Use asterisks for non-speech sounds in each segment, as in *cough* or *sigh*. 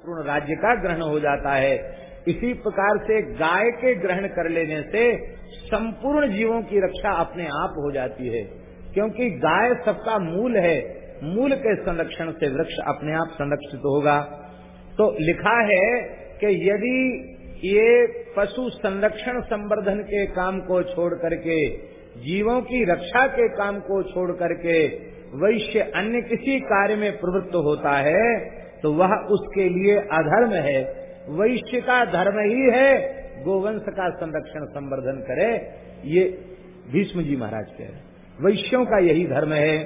संपूर्ण राज्य का ग्रहण हो जाता है। इसी प्रकार से गाय के ग्रहण कर लेने से संपूर्ण जीवों की रक्षा अपने आप हो जाती है। क्योंकि गाय सबका मूल है, मूल के संरक्षण से वृक्ष अपने आप संरक्षित होगा। तो लिखा है कि यदि ये पशु संरक्षण संवर्धन के काम को छोड़ करके, जीवों की रक्षा के काम को छोड़ करके, वैश्य अन्य किसी कार्य में प्रवृत्त होता है तो वह उसके लिए अधर्म है। वैश्य का धर्म ही है। गोवंश का संरक्षण संवर्धन करे। ये भीष्म जी महाराज कह रहे वैश्यों का यही धर्म है।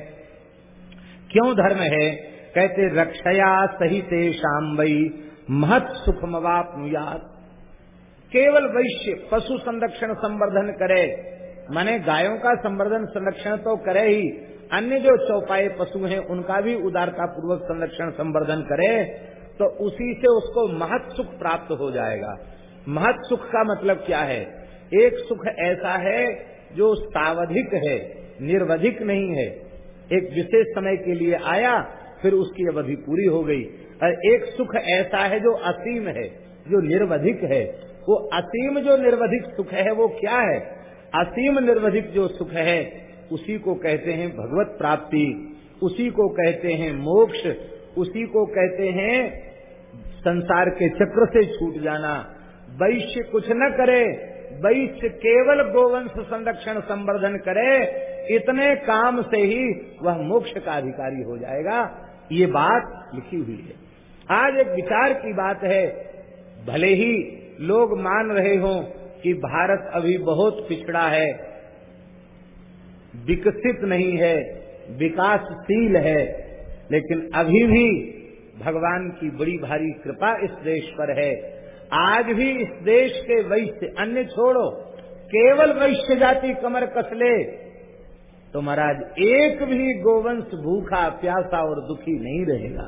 क्यों धर्म है? कहते, रक्षया सहित शाम वही महत सुख मवापनुयात केवल वैश्य पशु संरक्षण संवर्धन करे। माने गायों का संवर्धन संरक्षण तो करे ही। अन्य जो चौपाए पशु हैं, उनका भी उदारता पूर्वक संरक्षण, संवर्धन करे तो उसी से उसको महत सुख प्राप्त हो जाएगा। महत सुख का मतलब क्या है? एक सुख ऐसा है जो सावधिक है, निर्वधिक नहीं है। एक विशेष समय के लिए आया, फिर उसकी अवधि पूरी हो गई। और एक सुख ऐसा है जो असीम है, जो निर्वधिक है। वो असीम जो निर्वधिक सुख है, वो क्या है? असीम निर्वधिक जो सुख है उसी को कहते हैं भगवत प्राप्ति, उसी को कहते हैं मोक्ष, उसी को कहते हैं संसार के चक्र से छूट जाना। वैश्य कुछ न करे, वैश्य केवल गोवंश संरक्षण संवर्धन करे, इतने काम से ही वह मोक्ष का अधिकारी हो जाएगा। ये बात लिखी हुई है। आज एक विचार की बात है। भले ही लोग मान रहे हों कि भारत अभी बहुत पिछड़ा है विकसित नहीं है, विकासशील है, लेकिन अभी भी भगवान की बड़ी भारी कृपा इस देश पर है। आज भी इस देश के वैश्य अन्य छोड़ो, केवल वैश्य जाति कमर कसले तो महाराज, एक भी गोवंश भूखा, प्यासा और दुखी नहीं रहेगा।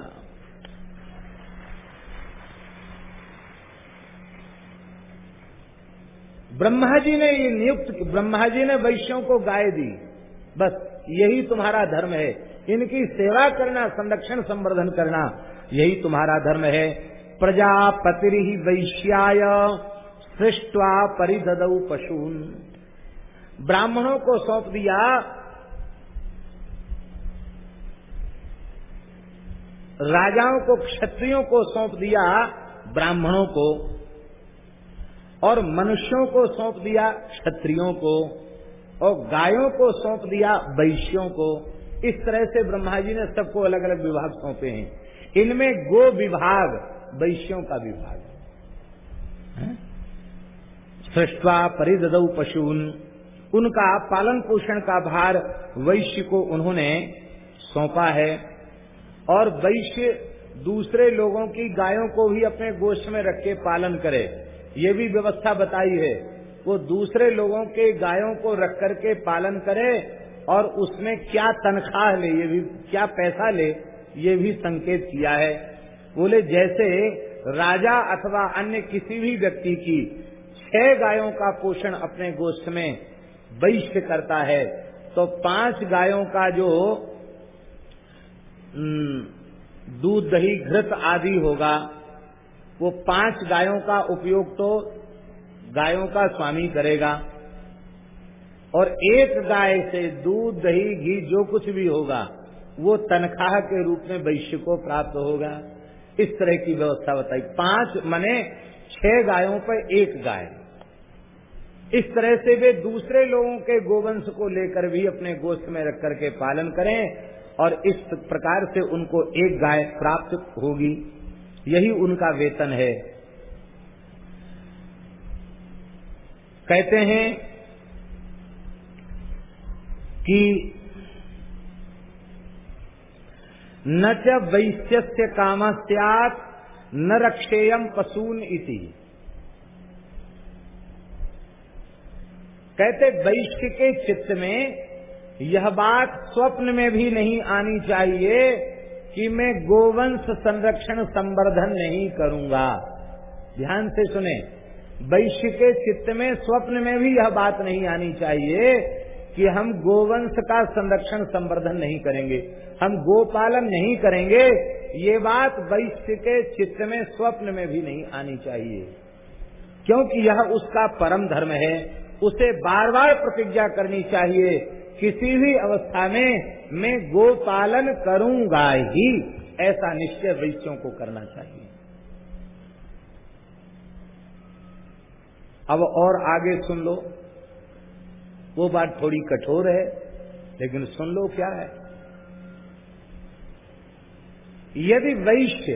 ब्रह्मा जी ने ये नियुक्त, ब्रह्मा जी ने वैश्यों को गाय दी। बस यही तुम्हारा धर्म है। इनकी सेवा करना, संरक्षण, संवर्धन करना, यही तुम्हारा धर्म है। प्रजापति वैश्याय सृष्टवा परिददऊ पशुन। ब्राह्मणों को सौंप दिया। राजाओं को, क्षत्रियों को सौंप दिया ब्राह्मणों को और मनुष्यों को सौंप दिया क्षत्रियों को। और गायों को सौंप दिया, वैश्यों को। इस तरह से ब्रह्मा जी ने सबको अलग अलग विभाग सौंपे हैं। इनमें गो विभाग, वैश्यों का विभाग। सृष्टवा परिदऊ पशुन। उनका पालन पोषण का भार वैश्य को उन्होंने सौंपा है। और वैश्य दूसरे लोगों की गायों को भी अपने गोष्ठ में रख के पालन करे। ये भी व्यवस्था बताई है। वो दूसरे लोगों के गायों को रख करके पालन करे और उसमें क्या तनख्वाह ले, ये भी, क्या पैसा ले, ये भी संकेत किया है। बोले, जैसे राजा अथवा अन्य किसी भी व्यक्ति की छह गायों का पोषण अपने गोष्ठ में वैश्य करता है तो पाँच गायों का जो दूध, दही, घृत आदि होगा, वो पाँच गायों का उपयोग तो गायों का स्वामी करेगा। और एक गाय से दूध, दही, घी, जो कुछ भी होगा, वो तनख्वाह के रूप में वैश्य को प्राप्त होगा। इस तरह की व्यवस्था बताई। पाँच, मने छह गायों पर एक गाय। इस तरह से वे दूसरे लोगों के गोवंश को लेकर भी अपने गोश्त में रख करके पालन करें और इस प्रकार से उनको एक गाय प्राप्त होगी। यही उनका वेतन है। कहते हैं कि न च वैश्य काम सियात, न रक्षेयम पशून इति। कहते वैश्य के चित्त में यह बात स्वप्न में भी नहीं आनी चाहिए कि मैं गोवंश संरक्षण संवर्धन नहीं करूँगा। ध्यान से सुने। वैश्य के चित्त में, स्वप्न में भी यह बात नहीं आनी चाहिए कि हम गोवंश का संरक्षण, संवर्धन नहीं करेंगे। हम गोपालन नहीं करेंगे। ये बात वैश्य के चित्त में, स्वप्न में भी नहीं आनी चाहिए। क्योंकि यह उसका परम धर्म है। उसे बार बार प्रतिज्ञा करनी चाहिए। किसी भी अवस्था में मैं गोपालन करूँगा ही। ऐसा निश्चय वैश्यों को करना चाहिए। अब और आगे सुन लो। वो बात थोड़ी कठोर है, लेकिन सुन लो क्या है। यदि वैश्य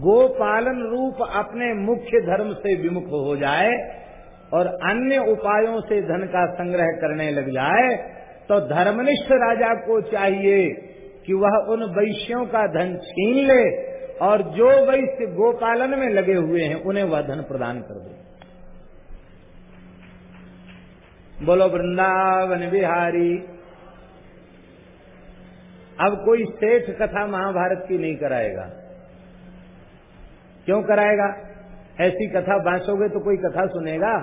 गोपालन रूप अपने मुख्य धर्म से विमुख हो जाए और अन्य उपायों से धन का संग्रह करने लग जाए तो धर्मनिष्ठ राजा को चाहिए कि वह उन वैश्यों का धन छीन ले और जो वैश्य गोपालन में लगे हुए हैं, उन्हें वह धन प्रदान कर दे। बोलो, वृंदावन बिहारी। अब कोई सेठ कथा महाभारत की नहीं कराएगा। क्यों कराएगा? ऐसी कथा बांसोगे तो कोई कथा सुनेगा?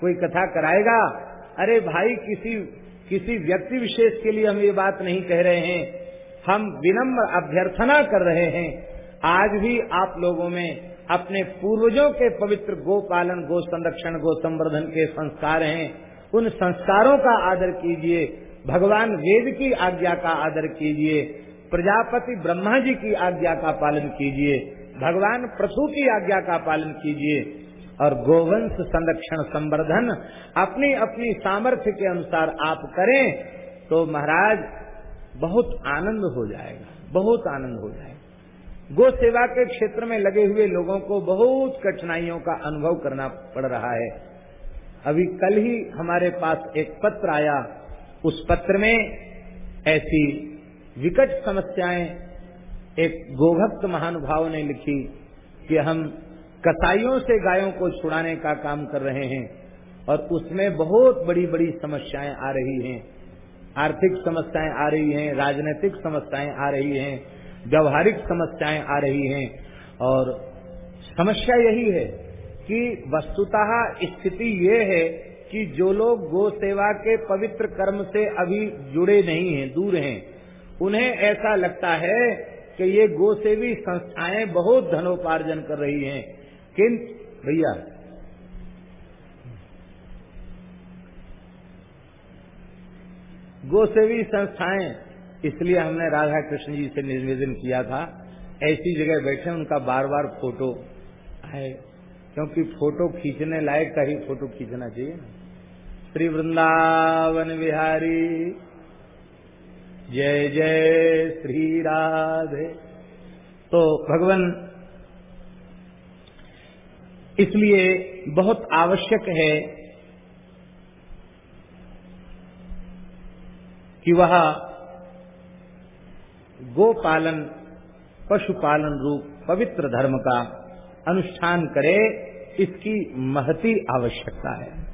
कोई कथा कराएगा? अरे भाई, किसी किसी व्यक्ति विशेष के लिए हम ये बात नहीं कह रहे हैं। हम विनम्र अभ्यर्थना कर रहे हैं। आज भी आप लोगों में अपने पूर्वजों के पवित्र गो पालन गो संरक्षण, गो संवर्धन के संस्कार हैं। उन संस्कारों का आदर कीजिए। भगवान वेद की आज्ञा का आदर कीजिए। प्रजापति ब्रह्मा जी की आज्ञा का पालन कीजिए। भगवान प्रसू की आज्ञा का पालन कीजिए। और गोवंश संरक्षण संवर्धन अपनी अपनी सामर्थ्य के अनुसार आप करें तो महाराज, बहुत आनंद हो जाएगा। बहुत आनंद हो जाएगा। गो सेवा के क्षेत्र में लगे हुए लोगों को बहुत कठिनाइयों का अनुभव करना पड़ रहा है। अभी कल ही हमारे पास एक पत्र आया। उस पत्र में ऐसी विकट समस्याएँ एक गोभक्त महानुभाव ने लिखी कि हम कसाईयों से गायों को छुड़ाने का काम कर रहे हैं और उसमें बहुत बड़ी बड़ी समस्याएँ आ रही हैं। आर्थिक समस्याएँ आ रही हैं, राजनीतिक समस्याएँ आ रही हैं, व्यवहारिक समस्याएँ आ रही हैं और समस्या यही है कि वस्तुतः स्थिति ये है कि जो लोग गो सेवा के पवित्र कर्म से अभी जुड़े नहीं हैं, दूर हैं, उन्हें ऐसा लगता है कि ये गोसेवी संस्थाएँ बहुत धनोपार्जन कर रही हैं। किंतु भैया। गोसेवी संस्थाएँ, इसलिए हमने राधा कृष्ण जी से निवेदन किया था। ऐसी जगह बैठे उनका बार बार फ़ोटो है क्योंकि फ़ोटो खींचने लायक का ही फ़ोटो खींचना चाहिए ना। श्री वृंदावन बिहारी। जय जय श्री राधे। तो भगवान, इसलिए बहुत आवश्यक है कि वह गोपालन, पशुपालन रूप पवित्र धर्म का अनुष्ठान करे, इसकी महती आवश्यकता है।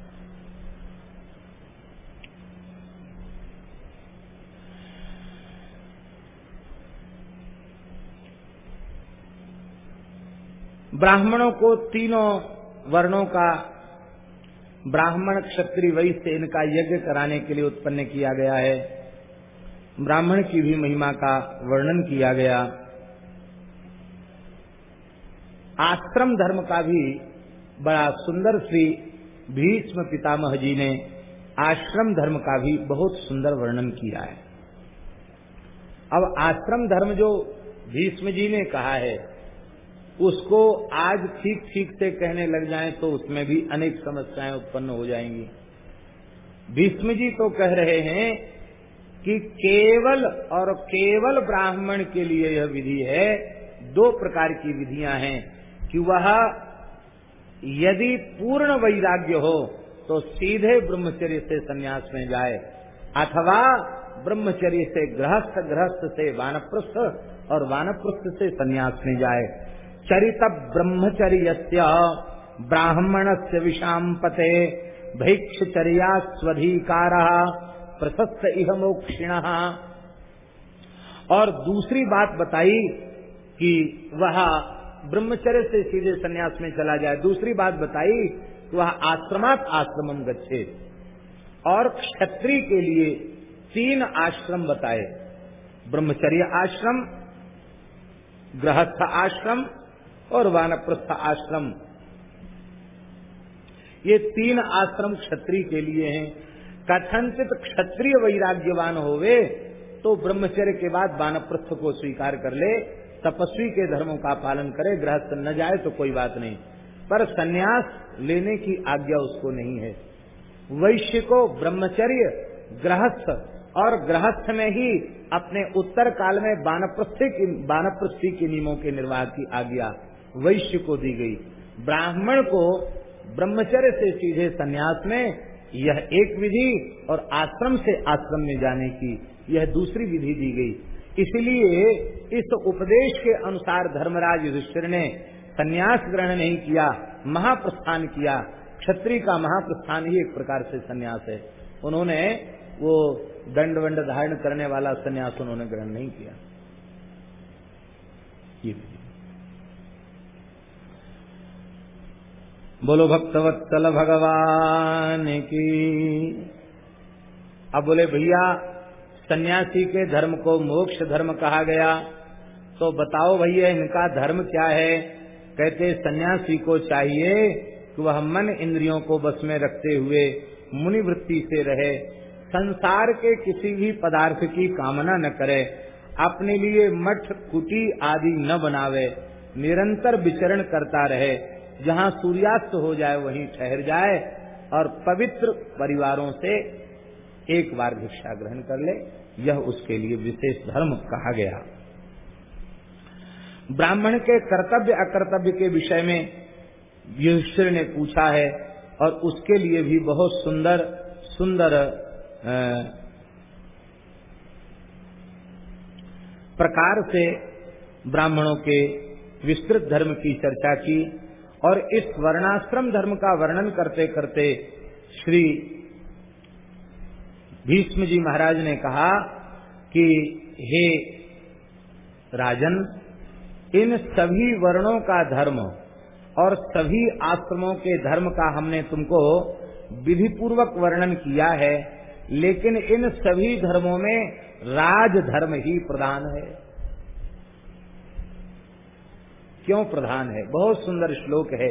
ब्राह्मणों को तीनों वर्णों का, ब्राह्मण क्षत्रिय वैश्य इनका यज्ञ कराने के लिए उत्पन्न किया गया है। ब्राह्मण की भी महिमा का वर्णन किया गया। आश्रम धर्म का भी बड़ा सुंदर श्री भीष्म पितामह जी ने आश्रम धर्म का भी बहुत सुंदर वर्णन किया है। अब आश्रम धर्म जो भीष्म जी ने कहा है, उसको आज ठीक ठीक से कहने लग जाएँ तो उसमें भी अनेक समस्याएँ उत्पन्न हो जाएँगी। भीष्म जी तो कह रहे हैं कि केवल और केवल ब्राह्मण के लिए यह विधि है, दो प्रकार की विधियाँ हैं। कि वह यदि पूर्ण वैराग्य हो तो सीधे ब्रह्मचर्य से संन्यास में जाए, अथवा ब्रह्मचर्य से गृहस्थ गृहस्थ से वानप्रस्थ और वानप्रस्थ से संन्यास में जाए। चरित ब्रह्मचर्य ब्राह्मण से विषाम पते भैक्षचर्या स्वधिकार प्रशस्त इह मोक्षिण। और दूसरी बात बताई कि वह ब्रह्मचर्य से सीधे सन्यास में चला जाए। दूसरी बात बताई, वह आश्रमात आश्रमम गच्छे। और क्षत्रिय के लिए तीन आश्रम बताए। ब्रह्मचर्य आश्रम, गृहस्थ आश्रम और वानप्रस्थ आश्रम। ये तीन आश्रम क्षत्रिय के लिए हैं। कथनचित क्षत्रिय वैराग्यवान होवे तो ब्रह्मचर्य के बाद वानप्रस्थ को स्वीकार कर ले। तपस्वी के धर्मों का पालन करे, गृहस्थ न जाए तो कोई बात नहीं। पर सन्यास लेने की आज्ञा उसको नहीं है। वैश्य को ब्रह्मचर्य, गृहस्थ और गृहस्थ में ही अपने उत्तर काल में बानप्रस्थी की, बानप्रस्थी के नियमों के निर्वाह की आज्ञा वैश्य को दी गई। ब्राह्मण को ब्रह्मचर्य से सीधे सन्यास में यह एक विधि और आश्रम से आश्रम में जाने की यह दूसरी विधि दी गई। इसलिए इस उपदेश के अनुसार धर्मराज युधिष्ठिर ने सन्यास ग्रहण नहीं किया, महाप्रस्थान किया। क्षत्रिय का महाप्रस्थान ही एक प्रकार से सन्यास है। उन्होंने वो दंड वंड धारण करने वाला सन्यास उन्होंने ग्रहण नहीं किया। ये बोलो भक्तवत्सल भगवान की। अब बोले, भैया सन्यासी के धर्म को मोक्ष धर्म कहा गया। तो बताओ भैया, इनका धर्म क्या है? कहते, सन्यासी को चाहिए कि वह मन इंद्रियों को बस में रखते हुए मुनि वृत्ति से रहे। संसार के किसी भी पदार्थ की कामना न करे। अपने लिए मठ, कुटी आदि न बनावे। निरंतर विचरण करता रहे। जहाँ सूर्यास्त हो जाए, वहीं ठहर जाए और पवित्र परिवारों से एक बार भिक्षा ग्रहण कर ले। यह उसके लिए विशेष धर्म कहा गया। ब्राह्मण के कर्तव्य अकर्तव्य के विषय में युधिष्ठिर ने पूछा है और उसके लिए भी बहुत सुंदर सुंदर प्रकार से ब्राह्मणों के विस्तृत धर्म की चर्चा की और इस वर्णाश्रम धर्म का वर्णन करते करते श्री भीष्म जी महाराज ने कहा कि, हे राजन, इन सभी वर्णों का धर्म और सभी आश्रमों के धर्म का हमने तुमको विधि पूर्वक वर्णन किया है, लेकिन इन सभी धर्मों में राज धर्म ही प्रधान है। क्यों प्रधान है? बहुत सुंदर श्लोक है,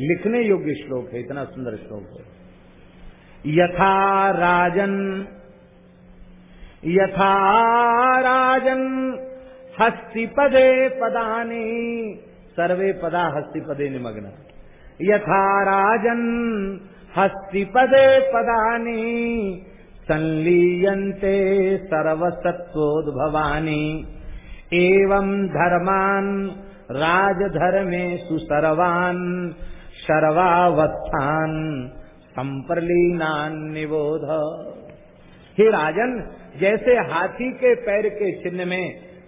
लिखने योग्य श्लोक है, इतना सुंदर श्लोक है। यथा राजन यथा राजन हस्तिपदे पदानी, सर्वे पदा हस्तिपदे निमग्न। यथा राजन हस्तिपदे पदानी, संलीयन्ते सर्वसत्वोद्भवानी एवं धर्मान राजधर्मे सुसर्वान् सर्वावस्थान संप्रलीनान निबोध। हे राजन, जैसे हाथी के पैर के चिन्ह में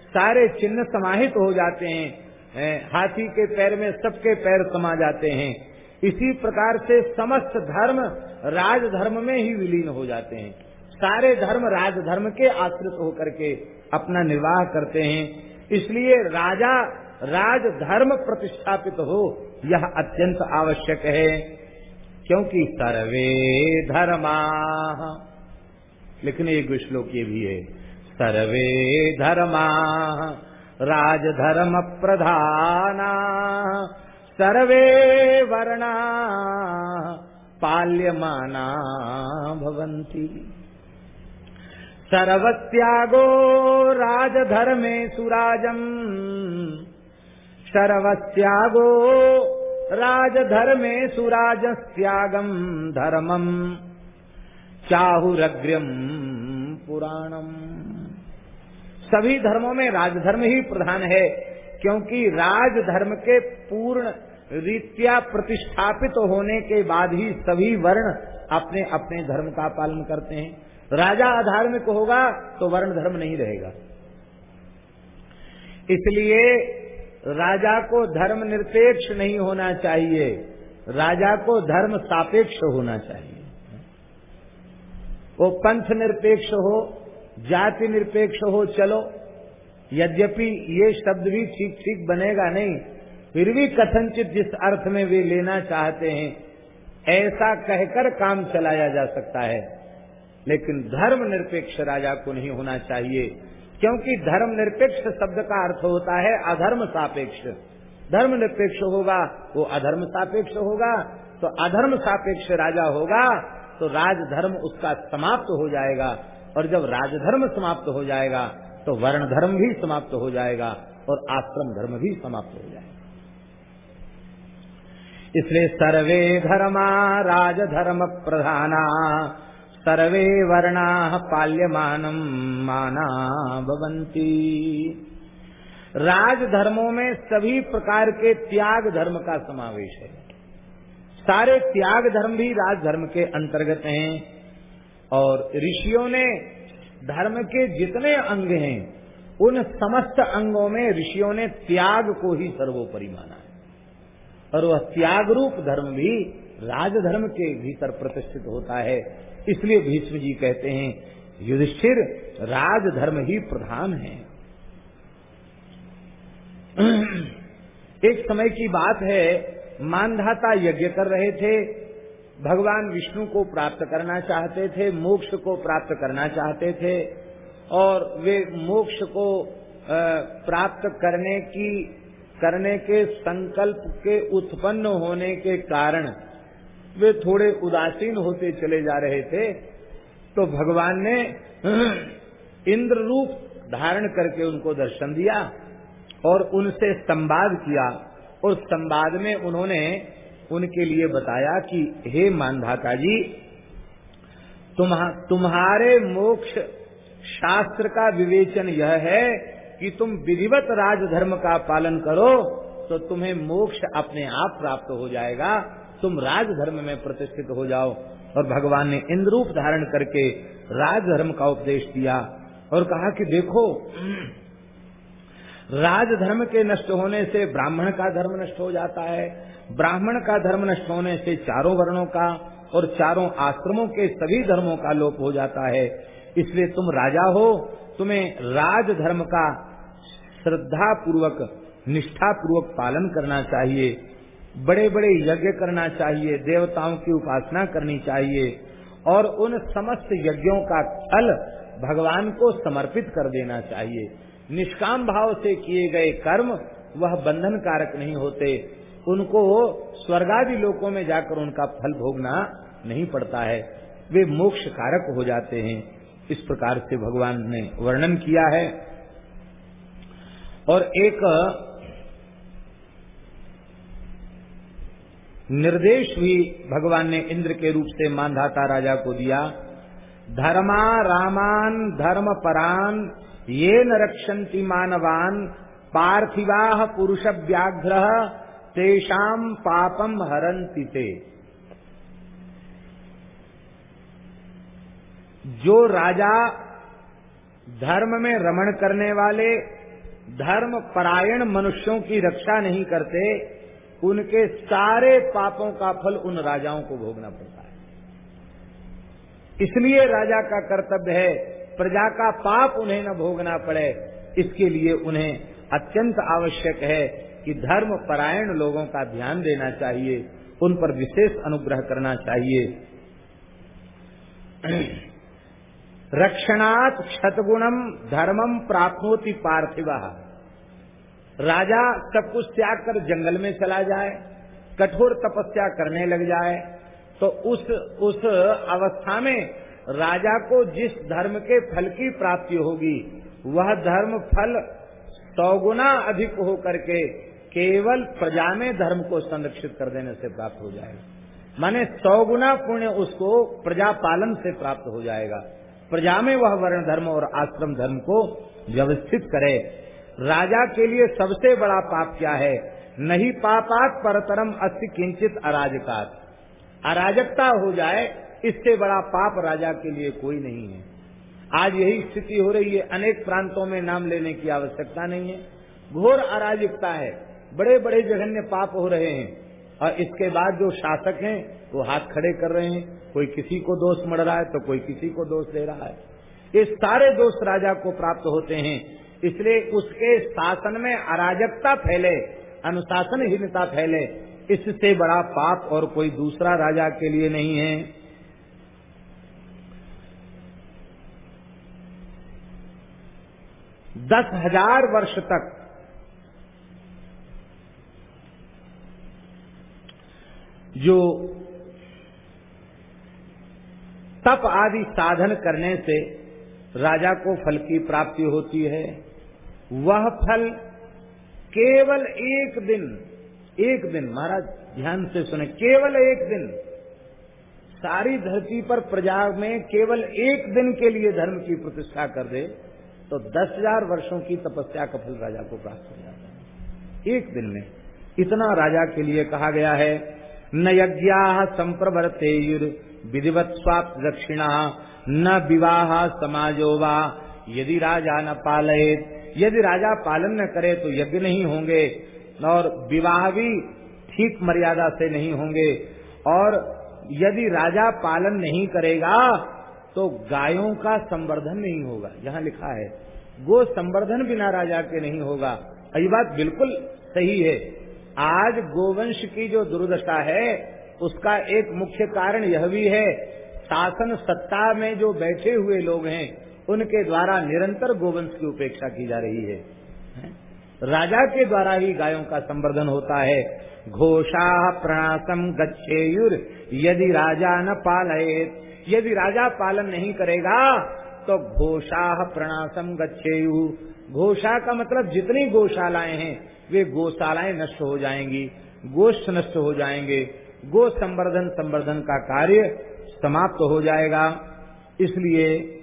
सारे चिन्ह समाहित हो जाते हैं हाथी के पैर में सबके पैर समा जाते हैं, इसी प्रकार से समस्त धर्म राजधर्म में ही विलीन हो जाते हैं। सारे धर्म राजधर्म के आश्रित होकर के अपना निर्वाह करते हैं। इसलिए राजा राज धर्म प्रतिष्ठापित हो, यह अत्यंत आवश्यक है। क्योंकि सर्वे धर्मा। लेकिन एक श्लोक ये भी है। सर्वे धर्मा, राजधर्म प्रधाना, सर्वे वर्णा, पाल्यमाना भवन्ति। सर्वत्यागो राजधर्मे सुराजम् सर्वस्यागो राजधर्मे सुराजस्यागम धर्मम चाहुरग्रम पुराणम। सभी धर्मों में राजधर्म ही प्रधान है, क्योंकि राजधर्म के पूर्ण रीत्या प्रतिष्ठापित होने के बाद ही सभी वर्ण अपने अपने धर्म का पालन करते हैं। राजा अधार्मिक होगा तो वर्ण धर्म नहीं रहेगा। इसलिए राजा को धर्म निरपेक्ष नहीं होना चाहिए। राजा को धर्म सापेक्ष होना चाहिए। वो पंथ निरपेक्ष हो, जाति निरपेक्ष हो, चलो। यद्यपि ये शब्द भी ठीक ठीक बनेगा नहीं, फिर भी कथनचित जिस अर्थ में वे लेना चाहते हैं, ऐसा कहकर काम चलाया जा सकता है। लेकिन धर्म निरपेक्ष राजा को नहीं होना चाहिए। क्योंकि धर्म निरपेक्ष शब्द का अर्थ होता है अधर्म सापेक्ष। धर्म निरपेक्ष होगा, वो अधर्म सापेक्ष होगा। तो अधर्म सापेक्ष राजा होगा तो राजधर्म उसका समाप्त हो जाएगा। और जब राजधर्म समाप्त हो जाएगा तो वर्ण धर्म भी समाप्त हो जाएगा और आश्रम धर्म भी समाप्त हो जाएगा। इसलिए सर्वे धर्मा राजधर्म प्रधाना। सर्वे वर्णा पाल्यमानम माना भवंती राजधर्मों में सभी प्रकार के त्याग धर्म का समावेश है। सारे त्याग धर्म भी राजधर्म के अंतर्गत हैं और ऋषियों ने धर्म के जितने अंग हैं, उन समस्त अंगों में ऋषियों ने त्याग को ही सर्वोपरि माना है। और वह त्याग रूप धर्म भी राजधर्म के भीतर प्रतिष्ठित होता है। इसलिए भीष्म जी कहते हैं, युधिष्ठिर, राजधर्म ही प्रधान है। एक समय की बात है मानधाता यज्ञ कर रहे थे, भगवान विष्णु को प्राप्त करना चाहते थे, मोक्ष को प्राप्त करना चाहते थे, और वे मोक्ष को प्राप्त करने की, करने के संकल्प के उत्पन्न होने के कारण वे थोड़े उदासीन होते चले जा रहे थे तो भगवान ने *clears throat* इंद्र रूप धारण करके उनको दर्शन दिया और उनसे संवाद किया। और संवाद में उन्होंने उनके लिए बताया कि हे मानधाता जी तुम्हा, तुम्हारे मोक्ष शास्त्र का विवेचन यह है कि तुम विधिवत राजधर्म का पालन करो तो तुम्हें मोक्ष अपने आप प्राप्त हो जाएगा। तुम राजधर्म में प्रतिष्ठित हो जाओ। और भगवान ने इंद्र रूप धारण करके राजधर्म का उपदेश दिया और कहा कि देखो, राजधर्म के नष्ट होने से ब्राह्मण का धर्म नष्ट हो जाता है। ब्राह्मण का धर्म नष्ट होने से चारों वर्णों का और चारों आश्रमों के सभी धर्मों का लोप हो जाता है। इसलिए तुम राजा हो, तुम्हें राजधर्म का श्रद्धा पूर्वक निष्ठा पूर्वक पालन करना चाहिए। बड़े बड़े यज्ञ करना चाहिए, देवताओं की उपासना करनी चाहिए, और उन समस्त यज्ञों का फल भगवान को समर्पित कर देना चाहिए। निष्काम भाव से किए गए कर्म वह बंधन कारक नहीं होते। उनको स्वर्गादि लोकों में जाकर उनका फल भोगना नहीं पड़ता है। वे मोक्ष कारक हो जाते हैं। इस प्रकार से भगवान ने वर्णन किया है। और एक निर्देश भी भगवान ने इंद्र के रूप से मानधाता राजा को दिया। धर्मा रामान धर्म परान ये न रक्षंती मानवान पार्थिवा पुरुष व्याघ्र तेषाम पापम हरंती ते। जो राजा धर्म में रमण करने वाले धर्म परायण मनुष्यों की रक्षा नहीं करते उनके सारे पापों का फल उन राजाओं को भोगना पड़ता है। इसलिए राजा का कर्तव्य है, प्रजा का पाप उन्हें न भोगना पड़े। इसके लिए उन्हें अत्यंत आवश्यक है कि धर्म परायण लोगों का ध्यान देना चाहिए, उन पर विशेष अनुग्रह करना चाहिए। रक्षणात् क्षतगुणम धर्मम प्राप्नोति पार्थिव। राजा सब कुछ त्याग कर जंगल में चला जाए, कठोर तपस्या करने लग जाए तो उस उस अवस्था में राजा को जिस धर्म के फल की प्राप्ति होगी, वह धर्म फल सौ गुना अधिक हो करके केवल प्रजा में धर्म को संरक्षित कर देने से प्राप्त हो जाएगा। माने सौ गुना पुण्य उसको प्रजा पालन से प्राप्त हो जाएगा। प्रजा में वह वर्ण धर्म और आश्रम धर्म को व्यवस्थित करे। राजा के लिए सबसे बड़ा पाप क्या है? नहीं पापात परतरम अस्थि किंचित अराजकात। अराजकता हो जाए, इससे बड़ा पाप राजा के लिए कोई नहीं है। आज यही स्थिति हो रही है, अनेक प्रांतों में नाम लेने की आवश्यकता नहीं है। घोर अराजकता है बड़े बड़े जघन्य पाप हो रहे हैं। और इसके बाद जो शासक हैं, वो हाथ खड़े कर रहे हैं। कोई किसी को दोष मर रहा है तो कोई किसी को दोष दे रहा है। ये सारे दोष राजा को प्राप्त होते हैं। इसलिए उसके शासन में अराजकता फैले, अनुशासनहीनता फैले। इससे बड़ा पाप और कोई दूसरा राजा के लिए नहीं है। दस हज़ार वर्ष तक जो तप आदि साधन करने से राजा को फल की प्राप्ति होती है। वह फल केवल एक दिन एक दिन, महाराज, ध्यान से सुने, केवल एक दिन, सारी धरती पर प्रजा में केवल एक दिन के लिए धर्म की प्रतिष्ठा कर दे तो दस हज़ार वर्षो की तपस्या का फल राजा को प्राप्त हो जाता है। एक दिन में। इतना राजा के लिए कहा गया है, न यज्ञा संप्रवर्ते विधिवत स्वाप्त दक्षिणा, न विवाह समाजो वा, यदि राजा न पाले यदि राजा पालन न करे तो यज्ञ नहीं होंगे, और विवाह भी ठीक मर्यादा से नहीं होंगे। और यदि राजा पालन नहीं करेगा तो गायों का संवर्धन नहीं होगा। यहाँ लिखा है गो संवर्धन बिना राजा के नहीं होगा। ये बात बिल्कुल सही है। आज गोवंश की जो दुर्दशा है, उसका एक मुख्य कारण यह भी है, शासन सत्ता में जो बैठे हुए लोग हैं उनके द्वारा निरंतर गोवंश की उपेक्षा की जा रही है। राजा के द्वारा ही गायों का संवर्धन होता है। घोषा प्रणासम गच्छेयुर, यदि राजा न पाले यदि राजा पालन नहीं करेगा तो घोषा प्रणासम गच्छेयु। घोषा का मतलब जितनी गौशालाएँ हैं, वे गौशालाएँ नष्ट हो जाएँगी गोष्ठ नष्ट हो जाएँगे। गो संवर्धन संवर्धन का कार्य समाप्त हो जाएगा। इसलिए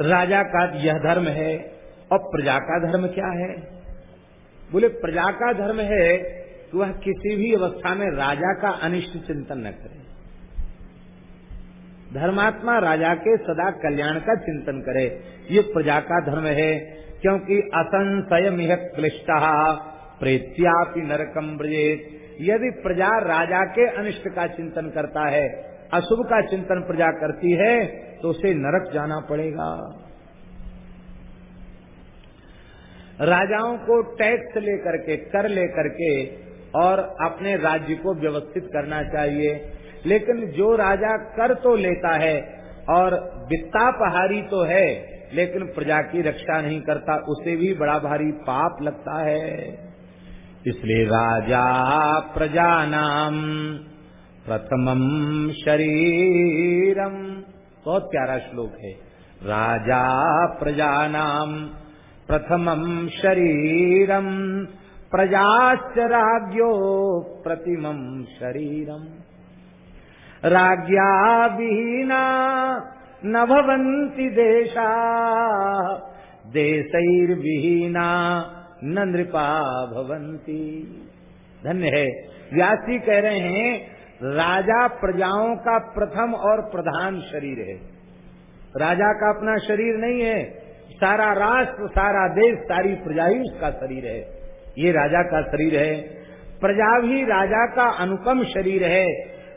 राजा का यह धर्म है और प्रजा का धर्म क्या है? बोले, प्रजा का धर्म है कि वह किसी भी अवस्था में राजा का अनिष्ट चिंतन न करे। धर्मात्मा राजा के सदा कल्याण का चिंतन करे। ये प्रजा का धर्म है, क्योंकि असंशय मिह क्लिष्ट प्रेत्यापि नरकम ब्रजेत यदि प्रजा राजा के अनिष्ट का चिंतन करता है, अशुभ का चिंतन प्रजा करती है तो उसे नरक जाना पड़ेगा। राजाओं को टैक्स लेकर के, कर लेकर के और अपने राज्य को व्यवस्थित करना चाहिए। लेकिन जो राजा कर तो लेता है और वित्तापहारी तो है, लेकिन प्रजा की रक्षा नहीं करता, उसे भी बड़ा भारी पाप लगता है। इसलिए राजा प्रजा नाम प्रथमम शरीरम बहुत प्यारा श्लोक है। राजा प्रजा नाम प्रथमम शरीरम प्रजाश्च राज्यो प्रतिमम शरीरम राज्ञा विहीना न भवन्ति देशा, देशैर्विहीना न नृपा भवंती धन्य है। व्यासी कह रहे हैं राजा प्रजाओं का प्रथम और प्रधान शरीर है। राजा का अपना शरीर नहीं है, सारा राष्ट्र, सारा देश, सारी प्रजा ही उसका शरीर है। ये राजा का शरीर है। प्रजा भी राजा का अनुपम शरीर है।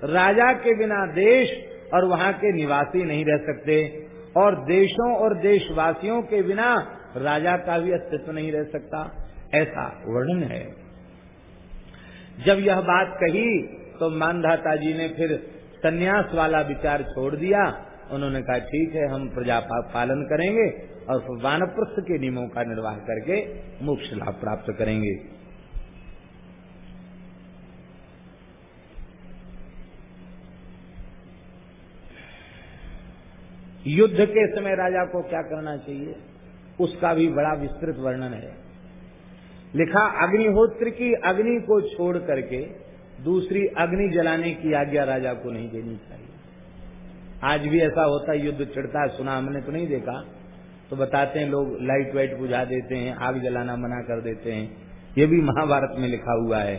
राजा के बिना देश और वहाँ के निवासी नहीं रह सकते और देशों और देशवासियों के बिना राजा का भी अस्तित्व नहीं रह सकता। ऐसा वर्णन है। जब यह बात कही तो मानधाता जी ने फिर संन्यास वाला विचार छोड़ दिया। उन्होंने कहा, ठीक है, हम प्रजा पालन करेंगे और वानप्रस्थ के नियमों का निर्वाह करके मोक्ष लाभ प्राप्त करेंगे। युद्ध के समय राजा को क्या करना चाहिए? उसका भी बड़ा विस्तृत वर्णन है। लिखा, अग्निहोत्र की अग्नि को छोड़ करके दूसरी अग्नि जलाने की आज्ञा राजा को नहीं देनी चाहिए। आज भी ऐसा होता है, युद्ध चिड़ता है, सुना हमने तो नहीं देखा। तो बताते हैं लोग, लाइट वाइट बुझा देते हैं, आग जलाना मना कर देते हैं। ये भी महाभारत में लिखा हुआ है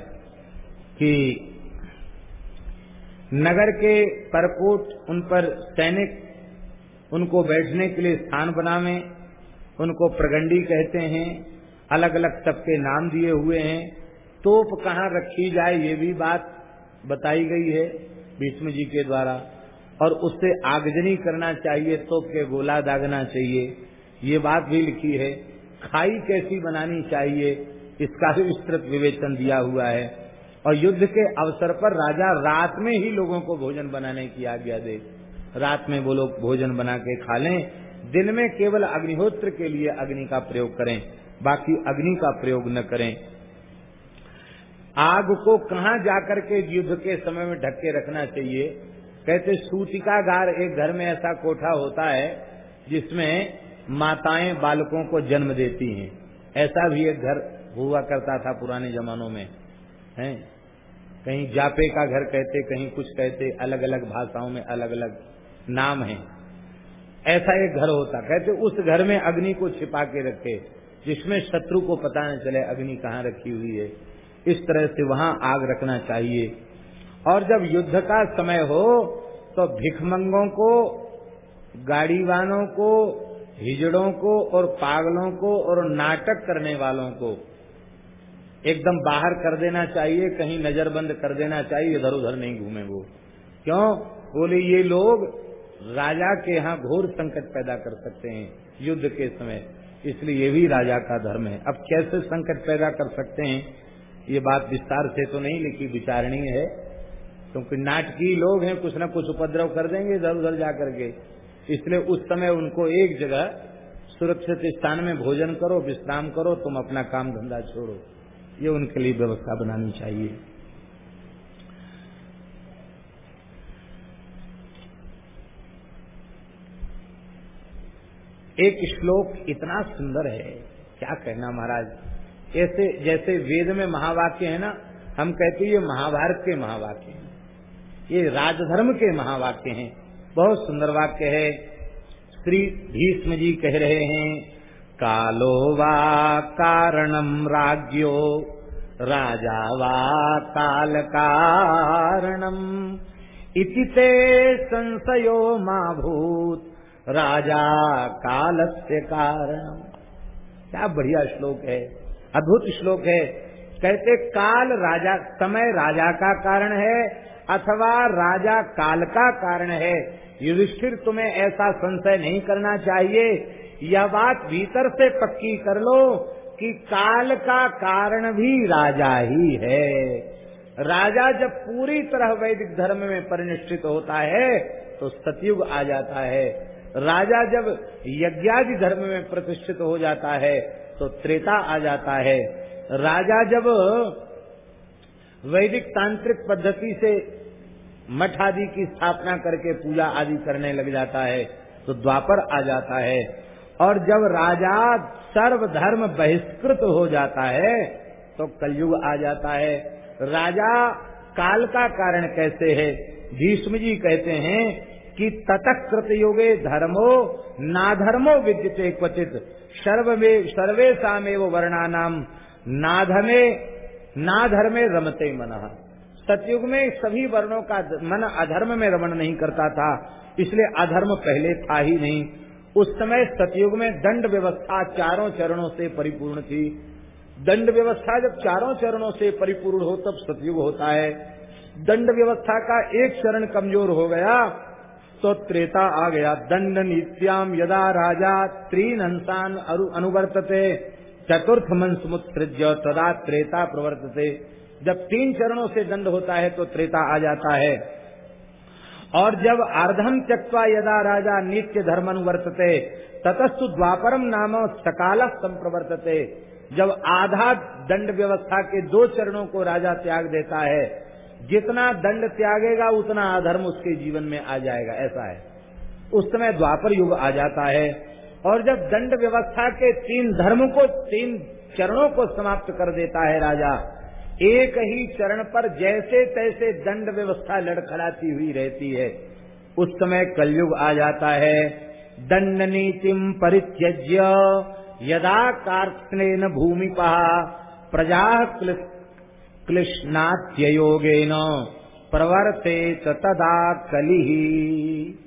कि नगर के परकोट उन पर सैनिक उनको बैठने के लिए स्थान बनावे, उनको प्रगंडी कहते हैं अलग अलग सबके नाम दिए हुए हैं। तोप कहाँ रखी जाए ये भी बात बताई गई है भीष्म जी के द्वारा। और उससे आगजनी करना चाहिए, तोप के गोला दागना चाहिए। ये बात भी लिखी है। खाई कैसी बनानी चाहिए, इसका भी विस्तृत विवेचन दिया हुआ है। और युद्ध के अवसर पर राजा रात में ही लोगों को भोजन बनाने की आज्ञा दे। रात में वो लोग भोजन बना के खा लें। दिन में केवल अग्निहोत्र के लिए अग्नि का प्रयोग करें, बाकी अग्नि का प्रयोग न करें। आग को कहाँ जाकर के युद्ध के समय में ढक के रखना चाहिए? कहते, सूतिकागार एक घर में ऐसा कोठा होता है जिसमें माताएँ बालकों को जन्म देती हैं। ऐसा भी एक घर हुआ करता था पुराने जमानों में, हैं? कहीं जापे का घर कहते, कहीं कुछ कहते अलग अलग भाषाओं में अलग अलग नाम है। ऐसा एक घर होता। कहते, उस घर में अग्नि को छिपा के रखे, जिसमें शत्रु को पता न चले अग्नि कहाँ रखी हुई है? इस तरह से वहाँ आग रखना चाहिए। और जब युद्ध का समय हो तो भिखमंगों को गाड़ी वालों को, हिजड़ों को और पागलों को और नाटक करने वालों को एकदम बाहर कर देना चाहिए, कहीं नजरबंद कर देना चाहिए, इधर उधर नहीं घूमे वो। क्यों? बोले, ये लोग राजा के यहाँ घोर संकट पैदा कर सकते हैं युद्ध के समय। इसलिए ये भी राजा का धर्म है। अब कैसे संकट पैदा कर सकते हैं? ये बात विस्तार से तो नहीं लिखी, विचारणीय है। क्योंकि तो नाटकीय लोग हैं, कुछ न कुछ उपद्रव कर देंगे इधर उधर जाकर के इसलिए उस समय उनको एक जगह सुरक्षित स्थान में भोजन करो, विश्राम करो, तुम अपना काम धंधा छोड़ो। ये उनके लिए व्यवस्था बनानी चाहिए। एक श्लोक इतना सुंदर है, क्या कहना महाराज? ऐसे जैसे वेद में महावाक्य है ना, हम कहते ये महाभारत के महावाक्य हैं। ये राजधर्म के महावाक्य हैं। बहुत सुंदर वाक्य है। श्री भीष्म जी कह रहे हैं, कालो वा कारणम राज्यो राजा वा काल कारणम इति ते संशयो मा भूत राजा कालस्य कारणम क्या बढ़िया श्लोक है। अद्भुत श्लोक है। कहते, काल राजा, समय राजा का कारण है अथवा राजा काल का कारण है। युधिष्ठिर, तुम्हें ऐसा संशय नहीं करना चाहिए। यह बात भीतर से पक्की कर लो कि काल का कारण भी राजा ही है। राजा जब पूरी तरह वैदिक धर्म में परिनिष्ठित होता है तो सतयुग आ जाता है। राजा जब यज्ञादि धर्म में प्रतिष्ठित हो जाता है तो त्रेता आ जाता है। राजा जब वैदिक तांत्रिक पद्धति से मठ आदि की स्थापना करके पूजा आदि करने लग जाता है तो द्वापर आ जाता है। और जब राजा सर्वधर्म बहिष्कृत हो जाता है तो कलयुग आ जाता है। राजा काल का कारण कैसे है? भीष्म जी कहते हैं कि ततकृत योगे धर्मो, नाधर्मो विद्यते क्वचित। सर्वे सर्वेशा में वो वर्णानाम। नाधमे, नाधर्मे रमते मन। सतयुग में सभी वर्णों का मन अधर्म में रमण नहीं करता था, इसलिए अधर्म पहले था ही नहीं। उस समय सतयुग में दंड व्यवस्था चारों चरणों से परिपूर्ण थी। दंड व्यवस्था जब चारों चरणों से परिपूर्ण हो, तब सतयुग होता है। दंड व्यवस्था का एक चरण कमज़ोर हो गया तो त्रेता आ गया दंड नित्याम यदा राजा त्रीन हंसान अनुवर्तते चतुर्थ मन समुत्सृज्य तदा त्रेता प्रवर्तते जब तीन चरणों से दंड होता है तो त्रेता आ जाता है और जब अर्धम त्यक्वा यदा राजा नित्य धर्म अनुवर्तते ततस्तु द्वापरम नाम सकाल संप्रवर्तते जब आधा दंड व्यवस्था के दो चरणों को राजा त्याग देता है जितना दंड त्यागेगा, उतना अधर्म उसके जीवन में आ जाएगा। ऐसा है। उस समय द्वापर युग आ जाता है और जब दंड व्यवस्था के तीन धर्म को, तीन चरणों को समाप्त कर देता है राजा, एक ही चरण पर जैसे तैसे दंड व्यवस्था लड़खड़ाती हुई रहती है। उस समय कलयुग आ जाता है। दंड नीतिम परित्यज्य, यदा कार्तन भूमि पहा प्रजा क्लिश्नात्ययोगेन प्रवर्ते तदा कली।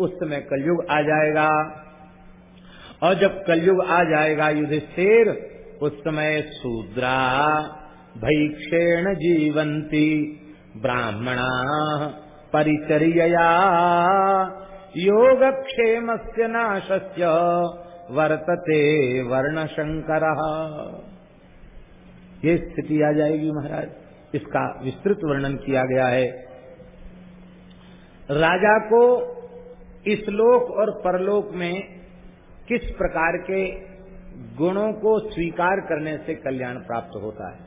उस समय कलयुग आ जाएगा। और जब कलयुग आ जाएगा युधिष्ठिर, उस समय शूद्रा भैक्षेण जीवंती ब्राह्मणा परिचर्या योगक्षेम से नाशस्य वर्तते वर्ण शंकर ये स्थिति आ जाएगी महाराज। इसका विस्तृत वर्णन किया गया है। राजा को इस लोक और परलोक में किस प्रकार के गुणों को स्वीकार करने से कल्याण प्राप्त होता है?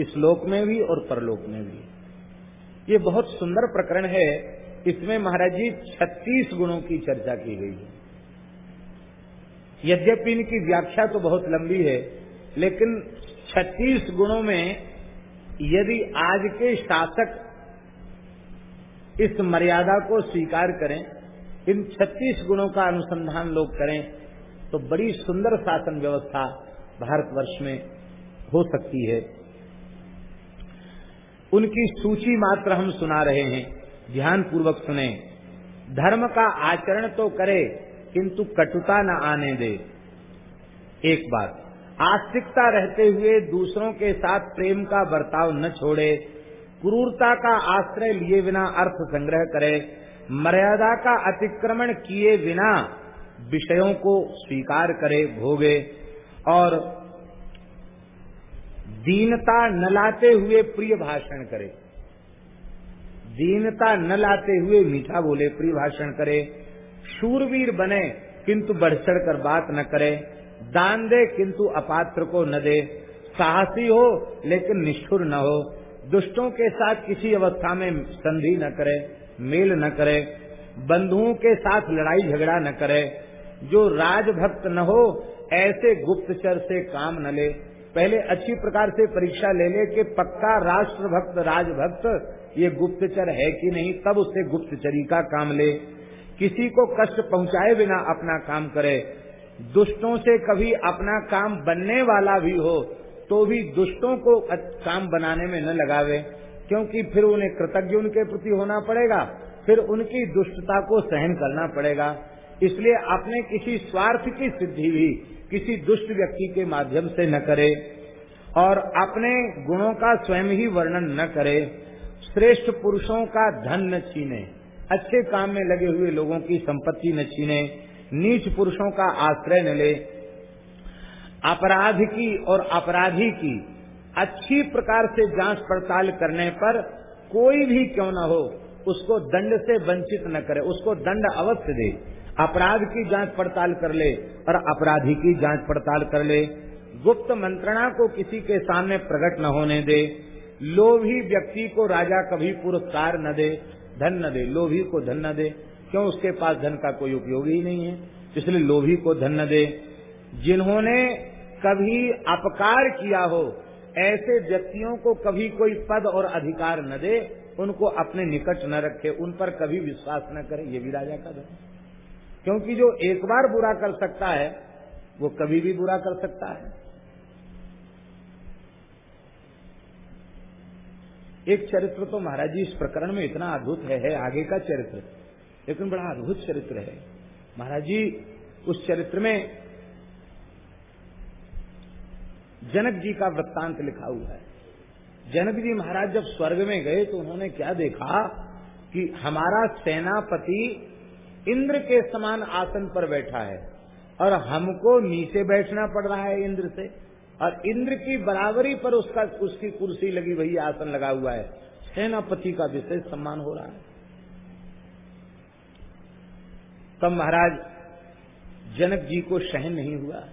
इस लोक में भी और परलोक में भी। ये बहुत सुंदर प्रकरण है। इसमें महाराज जी छत्तीस गुणों की चर्चा की गई है। यद्यपि इनकी व्याख्या तो बहुत लंबी है, लेकिन छत्तीस गुणों में यदि आज के शासक इस मर्यादा को स्वीकार करें, इन छत्तीस गुणों का अनुसंधान लोग करें तो बड़ी सुंदर शासन व्यवस्था भारतवर्ष में हो सकती है। उनकी सूची मात्र हम सुना रहे हैं ध्यान पूर्वक सुने। धर्म का आचरण तो करे, किंतु कटुता न आने दे। एक बात आस्तिकता रहते हुए दूसरों के साथ प्रेम का बर्ताव न छोड़े, क्रूरता का आश्रय लिए बिना अर्थ संग्रह करे, मर्यादा का अतिक्रमण किए बिना विषयों को स्वीकार करे भोगे और दीनता न लाते हुए प्रिय भाषण करे। दीनता न लाते हुए मीठा बोले प्रिय भाषण करे। शूरवीर बने, किंतु बढ़ चढ़ कर बात न करे। दान दे, किंतु अपात्र को न दे। साहसी हो, लेकिन निष्ठुर न हो। दुष्टों के साथ किसी अवस्था में संधि न करे, मेल न करे। बंधुओं के साथ लड़ाई झगड़ा न करे। जो राजभक्त न हो, ऐसे गुप्तचर से काम न ले। पहले अच्छी प्रकार से परीक्षा ले ले कि पक्का राष्ट्र भक्त राजभक्त, ये गुप्तचर है कि नहीं, तब उससे गुप्तचरी का काम ले। किसी को कष्ट पहुँचाए बिना अपना काम करे। दुष्टों से कभी अपना काम बनने वाला भी हो तो भी दुष्टों को काम बनाने में न लगावे, क्योंकि फिर उन्हें कृतज्ञ उनके प्रति होना पड़ेगा, फिर उनकी दुष्टता को सहन करना पड़ेगा। इसलिए अपने किसी स्वार्थ की सिद्धि भी किसी दुष्ट व्यक्ति के माध्यम से न करे, और अपने गुणों का स्वयं ही वर्णन न करे। श्रेष्ठ पुरुषों का धन न छीने, अच्छे काम में लगे हुए लोगों की संपत्ति न छीने नीच पुरुषों का आश्रय न ले। अपराध की और अपराधी की अच्छी प्रकार से जाँच पड़ताल करने पर कोई भी क्यों न हो, उसको दंड से वंचित न करे, उसको दंड अवश्य दे। अपराध की जाँच पड़ताल कर ले और अपराधी की जाँच पड़ताल कर ले। गुप्त मंत्रणा को किसी के सामने प्रकट न होने दे। लोभी व्यक्ति को राजा कभी पुरस्कार न दे, धन न दे, लोभी को धन न दे। क्यों उसके पास धन का कोई उपयोग ही नहीं है? इसलिए लोभी को धन न दे। जिन्होंने कभी अपकार किया हो ऐसे व्यक्तियों को कभी कोई पद और अधिकार न दे उनको अपने निकट न रखे उन पर कभी विश्वास न करे ये भी राजा का धर्म क्योंकि जो एक बार बुरा कर सकता है वो कभी भी बुरा कर सकता है। एक चरित्र तो महाराज जी इस प्रकरण में इतना अद्भुत है, है आगे का चरित्र। लेकिन बड़ा अद्भुत चरित्र है। महाराज जी, उस चरित्र में जनक जी का वृत्तांत लिखा हुआ है। जनक जी महाराज जब स्वर्ग में गए तो उन्होंने क्या देखा कि हमारा सेनापति इंद्र के समान आसन पर बैठा है और हमको नीचे बैठना पड़ रहा है इंद्र से और इंद्र की बराबरी पर उसका, उसकी कुर्सी लगी, वही आसन लगा हुआ है। सेनापति का विशेष सम्मान हो रहा है। तब महाराज जनक जी को सहन नहीं हुआ।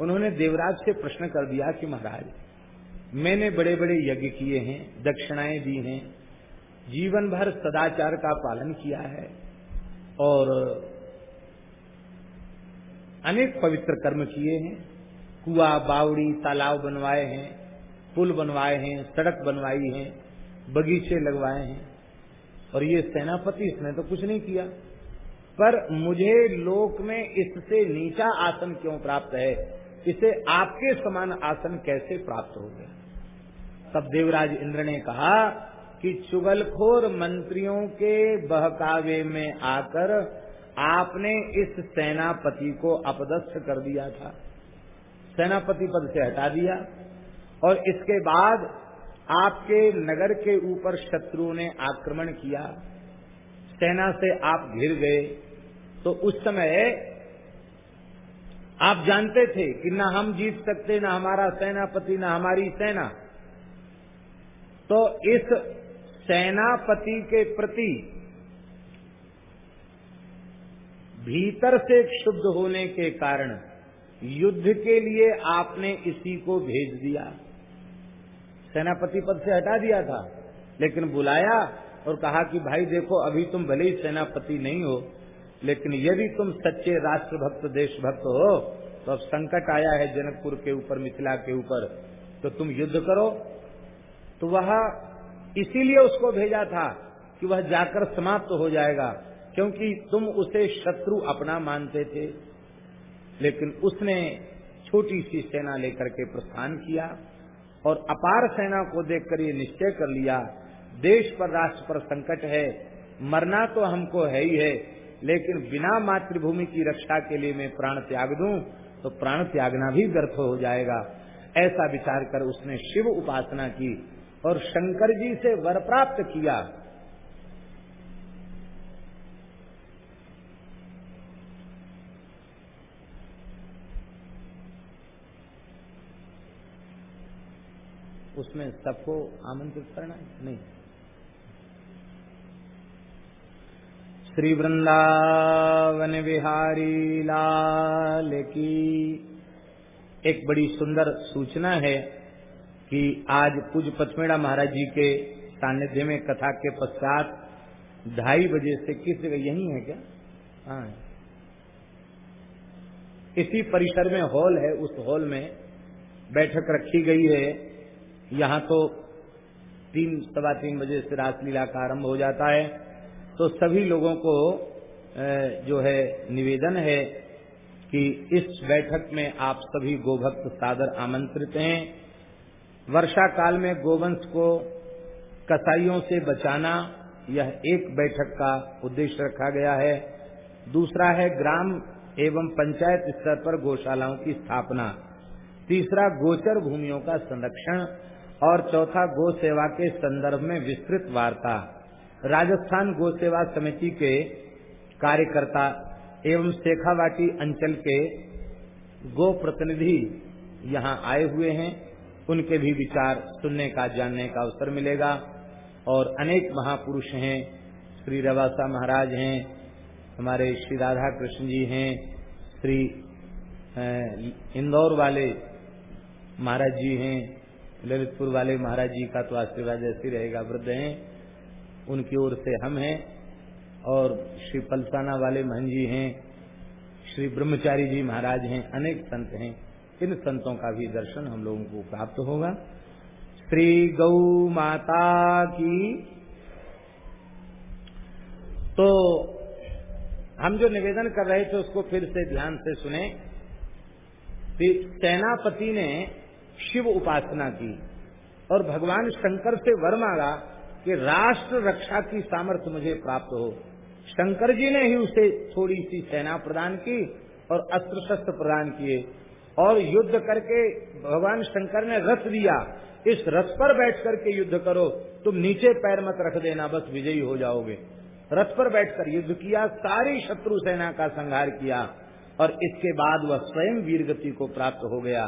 उन्होंने देवराज से प्रश्न कर दिया कि महाराज, मैंने बड़े बड़े यज्ञ किए हैं, दक्षिणाएँ दी हैं, जीवन भर सदाचार का पालन किया है और अनेक पवित्र कर्म किए हैं। कुआ, बावड़ी, तालाब बनवाए हैं, पुल बनवाए हैं, सड़क बनवाई है, बगीचे लगवाए हैं और ये सेनापति इसने तो कुछ नहीं किया। पर मुझे लोक में इससे नीचा आसन क्यों प्राप्त है? इसे आपके समान आसन कैसे प्राप्त हो गया? तब देवराज इंद्र ने कहा कि चुगलखोर मंत्रियों के बहकावे में आकर आपने इस सेनापति को अपदस्थ कर दिया था। सेनापति पद से हटा दिया और इसके बाद आपके नगर के ऊपर शत्रुओं ने आक्रमण किया। सेना से आप घिर गए। तो उस समय आप जानते थे कि ना हम जीत सकते, ना हमारा सेनापति, ना हमारी सेना। तो इस सेनापति के प्रति भीतर से क्षुब्ध होने के कारण युद्ध के लिए आपने इसी को भेज दिया। सेनापति पद से हटा दिया था, लेकिन बुलाया और कहा कि भाई देखो, अभी तुम भले ही सेनापति नहीं हो लेकिन यदि तुम सच्चे राष्ट्रभक्त, देशभक्त हो तो अब संकट आया है जनकपुर के ऊपर, मिथिला के ऊपर तो तुम युद्ध करो। तो वह इसीलिए उसको भेजा था कि वह जाकर समाप्त तो हो जाएगा, क्योंकि तुम उसे शत्रु अपना मानते थे। लेकिन उसने छोटी सी सेना लेकर के प्रस्थान किया और अपार सेना को देखकर ये निश्चय कर लिया, देश पर, राष्ट्र पर संकट है, मरना तो हमको है ही है लेकिन बिना मातृभूमि की रक्षा के लिए मैं प्राण त्याग दूँ तो प्राण त्यागना भी व्यर्थ हो जाएगा। ऐसा विचार कर उसने शिव उपासना की और शंकर जी से वर प्राप्त किया। उसमें सबको आमंत्रित करना नहीं। श्री वृंदावन बिहारी लाल की एक बड़ी सुंदर सूचना है कि आज पूज पचमेड़ा महाराज जी के सानिध्य में कथा के पश्चात ढाई बजे से किस जगह, यही है क्या? हाँ। इसी परिसर में हॉल है, उस हॉल में बैठक रखी गई है। यहाँ तो तीन, सवा तीन बजे से रासलीला का आरंभ हो जाता है। तो सभी लोगों को जो है निवेदन है कि इस बैठक में आप सभी गोभक्त सादर आमंत्रित हैं। वर्षा काल में गोवंश को कसाईयों से बचाना यह एक बैठक का उद्देश्य रखा गया है। दूसरा है ग्राम एवं पंचायत स्तर पर गौशालाओं की स्थापना। तीसरा, गोचर भूमियों का संरक्षण। और चौथा, गो सेवा के संदर्भ में विस्तृत वार्ता। राजस्थान गो सेवा समिति के कार्यकर्ता एवं शेखावाटी अंचल के गो प्रतिनिधि यहाँ आए हुए हैं। उनके भी विचार सुनने का, जानने का अवसर मिलेगा और अनेक महापुरुष हैं, श्री रवासा महाराज हैं, हमारे श्री राधा कृष्ण जी हैं, श्री इंदौर वाले महाराज जी हैं, ललितपुर वाले महाराज जी का तो आशीर्वाद ऐसे रहेगा, वृद्ध हैं। उनकी ओर से हम हैं और श्री पलसाना वाले महन जी हैं, श्री ब्रह्मचारी जी महाराज हैं, अनेक संत हैं। इन संतों का भी दर्शन हम लोगों को प्राप्त होगा। श्री गौ माता की तो हम जो निवेदन कर रहे थे उसको फिर से ध्यान से सुने। सेनापति ने शिव उपासना की और भगवान शंकर से वर मांगा कि राष्ट्र रक्षा की सामर्थ्य मुझे प्राप्त हो। शंकर जी ने ही उसे थोड़ी सी सेना प्रदान की और अस्त्र शस्त्र प्रदान किए और युद्ध करके भगवान शंकर ने रथ दिया इस रथ पर बैठ करके युद्ध करो, तुम नीचे पैर मत रख देना, बस विजयी हो जाओगे। रथ पर बैठकर युद्ध किया, सारी शत्रु सेना का संहार किया और इसके बाद वह स्वयं वीरगति को प्राप्त हो गया।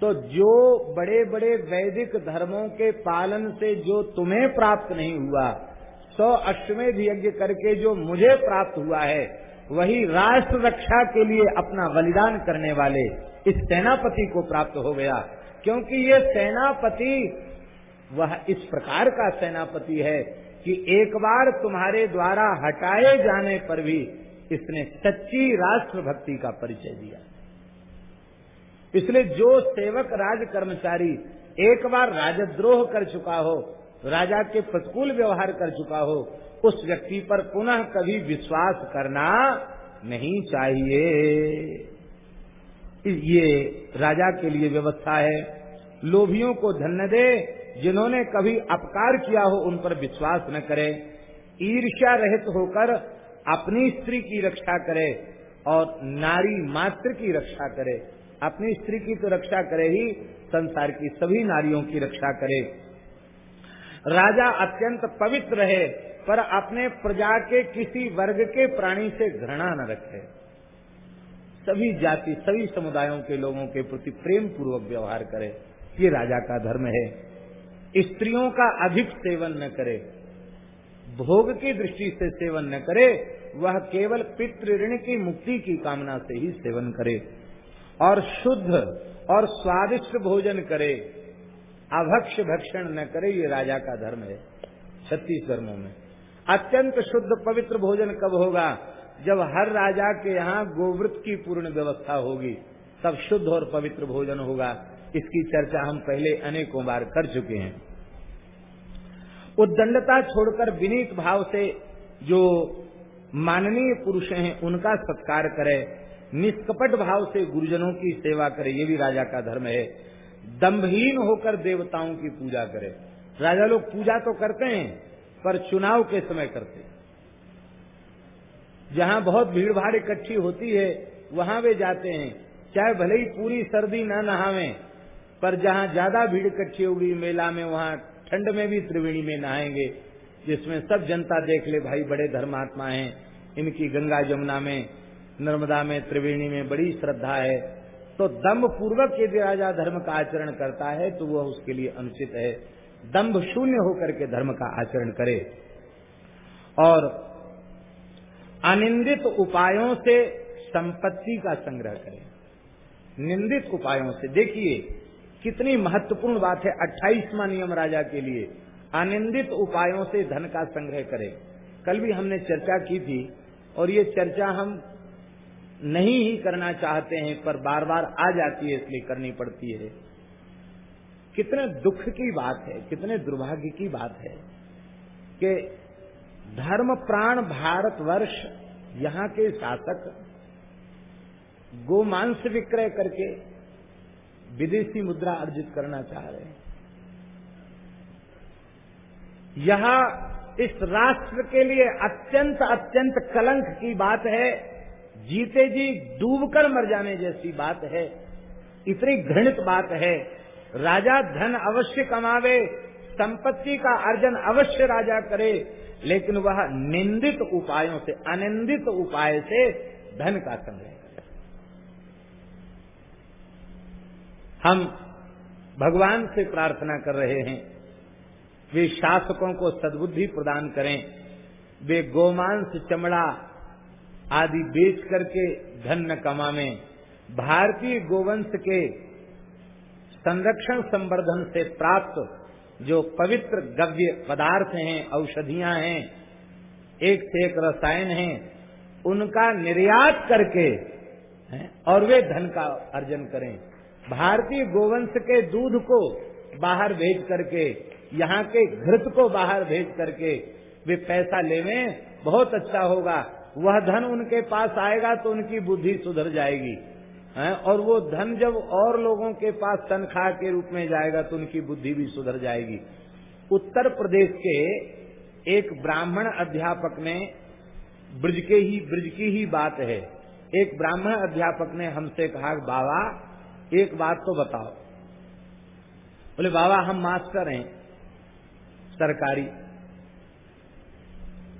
तो जो बड़े बड़े वैदिक धर्मों के पालन से जो तुम्हें प्राप्त नहीं हुआ, सौ अश्वमेध यज्ञ करके जो मुझे प्राप्त हुआ है, वही राष्ट्र रक्षा के लिए अपना बलिदान करने वाले इस सेनापति को प्राप्त हो गया। क्योंकि ये सेनापति, वह इस प्रकार का सेनापति है कि एक बार तुम्हारे द्वारा हटाए जाने पर भी इसने सच्ची राष्ट्र भक्ति का परिचय दिया। इसलिए जो सेवक राज कर्मचारी एक बार राजद्रोह कर चुका हो, राजा के प्रतिकूल व्यवहार कर चुका हो, उस व्यक्ति पर पुनः कभी विश्वास करना नहीं चाहिए। ये राजा के लिए व्यवस्था है। लोभियों को धन्य दे, जिन्होंने कभी अपकार किया हो, उन पर विश्वास न करे। ईर्ष्या रहित होकर अपनी स्त्री की रक्षा करे और नारी मात्र की रक्षा करे। अपनी स्त्री की तो रक्षा करे ही, संसार की सभी नारियों की रक्षा करे। राजा अत्यंत पवित्र रहे, पर अपने प्रजा के किसी वर्ग के प्राणी से घृणा न रखे। सभी जाति, सभी समुदायों के लोगों के प्रति प्रेम पूर्वक व्यवहार करे। ये राजा का धर्म है। स्त्रियों का अधिक सेवन न करे। भोग की दृष्टि से सेवन न करे, वह केवल पितृ ऋण की मुक्ति की कामना से ही सेवन करे। और शुद्ध और स्वादिष्ट भोजन करे, अभक्ष भक्षण न करे, ये राजा का धर्म है छत्तीस धर्मों में। अत्यंत शुद्ध पवित्र भोजन कब होगा? जब हर राजा के यहाँ गोवृत की पूर्ण व्यवस्था होगी, तब शुद्ध और पवित्र भोजन होगा। इसकी चर्चा हम पहले अनेकों बार कर चुके हैं। उद्दंडता छोड़कर विनीत भाव से जो माननीय पुरुष हैं, उनका सत्कार करे। निष्कपट भाव से गुरुजनों की सेवा करे, ये भी राजा का धर्म है। दम्भहीन होकर देवताओं की पूजा करे। राजा लोग पूजा तो करते हैं, पर चुनाव के समय करते हैं। जहाँ बहुत भीड़ भाड़ इकट्ठी होती है, वहाँ वे जाते हैं। चाहे भले ही पूरी सर्दी न नहावे, पर जहाँ ज़्यादा भीड़ इकट्ठी होगी, मेला में वहाँ, ठंड में भी त्रिवेणी में नहाएँगे, जिसमें सब जनता देख ले, भाई बड़े धर्मात्मा हैं, इनकी गंगा जमुना में नर्मदा में, त्रिवेणी में बड़ी श्रद्धा है तो दम्भ पूर्वक यदि राजा धर्म का आचरण करता है तो वह उसके लिए अनुचित है। दम्भ शून्य होकर के धर्म का आचरण करे। और अनिंदित उपायों से संपत्ति का संग्रह करे। निंदित उपायों से। देखिए, कितनी महत्वपूर्ण बात है अट्ठाईसवा नियम राजा के लिए। अनिंदित उपायों से धन का संग्रह करे। कल भी हमने चर्चा की थी, और ये चर्चा हम नहीं ही करना चाहते हैं, पर बार बार आ जाती है, इसलिए करनी पड़ती है। कितने दुख की बात है, कितने दुर्भाग्य की बात है कि धर्म प्राण भारतवर्ष यहाँ के शासक गोमांस विक्रय करके विदेशी मुद्रा अर्जित करना चाह रहे हैं। यह इस राष्ट्र के लिए अत्यंत अत्यंत कलंक की बात है जीते जी डूबकर मर जाने जैसी बात है, इतनी घृणित बात है। राजा धन अवश्य कमावे, संपत्ति का अर्जन अवश्य राजा करे, लेकिन वह निंदित उपायों से, अनिंदित उपाय से धन का संग्रह करे। हम भगवान से प्रार्थना कर रहे हैं, वे शासकों को सद्बुद्धि प्रदान करें, वे गोमांस चमड़ा आदि बेच करके धन न कमावे भारतीय गोवंश के संरक्षण संवर्धन से प्राप्त जो पवित्र गव्य पदार्थ हैं, औषधियाँ हैं, एक से एक रसायन हैं, उनका निर्यात करके, हैं, और वे धन का अर्जन करें। भारतीय गोवंश के दूध को बाहर भेज करके, यहाँ के घृत को बाहर भेज करके वे पैसा लेवे, बहुत अच्छा होगा। वह धन उनके पास आएगा तो उनकी बुद्धि सुधर जाएगी। है? और वो धन जब और लोगों के पास तनख्वाह के रूप में जाएगा तो उनकी बुद्धि भी सुधर जाएगी। उत्तर प्रदेश के एक ब्राह्मण अध्यापक ने ब्रज के ही, ब्रज की ही बात है। एक ब्राह्मण अध्यापक ने हमसे कहा, बाबा, एक बात तो बताओ। बोले, बाबा, हम मास्टर हैं, सरकारी।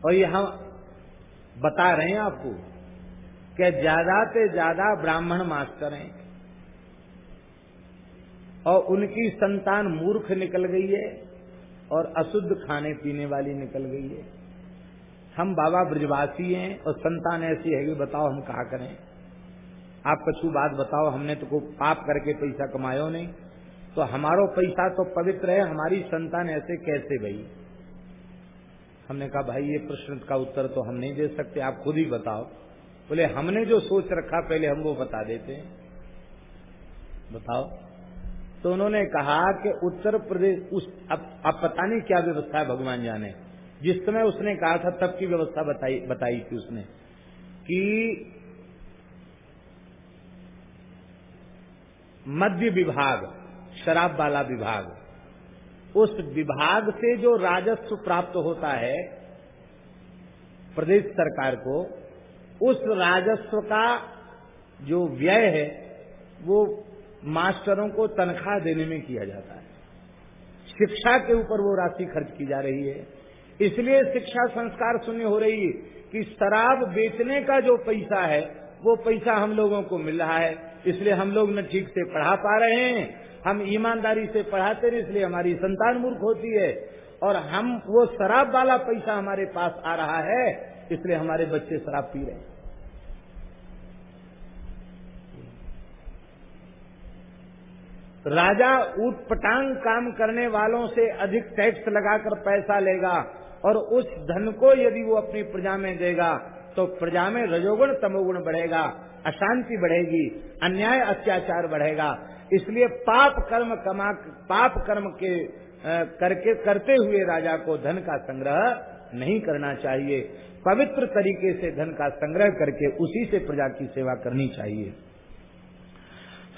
और ये हम बता रहे हैं आपको कि ज़्यादा से ज़्यादा ब्राह्मण मास्टर हैं। और उनकी संतान मूर्ख निकल गई है और अशुद्ध खाने पीने वाली निकल गई है। हम बाबा ब्रजवासी हैं और संतान ऐसी है कि बताओ हम कहा करें। आप कछु बात बताओ, हमने तो को पाप करके पैसा कमायो नहीं। तो हमारो पैसा तो पवित्र है, हमारी संतान ऐसे कैसे भाई? हमने कहा भाई ये प्रश्न का उत्तर तो हम नहीं दे सकते आप खुद ही बताओ। बोले हमने जो सोच रखा पहले हम वो बता देते हैं। बताओ। तो उन्होंने कहा कि उत्तर प्रदेश उस अब, पता नहीं क्या व्यवस्था है भगवान जाने। जिस समय उसने कहा था तब की व्यवस्था बताई बताई थी उसने कि मध्य विभाग शराब वाला विभाग उस विभाग से जो राजस्व प्राप्त होता है, प्रदेश सरकार को, उस राजस्व का जो व्यय है, वो मास्टरों को तनख्वाह देने में किया जाता है। शिक्षा के ऊपर वो राशि खर्च की जा रही है। इसलिए शिक्षा संस्कार शून्य हो रही है कि शराब बेचने का जो पैसा है, वो पैसा हम लोगों को मिल रहा है। इसलिए हम लोग न ठीक से पढ़ा पा रहे हैं। हम ईमानदारी से पढ़ाते नहीं इसलिए हमारी संतान मूर्ख होती है। और हम, वो शराब वाला पैसा हमारे पास आ रहा है, इसलिए हमारे बच्चे शराब पी रहे हैं। राजा ऊट काम करने वालों से अधिक टैक्स लगाकर पैसा लेगा, और उस धन को यदि वो अपनी प्रजा में देगा तो प्रजा में रजोगुण तमोगुण बढ़ेगा। अशांति बढ़ेगी, अन्याय अत्याचार बढ़ेगा। इसलिए पाप कर्म कमा, पाप कर्म के करके, करते हुए राजा को धन का संग्रह नहीं करना चाहिए। पवित्र तरीके से धन का संग्रह करके उसी से प्रजा की सेवा करनी चाहिए।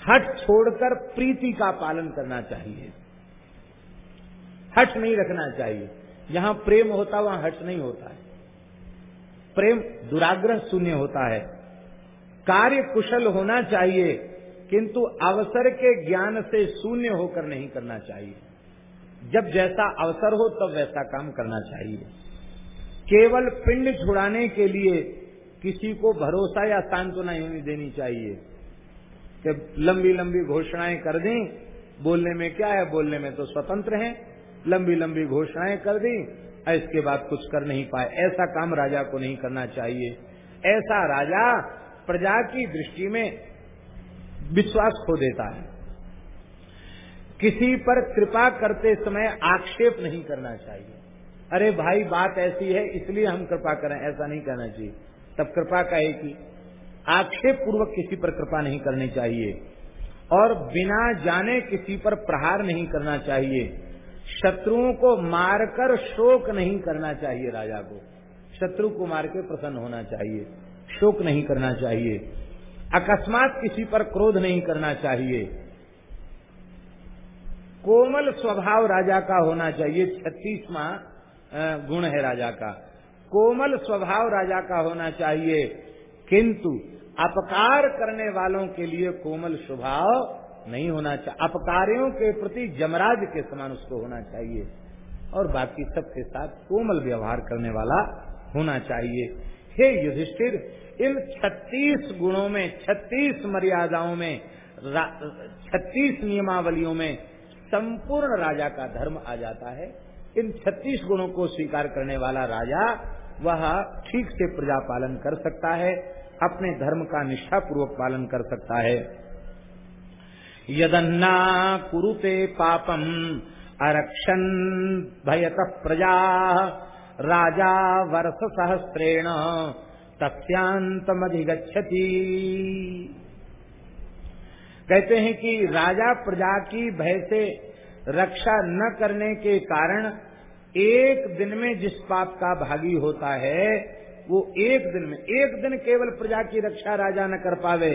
हट छोड़कर प्रीति का पालन करना चाहिए। हट नहीं रखना चाहिए। जहाँ प्रेम होता, वहाँ हट नहीं होता है। प्रेम दुराग्रह शून्य होता है। कार्य कुशल होना चाहिए, किंतु अवसर के ज्ञान से शून्य होकर नहीं करना चाहिए। जब जैसा अवसर हो, तब वैसा काम करना चाहिए। केवल पिंड छुड़ाने के लिए किसी को भरोसा या सांत्वना नहीं देनी चाहिए कि लंबी लंबी घोषणाएँ कर दी, बोलने में क्या है, बोलने में तो स्वतंत्र हैं। लंबी लंबी घोषणाएँ कर दी, इसके बाद कुछ कर नहीं पाए। ऐसा काम राजा को नहीं करना चाहिए। ऐसा राजा प्रजा की दृष्टि में विश्वास खो देता है। किसी पर कृपा करते समय आक्षेप नहीं करना चाहिए। अरे भाई, बात ऐसी है, इसलिए हम कृपा करें, ऐसा नहीं करना चाहिए। तब कृपा कि आक्षेप पूर्वक किसी पर कृपा नहीं करनी चाहिए। और बिना जाने किसी पर प्रहार नहीं करना चाहिए। शत्रुओं को मारकर शोक नहीं करना चाहिए राजा को। शत्रु को मार के प्रसन्न होना चाहिए। शोक नहीं करना चाहिए। अकस्मात किसी पर क्रोध नहीं करना चाहिए। कोमल स्वभाव राजा का होना चाहिए। छत्तीसवा गुण है राजा का। कोमल स्वभाव राजा का होना चाहिए। किंतु अपकार करने वालों के लिए कोमल स्वभाव नहीं होना चाहिए अपकारियों के प्रति जमराज के समान उसको होना चाहिए। और बाकी सबके साथ कोमल व्यवहार करने वाला होना चाहिए। हे युधिष्ठिर इन 36 गुणों में 36 मर्यादाओं में 36 नियमावलियों में संपूर्ण राजा का धर्म आ जाता है। इन 36 गुणों को स्वीकार करने वाला राजा वह ठीक से प्रजा पालन कर सकता है, अपने धर्म का निष्ठा पूर्वक पालन कर सकता है। यदन्ना कुरुते पापम अरक्षन भयत प्रजा, राजा वर्ष सहस्त्रेण तस्यांतमधिगछति कहते हैं कि राजा प्रजा की भय से रक्षा न करने के कारण एक दिन में जिस पाप का भागी होता है, वो एक दिन में, एक दिन केवल प्रजा की रक्षा राजा न कर पावे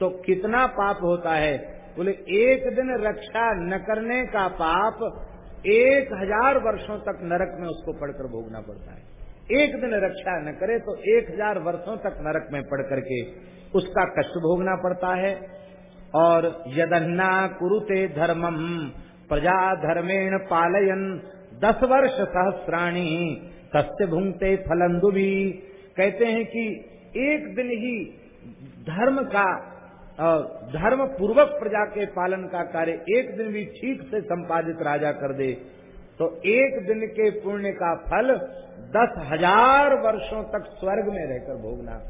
तो कितना पाप होता है? बोले, एक दिन रक्षा न करने का पाप एक हज़ार वर्षों तक नरक में उसको पढ़कर भोगना पड़ता है। एक दिन रक्षा न करे तो एक हज़ार वर्षों तक नरक में पड़ करके उसका कष्ट भोगना पड़ता है। और यदन्ना कुरुते धर्मम प्रजा धर्मेण पालयन, दस वर्ष सहस्राणी सत्य भूंगते फलंदु भी। कहते हैं कि एक दिन ही धर्म का धर्म पूर्वक प्रजा के पालन का कार्य एक दिन भी ठीक से संपादित राजा कर दे तो एक दिन के पुण्य का फल दस हज़ार वर्षों तक स्वर्ग में रहकर भोगना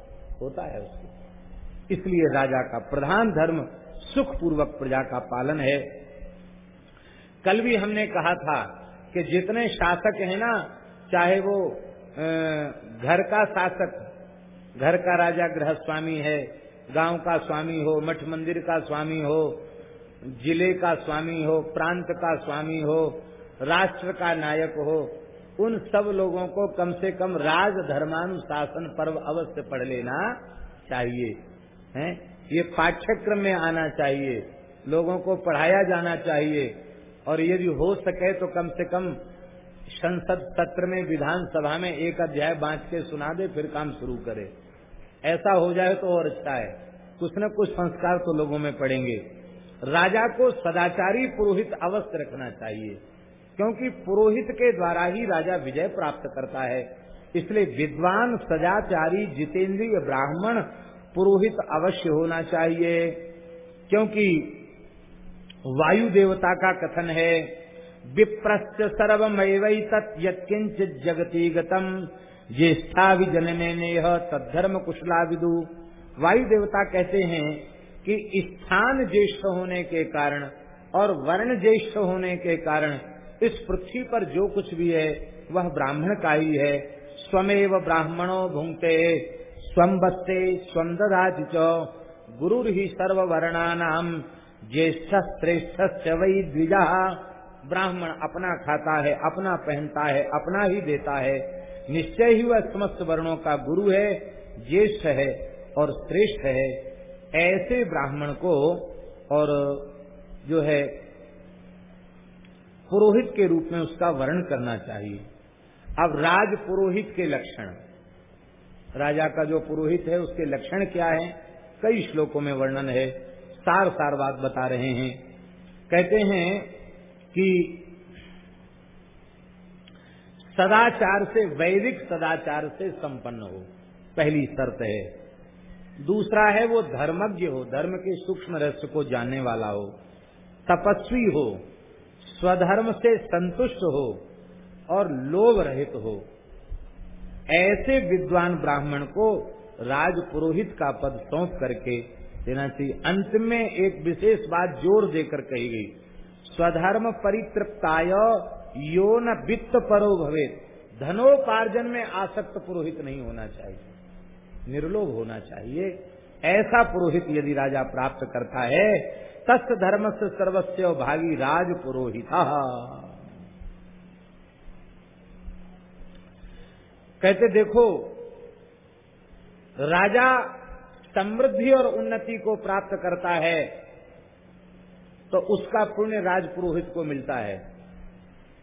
होता है उसको। इसलिए राजा का प्रधान धर्म सुख पूर्वक प्रजा का पालन है। कल भी हमने कहा था कि जितने शासक हैं ना, चाहे वो घर का शासक, घर का राजा गृह स्वामी है, गाँव का स्वामी हो, मठ मंदिर का स्वामी हो, ज़िले का स्वामी हो, प्रांत का स्वामी हो, राष्ट्र का नायक हो उन सब लोगों को कम से कम राज धर्मानुशासन पर्व अवश्य पढ़ लेना चाहिए, हैं? ये पाठ्यक्रम में आना चाहिए, लोगों को पढ़ाया जाना चाहिए, और यदि हो सके तो कम से कम संसद सत्र में, विधानसभा में एक अध्याय बांट के सुना दे, फिर काम शुरू करे। ऐसा हो जाए तो और अच्छा है। कुछ न कुछ संस्कार तो लोगों में पड़ेंगे। राजा को सदाचारी पुरोहित अवश्य रखना चाहिए। क्योंकि पुरोहित के द्वारा ही राजा विजय प्राप्त करता है। इसलिए विद्वान, सदाचारी, जितेंद्रीय ब्राह्मण पुरोहित अवश्य होना चाहिए, क्योंकि वायु देवता का कथन है विप्रश्च सर्वमय तत्किंचित जगती गतम ज्येष्ठा भी जनने नेह तद्धर्म कुशला विदु वायु देवता कहते हैं कि स्थान ज्येष्ठ होने के कारण और वर्ण ज्येष्ठ होने के कारण इस पृथ्वी पर जो कुछ भी है, वह ब्राह्मण का ही है। स्वमेव ब्राह्मणों भूंगते स्वम बस्ते स्वम गुरु ही नाम ज्येष्ठ श्रेष्ठ वही द्विजा। ब्राह्मण अपना खाता है, अपना पहनता है, अपना ही देता है। निश्चय ही वह समस्त वर्णों का गुरु है, ज्येष्ठ है और श्रेष्ठ है। ऐसे ब्राह्मण को और जो है पुरोहित के रूप में उसका वर्ण करना चाहिए। अब राज पुरोहित के लक्षण। राजा का जो पुरोहित है, उसके लक्षण क्या है? कई श्लोकों में वर्णन है। सार सार बात बता रहे हैं। कहते हैं कि सदाचार से वैदिक सदाचार से संपन्न हो। पहली शर्त है। दूसरा है, वो धर्मज्ञ हो, धर्म के सूक्ष्म रहस्य को जानने वाला हो। तपस्वी हो। स्वधर्म से संतुष्ट हो और लोभ रहित हो। ऐसे विद्वान ब्राह्मण को राज पुरोहित का पद सौंप करके देना चाहिए अंत में एक विशेष बात ज़ोर देकर कही गई, स्वधर्म परितृप्ताय यो न वित्त परो भवे धनोपार्जन में आसक्त पुरोहित नहीं होना चाहिए, निर्लोभ होना चाहिए। ऐसा पुरोहित यदि राजा प्राप्त करता है तस् धर्म से सर्वस्व भागी राज पुरोहित कहते, देखो, राजा समृद्धि और उन्नति को प्राप्त करता है तो उसका पुण्य राज पुरोहित को मिलता है।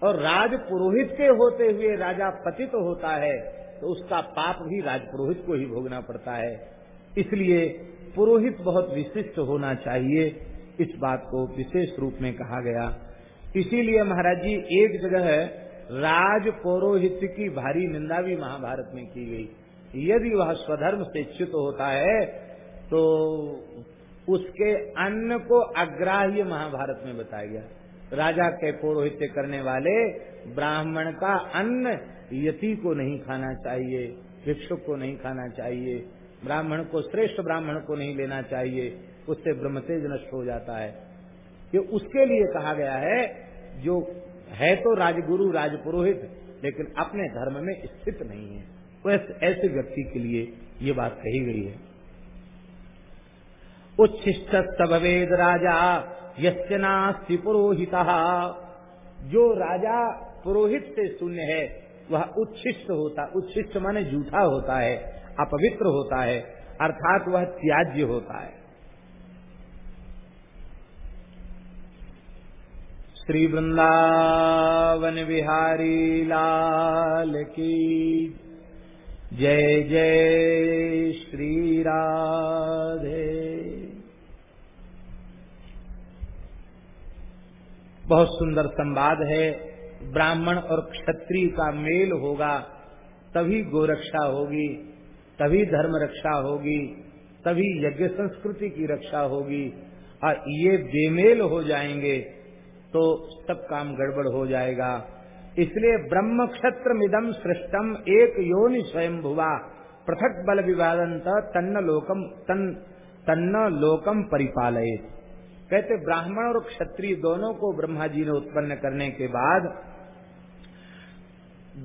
और राज पुरोहित के होते हुए राजा पतित तो होता है तो उसका पाप भी राज पुरोहित को ही भोगना पड़ता है। इसलिए पुरोहित बहुत विशिष्ट होना चाहिए। इस बात को विशेष रूप में कहा गया। इसीलिए महाराज जी, एक जगह राज पौरोहित की भारी निंदा भी महाभारत में की गई। यदि वह स्वधर्म से च्युत होता है तो उसके अन्न को अग्राह्य महाभारत में बताया गया। राजा के पौरोहित्य करने वाले ब्राह्मण का अन्न यति को नहीं खाना चाहिए भिक्षुक को नहीं खाना चाहिए, ब्राह्मण को, श्रेष्ठ ब्राह्मण को नहीं लेना चाहिए। उससे ब्रह्म तेज नष्ट हो जाता है। ये उसके लिए कहा गया है, जो है तो राजगुरु, राजपुरोहित, लेकिन अपने धर्म में स्थित नहीं है। तो ऐसे व्यक्ति के लिए ये बात कही गई है। उच्छिष्ट सबवेद राजा यस्नास्ति पुरोहित। जो राजा पुरोहित से शून्य है, वह उच्छिष्ट होता, उच्छिष्ट माने जूठा होता है, अपवित्र होता है, अर्थात वह त्याज्य होता है। श्री वृंदावन बिहारी लाल की जय जय श्री राधे बहुत सुंदर संवाद है। ब्राह्मण और क्षत्रिय का मेल होगा, तभी गोरक्षा होगी, तभी धर्म रक्षा होगी, तभी यज्ञ संस्कृति की रक्षा होगी। और ये बेमेल हो जाएँगे तो सब काम गड़बड़ हो जाएगा। इसलिए ब्रह्म क्षत्र मिदम सृष्टम एक योनि स्वयं भुवा पृथक बल विवादंत तन्न लोकम तन तन्न लोकम परिपालित कहते ब्राह्मण और क्षत्रिय दोनों को ब्रह्मा जी ने उत्पन्न करने के बाद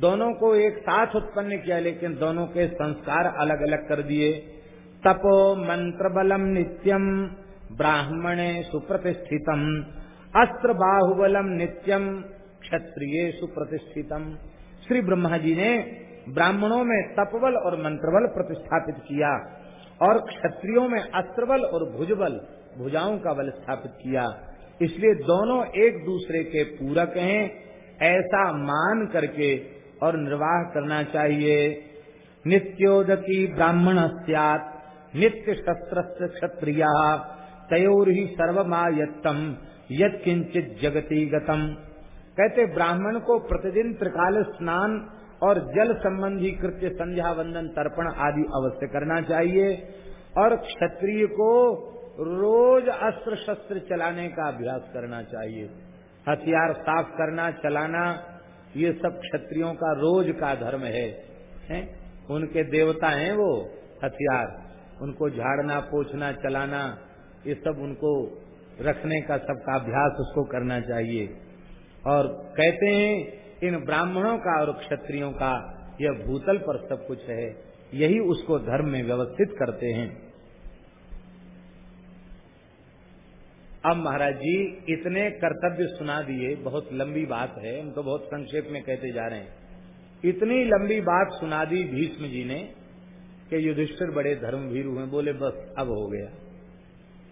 दोनों को एक साथ उत्पन्न किया, लेकिन दोनों के संस्कार अलग अलग कर दिए। तपो मंत्र बलम नित्यम ब्राह्मणे सुप्रतिष्ठितम। अस्त्र बाहुबलम नित्यम क्षत्रिय सुप्रतिष्ठितम श्री ब्रह्मा जी ने ब्राह्मणों में तपबल और मंत्रबल प्रतिष्ठापित किया और क्षत्रियों में अस्त्रबल और भुजबल भुजाओं का बल स्थापित किया। इसलिए दोनों एक दूसरे के पूरक हैं, ऐसा मान करके और निर्वाह करना चाहिए। नित्योदकी ब्राह्मण नित्य शस्त्र क्षत्रिया तयोर ही सर्वमायत्तम। यद किंचित जगती गतम। कहते ब्राह्मण को प्रतिदिन त्रिकाल स्नान और जल संबंधी कृत्य संध्या वंदन तर्पण आदि अवश्य करना चाहिए और क्षत्रिय को रोज अस्त्र शस्त्र चलाने का अभ्यास करना चाहिए। हथियार साफ़ करना चलाना ये सब क्षत्रियों का रोज का धर्म है, है? उनके देवता हैं वो हथियार। उनको झाड़ना पोछना चलाना ये सब उनको रखने का सबका अभ्यास उसको करना चाहिए। और कहते हैं, इन ब्राह्मणों का और क्षत्रियों का यह भूतल पर सब कुछ है, यही उसको धर्म में व्यवस्थित करते हैं। अब महाराज जी, इतने कर्तव्य सुना दिए, बहुत लंबी बात है, हम तो बहुत संक्षेप में कहते जा रहे हैं। इतनी लंबी बात सुना दी भीष्म जी ने कि युधिष्ठिर बड़े धर्मवीर हुए बोले, बस, अब हो गया।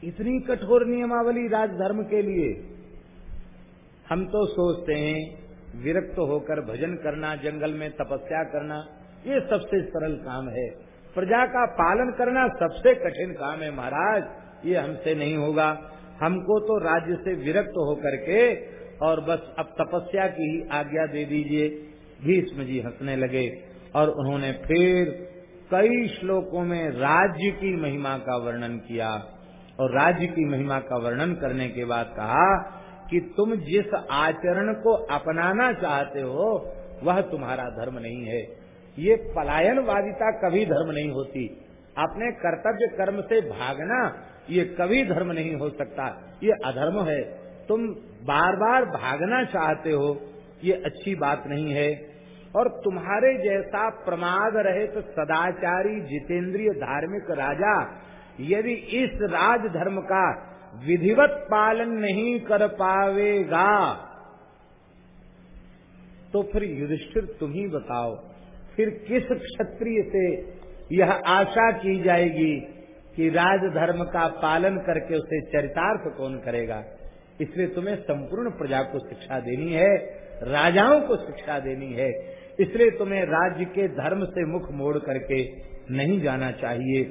इतनी कठोर नियमावली राजधर्म के लिए। हम तो सोचते हैं, विरक्त होकर भजन करना, जंगल में तपस्या करना, ये सबसे सरल काम है। प्रजा का पालन करना सबसे कठिन काम है महाराज, ये हमसे नहीं होगा। हमको तो राज्य से विरक्त होकर के और बस अब तपस्या की ही आज्ञा दे दीजिए। भीष्म जी हंसने लगे और उन्होंने फिर कई श्लोकों में राज्य की महिमा का वर्णन किया। और राज्य की महिमा का वर्णन करने के बाद कहा कि तुम जिस आचरण को अपनाना चाहते हो, वह तुम्हारा धर्म नहीं है। ये पलायनवादिता कभी धर्म नहीं होती। अपने कर्तव्य कर्म से भागना, ये कभी धर्म नहीं हो सकता। ये अधर्म है। तुम बार बार भागना चाहते हो, ये अच्छी बात नहीं है। और तुम्हारे जैसा प्रमाद रहित सदाचारी जितेंद्रिय धार्मिक राजा यदि इस राजधर्म का विधिवत पालन नहीं कर पावेगा तो फिर युधिष्ठिर तुम ही बताओ, फिर किस क्षत्रिय से यह आशा की जाएगी कि राजधर्म का पालन करके उसे चरितार्थ कौन करेगा? इसलिए तुम्हें संपूर्ण प्रजा को शिक्षा देनी है, राजाओं को शिक्षा देनी है। इसलिए तुम्हें राज्य के धर्म से मुख मोड़ करके नहीं जाना चाहिए।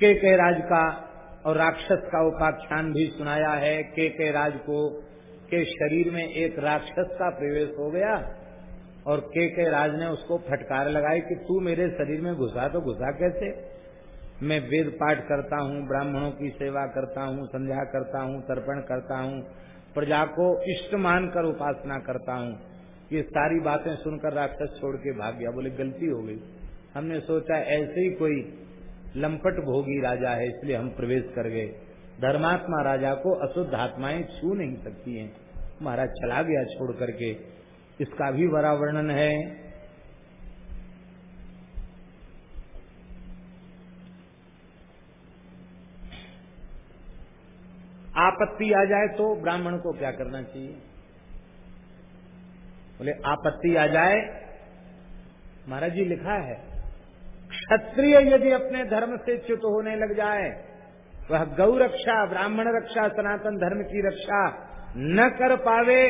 के के राज का और राक्षस का उपाख्यान भी सुनाया है। के के राज को, के शरीर में एक राक्षस का प्रवेश हो गया और के के राज ने उसको फटकार लगाई कि तू मेरे शरीर में घुसा तो घुसा कैसे? मैं वेद पाठ करता हूँ, ब्राह्मणों की सेवा करता हूँ, संध्या करता हूँ, तर्पण करता हूँ, प्रजा को इष्ट मानकर उपासना करता हूँ। ये सारी बातें सुनकर राक्षस छोड़ के भाग गया। बोले, गलती हो गई। हमने सोचा, ऐसे ही कोई लंपट भोगी राजा है, इसलिए हम प्रवेश कर गए। धर्मात्मा राजा को अशुद्ध आत्माएँ छू नहीं सकती हैं। महाराज चला गया छोड़ करके। इसका भी बड़ा वर्णन है। आपत्ति आ जाए तो ब्राह्मण को क्या करना चाहिए? बोले, आपत्ति आ जाए, महाराज जी लिखा है क्षत्रिय यदि अपने धर्म से च्युत होने लग जाए, वह गौ रक्षा, ब्राह्मण रक्षा, सनातन धर्म की रक्षा न कर पावे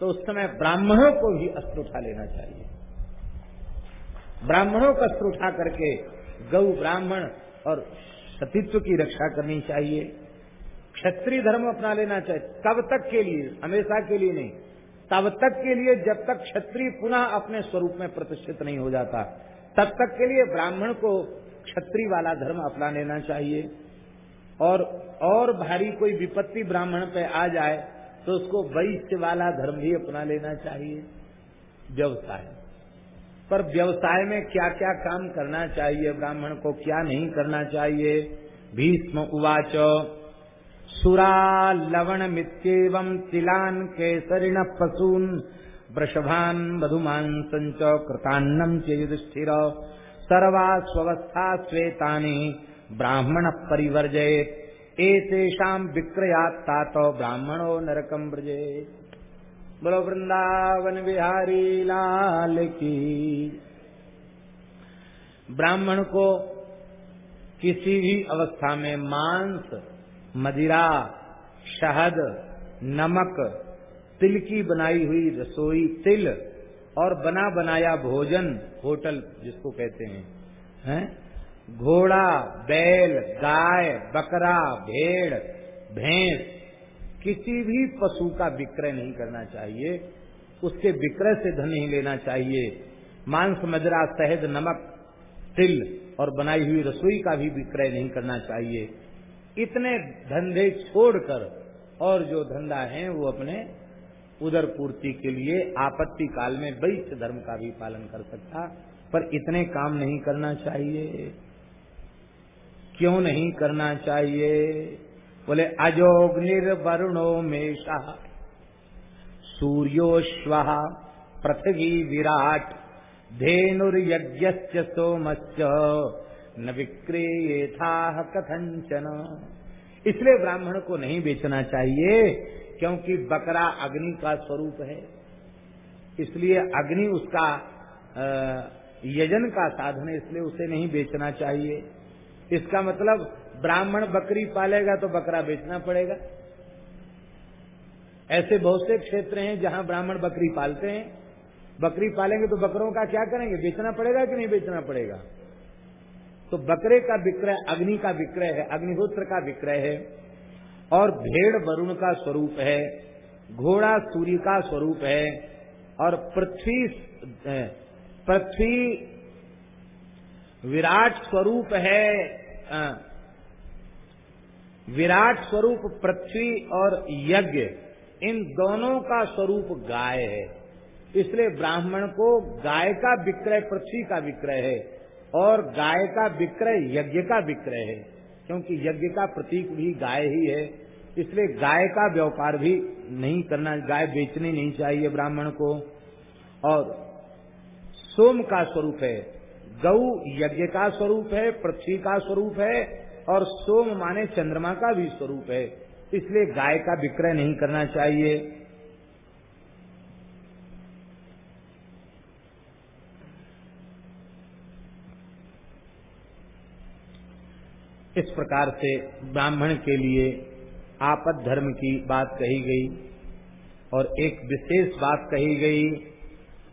तो उस समय ब्राह्मणों को भी अस्त्र उठा लेना चाहिए। ब्राह्मणों का अस्त्र उठा करके गौ, ब्राह्मण और सतीत्व की रक्षा करनी चाहिए। क्षत्रिय धर्म अपना लेना चाहिए। तब तक के लिए, हमेशा के लिए नहीं, तब तक के लिए जब तक क्षत्रिय पुनः अपने स्वरूप में प्रतिष्ठित नहीं हो जाता तब तक के लिए ब्राह्मण को क्षत्रिय वाला धर्म अपना लेना चाहिए। और और भारी कोई विपत्ति ब्राह्मण पे आ जाए तो उसको वैश्य वाला धर्म भी अपना लेना चाहिए। व्यवसाय। पर व्यवसाय में क्या क्या काम करना चाहिए, ब्राह्मण को क्या नहीं करना चाहिए? भीष्म उवाच, सुरा लवण मित्येवं तिलान केसरिण पशून वृषभान मधुमान संच कृतान्नम च युधिष्ठिर। सर्वा स्वस्था श्वेतानि ब्राह्मण परिवर्जयेत एतेषाम विक्रयात्ता तो ब्राह्मणो नरकम ब्रजे बोलो वृंदावन बिहारी, लाल की। ब्राह्मण को किसी भी अवस्था में मांस, मदिरा, शहद, नमक तिल की बनाई हुई रसोई तिल और बना बनाया भोजन, होटल जिसको कहते हैं हैं? घोड़ा, बैल, गाय, बकरा, भेड़, भैंस, किसी भी पशु का विक्रय नहीं करना चाहिए। उसके विक्रय से धन नहीं लेना चाहिए। मांस मजरा शहद, नमक, तिल और बनाई हुई रसोई का भी विक्रय नहीं करना चाहिए। इतने धंधे छोड़कर और जो धंधा है, वो अपने उदर पूर्ति के लिए आपत्ति काल में वैश्य धर्म का भी पालन कर सकता, पर इतने काम नहीं करना चाहिए। क्यों नहीं करना चाहिए? बोले, अजोग निर्वरुणो मेषा, सूर्योश्व पृथ्वी विराट धेनुर्यज्ञ सोमश्च न विक्रिय था कथंचन इसलिए ब्राह्मण को नहीं बेचना चाहिए क्योंकि बकरा अग्नि का स्वरूप है। इसलिए अग्नि उसका यजन का साधन है, इसलिए उसे नहीं बेचना चाहिए। इसका मतलब ब्राह्मण बकरी पालेगा तो बकरा बेचना पड़ेगा। ऐसे बहुत से क्षेत्र हैं जहाँ ब्राह्मण बकरी पालते हैं। बकरी पालेंगे तो बकरों का क्या करेंगे? बेचना पड़ेगा कि नहीं बेचना पड़ेगा? तो बकरे का विक्रय, अग्नि का विक्रय है, अग्निहोत्र का विक्रय है। और भेड़ वरुण का स्वरूप है, घोड़ा सूर्य का स्वरूप है, और पृथ्वी पृथ्वी विराट स्वरूप है विराट स्वरूप पृथ्वी और यज्ञ, इन दोनों का स्वरूप गाय है। इसलिए ब्राह्मण को गाय का विक्रय, पृथ्वी का विक्रय है, और गाय का विक्रय यज्ञ का विक्रय है। क्योंकि यज्ञ का प्रतीक भी गाय ही है, इसलिए गाय का व्यापार भी नहीं करना, गाय बेचनी नहीं चाहिए ब्राह्मण को। और सोम का स्वरूप है गौ यज्ञ का स्वरूप है, पृथ्वी का स्वरूप है, और सोम माने चंद्रमा का भी स्वरूप है, इसलिए गाय का विक्रय नहीं करना चाहिए। इस प्रकार से ब्राह्मण के लिए आपद धर्म की बात कही गई और एक विशेष बात कही गई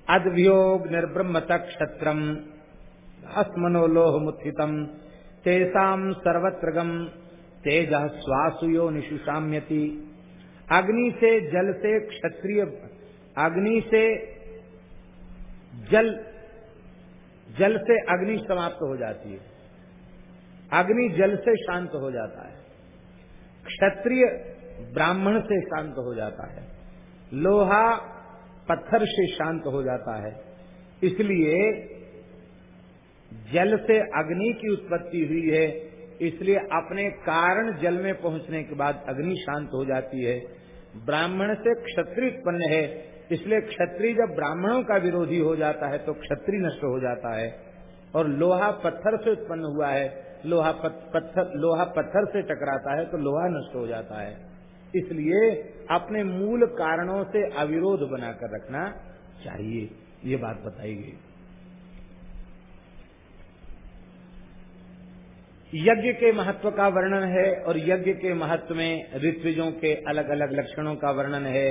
अद्योग निर्ब्रह्मत क्षत्रम अस्मनोलोह मुत्थितम तेसाम सर्वत्रगम, तेज स्वासुयो निशुषाम्यति अग्नि से जल से क्षत्रिय, अग्नि से जल जल से अग्नि समाप्त हो जाती है। अग्नि जल से शांत हो जाता है। क्षत्रिय ब्राह्मण से शांत हो जाता है। लोहा पत्थर से शांत हो जाता है। इसलिए जल से अग्नि की उत्पत्ति हुई है। इसलिए अपने कारण जल में पहुँचने के बाद अग्नि शांत हो जाती है। ब्राह्मण से क्षत्रिय उत्पन्न है। इसलिए क्षत्रिय जब ब्राह्मणों का विरोधी हो जाता है तो क्षत्रिय नष्ट हो जाता है। और लोहा पत्थर से उत्पन्न हुआ है। लोहा पत्थर लोहा पत्थर से टकराता है तो लोहा नष्ट हो जाता है। इसलिए अपने मूल कारणों से अविरोध बनाकर रखना चाहिए। ये बात बताई गई यज्ञ के महत्व का वर्णन है और यज्ञ के महत्व में ऋत्विजों के अलग अलग लक्षणों का वर्णन है।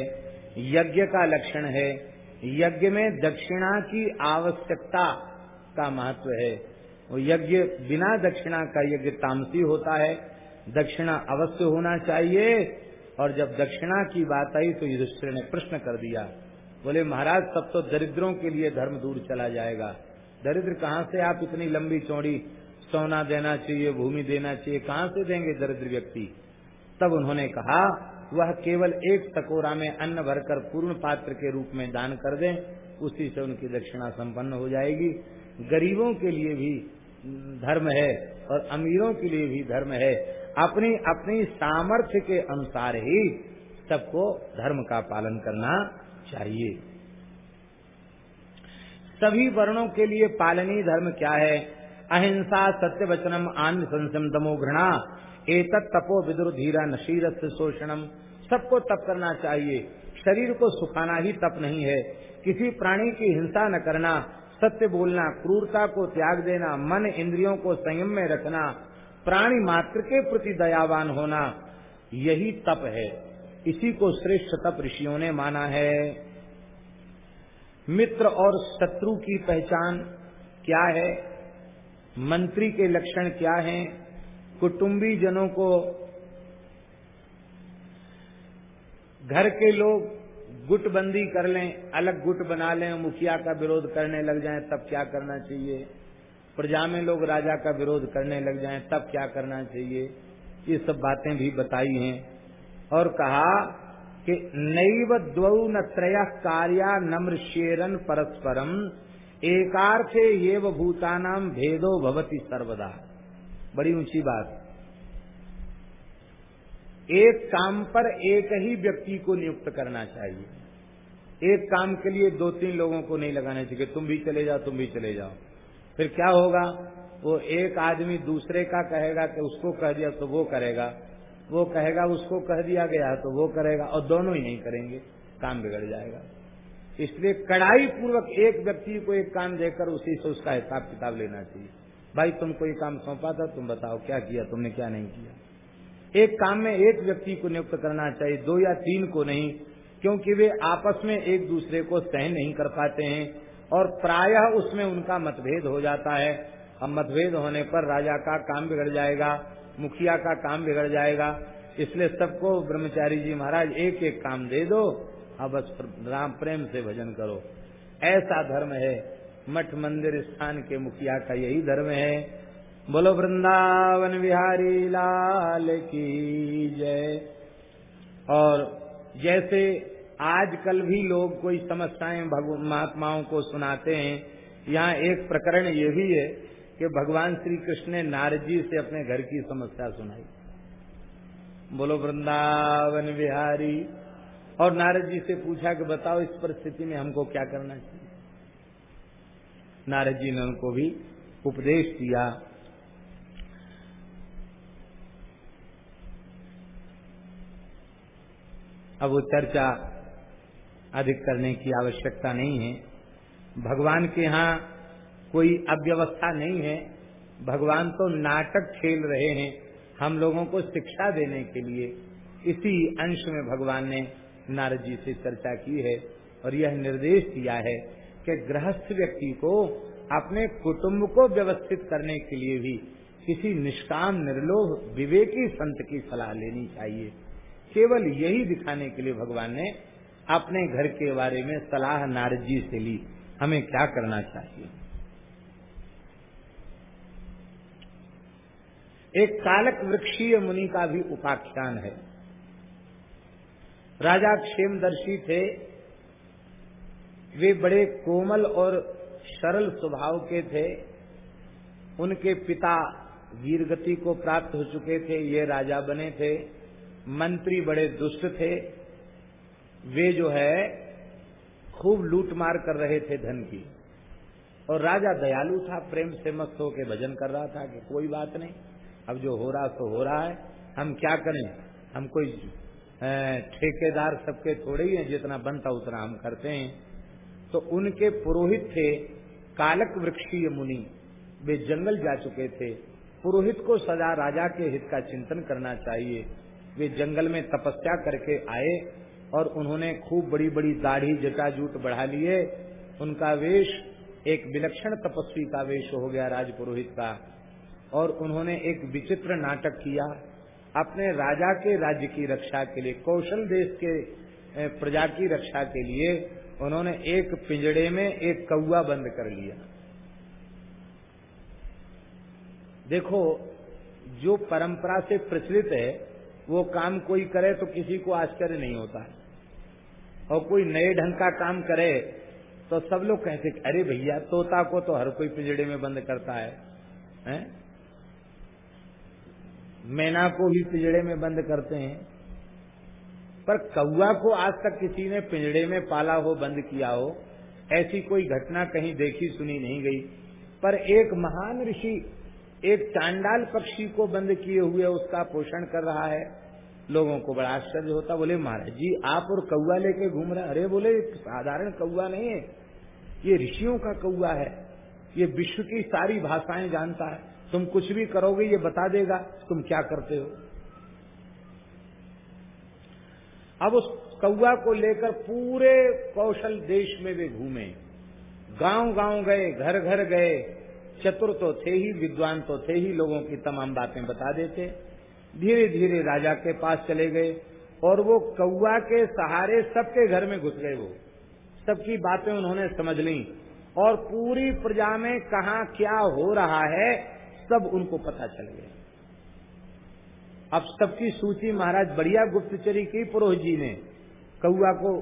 यज्ञ का लक्षण है। यज्ञ में दक्षिणा की आवश्यकता का महत्व है। वो यज्ञ बिना दक्षिणा का यज्ञ तामसी होता है। दक्षिणा अवश्य होना चाहिए। और जब दक्षिणा की बात आई तो युधिष्ठिर ने प्रश्न कर दिया, बोले, महाराज सब तो दरिद्रों के लिए धर्म दूर चला जाएगा। दरिद्र कहाँ से आप इतनी लंबी चौड़ी सोना देना चाहिए, भूमि देना चाहिए, कहाँ से देंगे दरिद्र व्यक्ति? तब उन्होंने कहा, वह केवल एक सकोरा में अन्न भरकर पूर्ण पात्र के रूप में दान कर दें, उसी से उनकी दक्षिणा संपन्न हो जाएगी। गरीबों के लिए भी धर्म है और अमीरों के लिए भी धर्म है। अपनी अपनी सामर्थ्य के अनुसार ही सबको धर्म का पालन करना चाहिए। सभी वर्णों के लिए पालनीय धर्म क्या है? अहिंसा सत्य वचनम आन संसम दमो घृणा एक तपो विदुर धीरा नशीरत शोषणम। सबको तप करना चाहिए। शरीर को सुखाना ही तप नहीं है। किसी प्राणी की हिंसा न करना सत्य बोलना, क्रूरता को त्याग देना, मन इंद्रियों को संयम में रखना, प्राणी मात्र के प्रति दयावान होना, यही तप है। इसी को श्रेष्ठ तप ऋषियों ने माना है। मित्र और शत्रु की पहचान क्या है? मंत्री के लक्षण क्या हैं? कुटुंबी जनों को, घर के लोग गुटबंदी कर लें, अलग गुट बना लें, मुखिया का विरोध करने लग जाएँ, तब क्या करना चाहिए? प्रजा में लोग राजा का विरोध करने लग जाएँ, तब क्या करना चाहिए? ये सब बातें भी बताई हैं। और कहा कि नैव द्वौ न त्रय कार्या नम्र शेरन परस्परम, एकार्थे ये भूतानाम भेदो भवती सर्वदा। बड़ी ऊँची बात। एक काम पर एक ही व्यक्ति को नियुक्त करना चाहिए। एक काम के लिए दो तीन लोगों को नहीं लगाना चाहिए तुम भी चले जाओ, तुम भी चले जाओ। फिर क्या होगा? वो एक आदमी दूसरे का कहेगा कि उसको कह दिया तो वो करेगा। वो कहेगा, उसको कह दिया गया तो वो करेगा और दोनों ही नहीं करेंगे। काम बिगड़ जाएगा। इसलिए कड़ाई पूर्वक एक व्यक्ति को एक काम देकर उसी से उसका हिसाब किताब लेना चाहिए। भाई, तुमको ये काम सौंपा था, तुम बताओ क्या किया, तुमने क्या नहीं किया। एक काम में एक व्यक्ति को नियुक्त करना चाहिए, दो या तीन को नहीं, क्योंकि वे आपस में एक दूसरे को सहन नहीं कर पाते हैं और प्रायः उसमें उनका मतभेद हो जाता है। अब मतभेद होने पर राजा का काम बिगड़ जाएगा, मुखिया का काम बिगड़ जाएगा, इसलिए सबको ब्रह्मचारी जी महाराज एक एक काम दे दो अब बस राम प्रेम से भजन करो। ऐसा धर्म है, मठ मंदिर स्थान के मुखिया का यही धर्म है। बोलो, वृंदावन बिहारी लाल की जय। और जैसे आजकल भी लोग कोई समस्याएँ महात्माओं को सुनाते हैं, यहाँ एक प्रकरण ये भी है कि भगवान श्री कृष्ण ने नारद जी से अपने घर की समस्या सुनाई। बोलो, वृंदावन बिहारी, और नारद जी से पूछा कि बताओ, इस परिस्थिति में हमको क्या करना चाहिए? नारद जी ने उनको भी उपदेश दिया। अब वो चर्चा अधिक करने की आवश्यकता नहीं है। भगवान के यहाँ कोई अव्यवस्था नहीं है। भगवान तो नाटक खेल रहे हैं हम लोगों को शिक्षा देने के लिए। इसी अंश में भगवान ने नारद जी से चर्चा की है और यह निर्देश दिया है कि गृहस्थ व्यक्ति को अपने कुटुंब को व्यवस्थित करने के लिए भी किसी निष्काम, निर्लोभ, विवेकी संत की सलाह लेनी चाहिए। केवल यही दिखाने के लिए भगवान ने अपने घर के बारे में सलाह नारद जी से ली, हमें क्या करना चाहिए? एक कालक वृक्षीय मुनि का भी उपाख्यान है। राजा क्षेमदर्शी थे। वे बड़े कोमल और सरल स्वभाव के थे। उनके पिता वीरगति को प्राप्त हो चुके थे, ये राजा बने थे। मंत्री बड़े दुष्ट थे। वे जो है, खूब लूटमार कर रहे थे धन की। और राजा दयालु था, प्रेम से मस्त होकर भजन कर रहा था कि कोई बात नहीं, अब जो हो रहा तो हो रहा है। हम क्या करें? हम कोई ठेकेदार सबके थोड़े ही हैं, जितना बनता उतना हम करते हैं। तो उनके पुरोहित थे कालक वृक्षीय मुनि। वे जंगल जा चुके थे। पुरोहित को सदा राजा के हित का चिंतन करना चाहिए। वे जंगल में तपस्या करके आए और उन्होंने खूब बड़ी बड़ी दाढ़ी, जटाजूट बढ़ा लिए। उनका वेश एक विलक्षण तपस्वी का वेश हो गया राजपुरोहित का। और उन्होंने एक विचित्र नाटक किया अपने राजा के राज्य की रक्षा के लिए, कौशल देश के प्रजा की रक्षा के लिए उन्होंने एक पिंजड़े में एक कौआ बंद कर लिया। देखो, जो परंपरा से प्रचलित है वो काम कोई करे तो किसी को आश्चर्य नहीं होता। और कोई नए ढंग का काम करे तो सब लोग कहते अरे भैया तोता को तो हर कोई पिंजड़े में बंद करता है, है? मैना को भी पिंजड़े में बंद करते हैं। पर कौआ को आज तक किसी ने पिंजड़े में पाला हो बंद किया हो ऐसी कोई घटना कहीं देखी सुनी नहीं गई। पर एक महान ऋषि एक चांडाल पक्षी को बंद किए हुए उसका पोषण कर रहा है। लोगों को बड़ा आश्चर्य होता, बोले, महाराज जी, आप और कौआ लेके घूम रहे अरे, बोले साधारण कौआ नहीं है। ये ऋषियों का कौआ है। ये विश्व की सारी भाषाएँ जानता है। तुम कुछ भी करोगे, ये बता देगा। तुम क्या करते हो? अब उस कौआ को लेकर पूरे कौशल देश में वे घूमे। गाँव गाँव गए घर घर गए। चतुर तो थे ही, विद्वान तो थे ही, लोगों की तमाम बातें बता देते। धीरे धीरे राजा के पास चले गए और वो कौआ के सहारे सबके घर में घुस गए वो। सबकी बातें उन्होंने समझ ली और पूरी प्रजा में कहा क्या हो रहा है, सब उनको पता चल गया। अब सबकी सूची महाराज बढ़िया गुप्तचरी की पुरोहित जी ने। कौआ को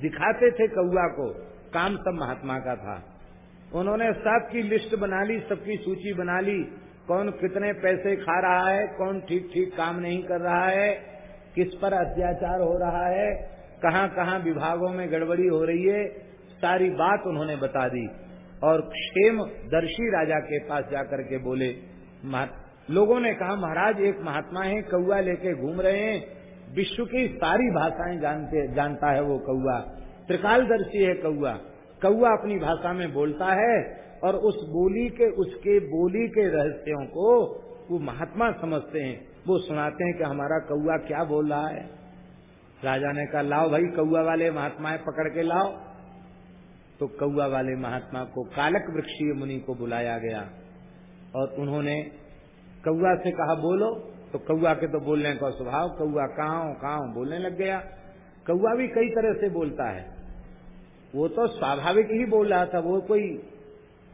दिखाते थे कौआ को। काम सब महात्मा का था। उन्होंने सबकी लिस्ट बना ली, सबकी सूची बना ली। कौन कितने पैसे खा रहा है, कौन ठीक ठीक काम नहीं कर रहा है, किस पर अत्याचार हो रहा है, कहाँ कहाँ विभागों में गड़बड़ी हो रही है, सारी बात उन्होंने बता दी। और क्षेम दर्शी राजा के पास जाकर के बोले लोगों ने कहा, महाराज, एक महात्मा है कौआ लेके घूम रहे हैं, विश्व की सारी भाषाएँ जानते, जानता है वो कौआ त्रिकालदर्शी है कौआ कौआ अपनी भाषा में बोलता है और उस बोली के, उसके बोली के रहस्यों को वो महात्मा समझते हैं। वो सुनाते हैं कि हमारा कौआ क्या बोल रहा है। राजा ने कहा, लाओ भाई कौआ वाले महात्माएँ पकड़ के लाओ। तो कौआ वाले महात्मा को कालक वृक्षीय मुनि को बुलाया गया और उन्होंने कौआ से कहा, बोलो। तो कौआ के तो बोलने का स्वभाव कौआ काव काव बोलने लग गया। कौआ भी कई तरह से बोलता है। वो तो स्वाभाविक ही बोल रहा था, वो कोई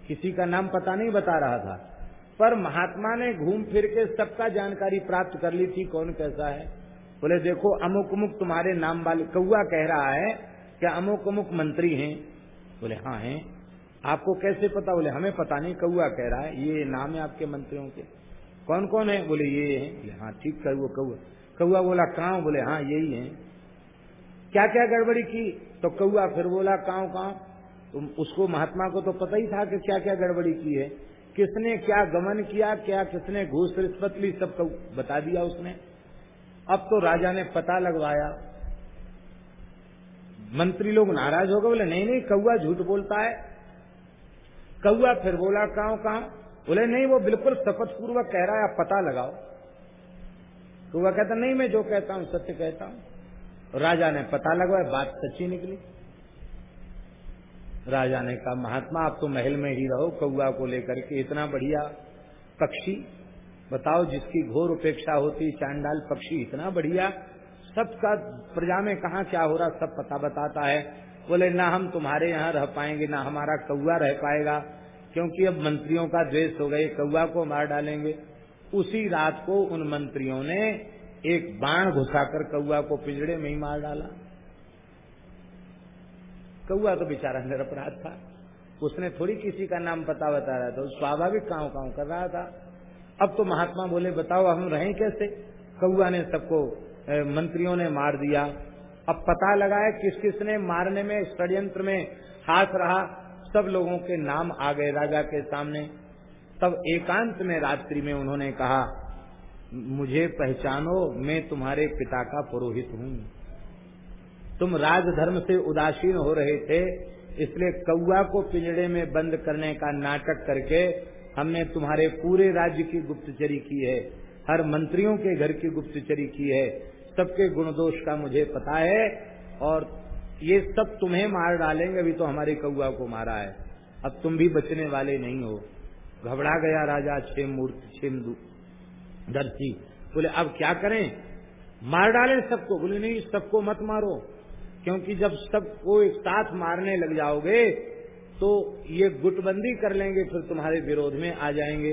किसी का नाम पता नहीं बता रहा था। पर महात्मा ने घूम फिर के सबका जानकारी प्राप्त कर ली थी, कौन कैसा है? बोले, देखो, अमुक अमुक तुम्हारे नाम वाले कौआ कह रहा है क्या अमुक अमुक मंत्री हैं। बोले हाँ हैं। आपको कैसे पता? बोले, हमें पता नहीं कौआ कह रहा है। ये नाम है आपके मंत्रियों के। कौन कौन है? बोले, ये है। बोले हाँ ठीक कर वो कौआ कौआ बोला, कहा? बोले हाँ यही है। क्या क्या गड़बड़ी की? तो कौआ फिर बोला, काव काव। तो उसको महात्मा को तो पता ही था कि क्या क्या गड़बड़ी की है। किसने क्या गमन किया, क्या किसने घूस रिश्वत ली, सब बता दिया उसने। अब तो राजा ने पता लगवाया। मंत्री लोग नाराज़ हो गए, बोले, नहीं नहीं, कौआ झूठ बोलता है। कौआ फिर बोला, कहा कहा? बोले, नहीं, वो बिल्कुल शपथ पूर्वक कह रहा है, आप पता लगाओ। कौआ कहता, नहीं, मैं जो कहता हूँ, सत्य कहता हूँ। राजा ने पता लगवाया, बात सच्ची निकली। राजा ने कहा, महात्मा, आप तो महल में ही रहो, कौआ को लेकर के इतना बढ़िया पक्षी। बताओ, जिसकी घोर उपेक्षा होती, चांडाल पक्षी इतना बढ़िया। सबका, प्रजा में कहा क्या हो रहा, सब पता बताता है। बोले, ना हम तुम्हारे यहाँ रह पाएँगे, ना हमारा कौआ रह पाएगा। क्योंकि अब मंत्रियों का द्वेष हो गए कौआ को मार डालेंगे। उसी रात को उन मंत्रियों ने एक बाण घुसाकर कौआ को पिंजड़े में ही मार डाला। कौआ तो बेचारा निरपराध था। उसने थोड़ी किसी का नाम पता बता रहा था। स्वाभाविक काव काव कर रहा था। अब तो महात्मा बोले, बताओ, हम रहें कैसे? कौआ ने सबको मंत्रियों ने मार दिया। अब पता लगा है किस किस ने मारने में, षड्यंत्र में हाथ रहा। सब लोगों के नाम आ गए राजा के सामने। तब एकांत में रात्रि में उन्होंने कहा, मुझे पहचानो, मैं तुम्हारे पिता का पुरोहित हूँ। तुम राजधर्म से उदासीन हो रहे थे, इसलिए कौआ को पिंजड़े में बंद करने का नाटक करके हमने तुम्हारे पूरे राज्य की गुप्तचरी की है, हर मंत्रियों के घर की गुप्तचरी की है, सबके गुण दोष का मुझे पता है, और ये सब तुम्हें मार डालेंगे, अभी तो हमारे कौआ को मारा है। अब तुम भी बचने वाले नहीं हो। घबरा गया राजा छेम मूर्ति छेम दर्शी बोले, अब क्या करें? मार डालें सबको। बोले, नहीं, सबको मत मारो। क्योंकि जब सबको एक साथ मारने लग जाओगे तो ये गुटबंदी कर लेंगे, फिर तुम्हारे विरोध में आ जाएँगे।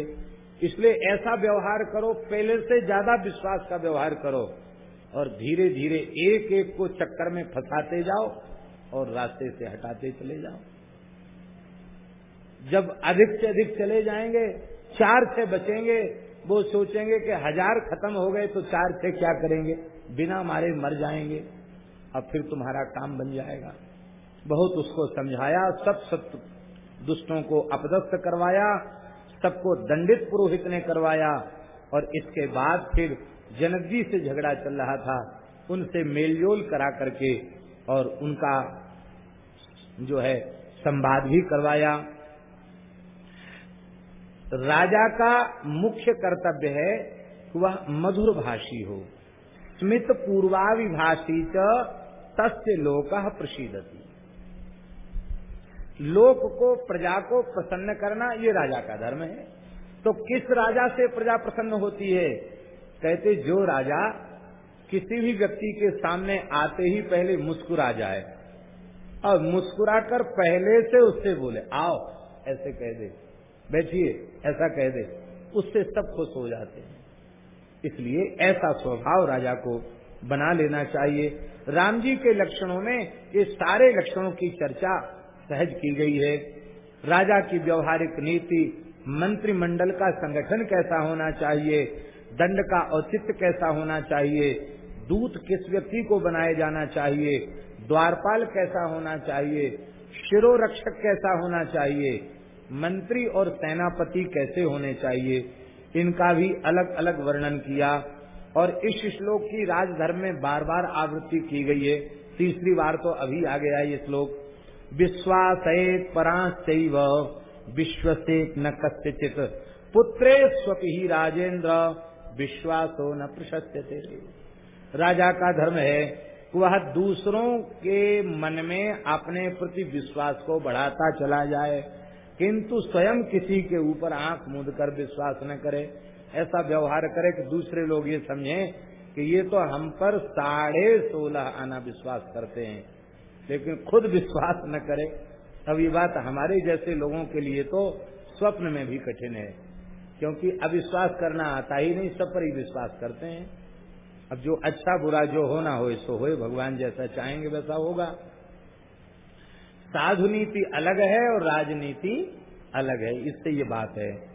इसलिए ऐसा व्यवहार करो, पहले से ज़्यादा विश्वास का व्यवहार करो और धीरे धीरे एक एक को चक्कर में फंसाते जाओ और रास्ते से हटाते चले जाओ। जब अधिक से अधिक चले जाएँगे, चार से बचेंगे, वो सोचेंगे कि हज़ार खत्म हो गए तो चार से क्या करेंगे? बिना मारे मर जाएँगे। अब फिर तुम्हारा काम बन जाएगा। बहुत उसको समझाया, सब सत्य दुष्टों को अपदस्थ करवाया, सबको दंडित पुरोहित ने करवाया और इसके बाद फिर जनक जी से झगड़ा चल रहा था। उनसे मेलजोल करा करके और उनका जो है संवाद भी करवाया। राजा का मुख्य कर्तव्य है वह मधुर भाषी हो। स्मित पूर्वाविभाषी च तस्य लोक प्रसिद्धति लोक को, प्रजा को प्रसन्न करना ये राजा का धर्म है। तो किस राजा से प्रजा प्रसन्न होती है? कहते, जो राजा किसी भी व्यक्ति के सामने आते ही पहले मुस्कुरा जाए और मुस्कुराकर पहले से उससे बोले, आओ, ऐसे कह दे, बैठिए, ऐसा कह दे, उससे सब खुश हो जाते हैं। इसलिए ऐसा स्वभाव राजा को बना लेना चाहिए। राम जी के लक्षणों में ये सारे लक्षणों की चर्चा सहज की गई है। राजा की व्यवहारिक नीति, मंत्रिमंडल का संगठन कैसा होना चाहिए, दंड का औचित्य कैसा होना चाहिए, दूत किस व्यक्ति को बनाए जाना चाहिए, द्वारपाल कैसा होना चाहिए शिरो रक्षक कैसा होना चाहिए, मंत्री और सेनापति कैसे होने चाहिए, इनका भी अलग अलग वर्णन किया। और इस श्लोक की राजधर्म में बार बार आवृत्ति की गई है। तीसरी बार तो अभी आ गया ये श्लोक। विश्वास परांचैव विश्व से न कस्यचित। पुत्रे स्वपि ही राजेंद्र विश्वासो न प्रशस्यते राजा का धर्म है, वह दूसरों के मन में अपने प्रति विश्वास को बढ़ाता चला जाए, किंतु स्वयं किसी के ऊपर आँख मूंद कर विश्वास न करे। ऐसा व्यवहार करे कि दूसरे लोग ये समझे कि ये तो हम पर साढ़े सोलह आना विश्वास करते हैं। लेकिन खुद विश्वास न करे। अब ये बात हमारे जैसे लोगों के लिए तो स्वप्न में भी कठिन है। क्योंकि अविश्वास करना आता ही नहीं, सब पर ही विश्वास करते हैं। अब जो अच्छा बुरा जो होना हो सो हो भगवान जैसा चाहेंगे वैसा होगा। साधु नीति अलग है और राजनीति अलग है। इससे ये बात है।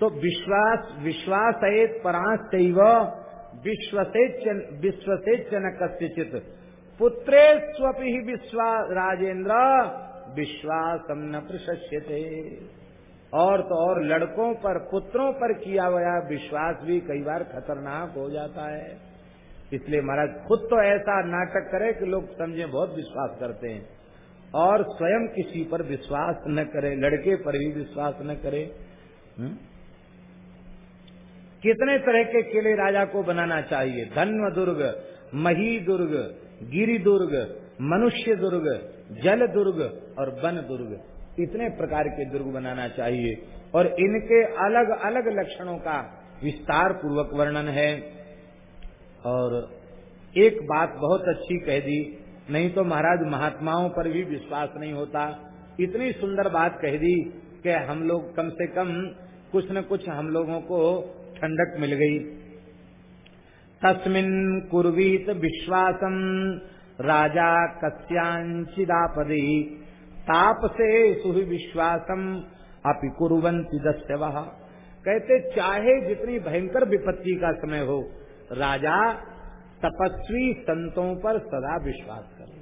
तो विश्वास विश्वास परांश विश्वसेचन विश्वसेचन कस्यचित पुत्रे स्वपि विश्वास राजेंद्र विश्वासम न प्रशस्यते और तो और लड़कों पर, पुत्रों पर किया गया विश्वास भी कई बार खतरनाक हो जाता है। इसलिए महाराज, खुद तो ऐसा नाटक करे कि लोग समझे, बहुत विश्वास करते हैं। और स्वयं किसी पर विश्वास न करे, लड़के पर भी विश्वास न करे। हुँ? कितने तरह के किले राजा को बनाना चाहिए? धन्व दुर्ग मही दुर्ग गिरी दुर्ग मनुष्य दुर्ग जल दुर्ग और वन दुर्ग इतने प्रकार के दुर्ग बनाना चाहिए। और इनके अलग अलग लक्षणों का विस्तार पूर्वक वर्णन है। और एक बात बहुत अच्छी कह दी, नहीं तो महाराज महात्माओं पर भी विश्वास नहीं होता। इतनी सुंदर बात कह दी कि हम लोग कम से कम कुछ न कुछ हम लोगों को ठंडक मिल गई। तस्मिन कुर्वीत विश्वासम। राजा कस्यांचिदापदी। ताप से सुहि विश्वासम। अपि कुरंती दस्य कहते, चाहे जितनी भयंकर विपत्ति का समय हो, राजा तपस्वी संतों पर सदा विश्वास करे।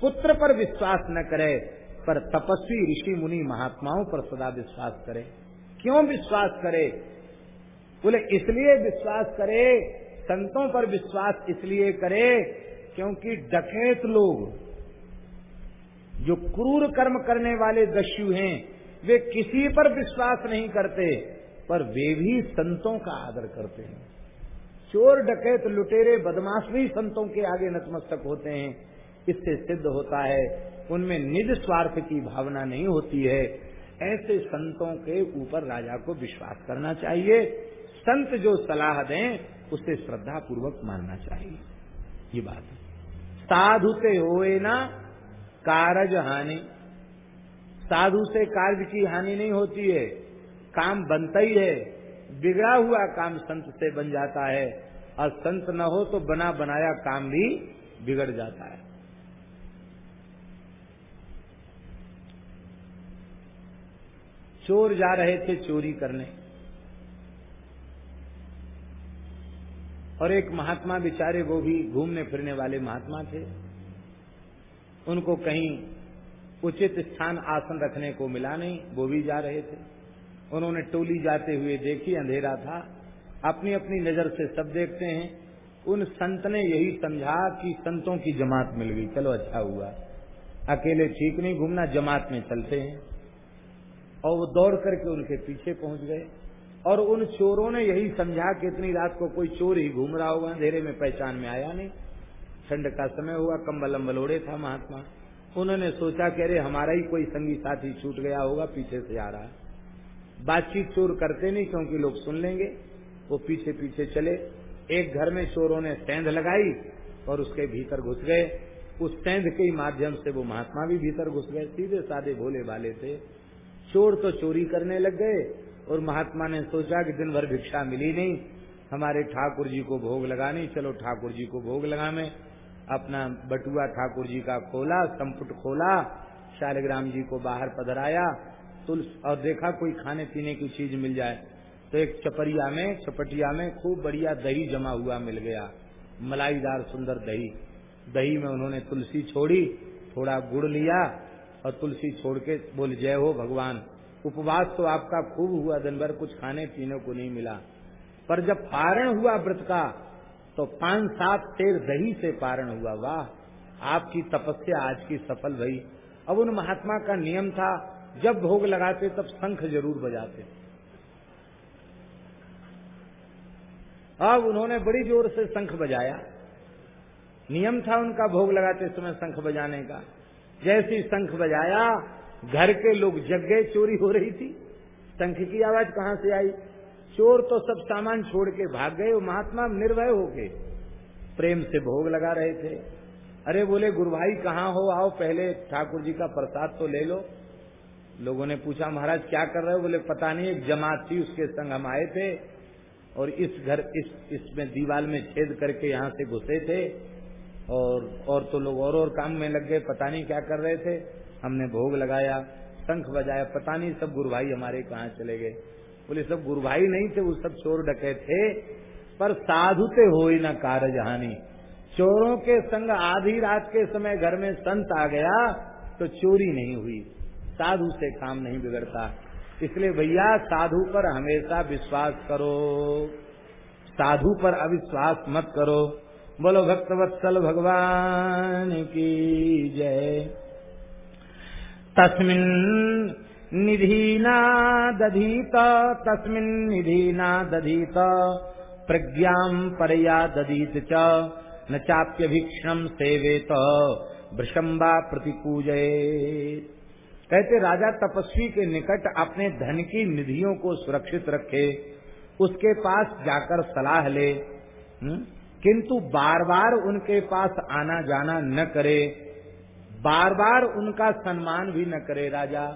पुत्र पर विश्वास न करे, पर तपस्वी ऋषि मुनि महात्माओं पर सदा विश्वास करे। क्यों विश्वास करे? बोले, इसलिए विश्वास करे, संतों पर विश्वास इसलिए करे क्योंकि डकैत लोग जो क्रूर कर्म करने वाले दस्यु हैं, वे किसी पर विश्वास नहीं करते, पर वे भी संतों का आदर करते हैं। चोर, डकैत, लुटेरे, बदमाश भी संतों के आगे नतमस्तक होते हैं। इससे सिद्ध होता है, उनमें निज स्वार्थ की भावना नहीं होती है। ऐसे संतों के ऊपर राजा को विश्वास करना चाहिए। संत जो सलाह दें, उसे श्रद्धा पूर्वक मानना चाहिए। ये बात है। साधु से होए ना, कारज हानि। साधु से कार्य की हानि नहीं होती है। काम बनता ही है। बिगड़ा हुआ काम संत से बन जाता है। और संत न हो तो बना बनाया काम भी बिगड़ जाता है। चोर जा रहे थे चोरी करने। और एक महात्मा बेचारे, वो भी घूमने फिरने वाले महात्मा थे। उनको कहीं उचित स्थान आसन रखने को मिला नहीं, वो भी जा रहे थे। उन्होंने टोली जाते हुए देखी, अंधेरा था। अपनी अपनी नज़र से सब देखते हैं। उन संत ने यही समझा कि संतों की जमात मिल गई, चलो अच्छा हुआ। अकेले ठीक नहीं, घूमना जमात में चलते हैं। और वो दौड़ करके उनके पीछे पहुँच गए। और उन चोरों ने यही समझा कि इतनी रात को कोई चोर ही घूम रहा होगा, अंधेरे में पहचान में आया नहीं। ठंड का समय हुआ कम्बल अम्बल ओढ़े था महात्मा। उन्होंने सोचा कि अरे, हमारा ही कोई संगी साथी छूट गया होगा, पीछे से आ रहा है। बातचीत चोर करते नहीं, क्योंकि लोग सुन लेंगे। वो पीछे पीछे चले। एक घर में चोरों ने सेंध लगाई और उसके भीतर घुस गए। उस सेंध के माध्यम से वो महात्मा भी भीतर घुस गए। सीधे साधे भोले भाले थे। चोर तो चोरी करने लग गए और महात्मा ने सोचा कि दिन भर भिक्षा मिली नहीं। हमारे ठाकुर जी को भोग लगानी, चलो ठाकुर जी को भोग लगा में अपना बटुआ ठाकुर जी का खोला, संपुट खोला, शालिग्राम जी को बाहर पधराया। तुलस, और देखा कोई खाने पीने की चीज़ मिल जाए। तो एक चपरिया में, चपटिया में खूब बढ़िया दही जमा हुआ मिल गया। मलाईदार सुंदर दही। दही में उन्होंने तुलसी छोड़ी, थोड़ा गुड़ लिया और तुलसी छोड़ के बोल, जय हो भगवान। उपवास तो आपका खूब हुआ, दिन भर कुछ खाने पीने को नहीं मिला। पर जब पारण हुआ व्रत का तो पाँच सात शेर दही से पारण हुआ। वाह, आपकी तपस्या आज की सफल भई अब उन महात्मा का नियम था, जब भोग लगाते तब शंख ज़रूर बजाते। अब उन्होंने बड़ी ज़ोर से शंख बजाया। नियम था उनका भोग लगाते समय शंख बजाने का। जैसी शंख बजाया, घर के लोग जग गए, चोरी हो रही थी। शंख की आवाज़ कहाँ से आई? चोर तो सब सामान छोड़ के भाग गए, वो महात्मा निर्भय हो गए। प्रेम से भोग लगा रहे थे। अरे बोले गुरु भाई कहाँ हो? आओ पहले ठाकुर जी का प्रसाद तो ले लो। लोगों ने पूछा, महाराज, क्या कर रहे हो? बोले, पता नहीं, एक जमात थी, उसके संग हम आए थे और इस घर, इस, इसमें दीवार में छेद करके यहाँ से घुसे थे। और और तो लोग और और काम में लग गए, पता नहीं क्या कर रहे थे। हमने भोग लगाया, शंख बजाया, पता नहीं सब गुरु भाई हमारे कहाँ चले गए। बोले, सब गुरु भाई नहीं थे, वो सब चोर डके थे, पर साधु ते हो ही न कार जहानी चोरों के संग आधी रात के समय घर में संत आ गया तो चोरी नहीं हुई। साधु से काम नहीं बिगड़ता। इसलिए भैया, साधु पर हमेशा विश्वास करो। साधु पर अविश्वास मत करो। बोलो भक्तवत्सल भगवान की जय तस्मिन निधीना दधीत तस्मिन निधीना दधीत प्रज्ञा परया दधीत च, न चाप्यभीक्षण सेवेत भृशंबा प्रतिपूजय कहते, राजा तपस्वी के निकट अपने धन की निधियों को सुरक्षित रखे, उसके पास जाकर सलाह ले हुँ? किंतु बार बार उनके पास आना जाना न करे बार बार उनका सम्मान भी न करे राजा।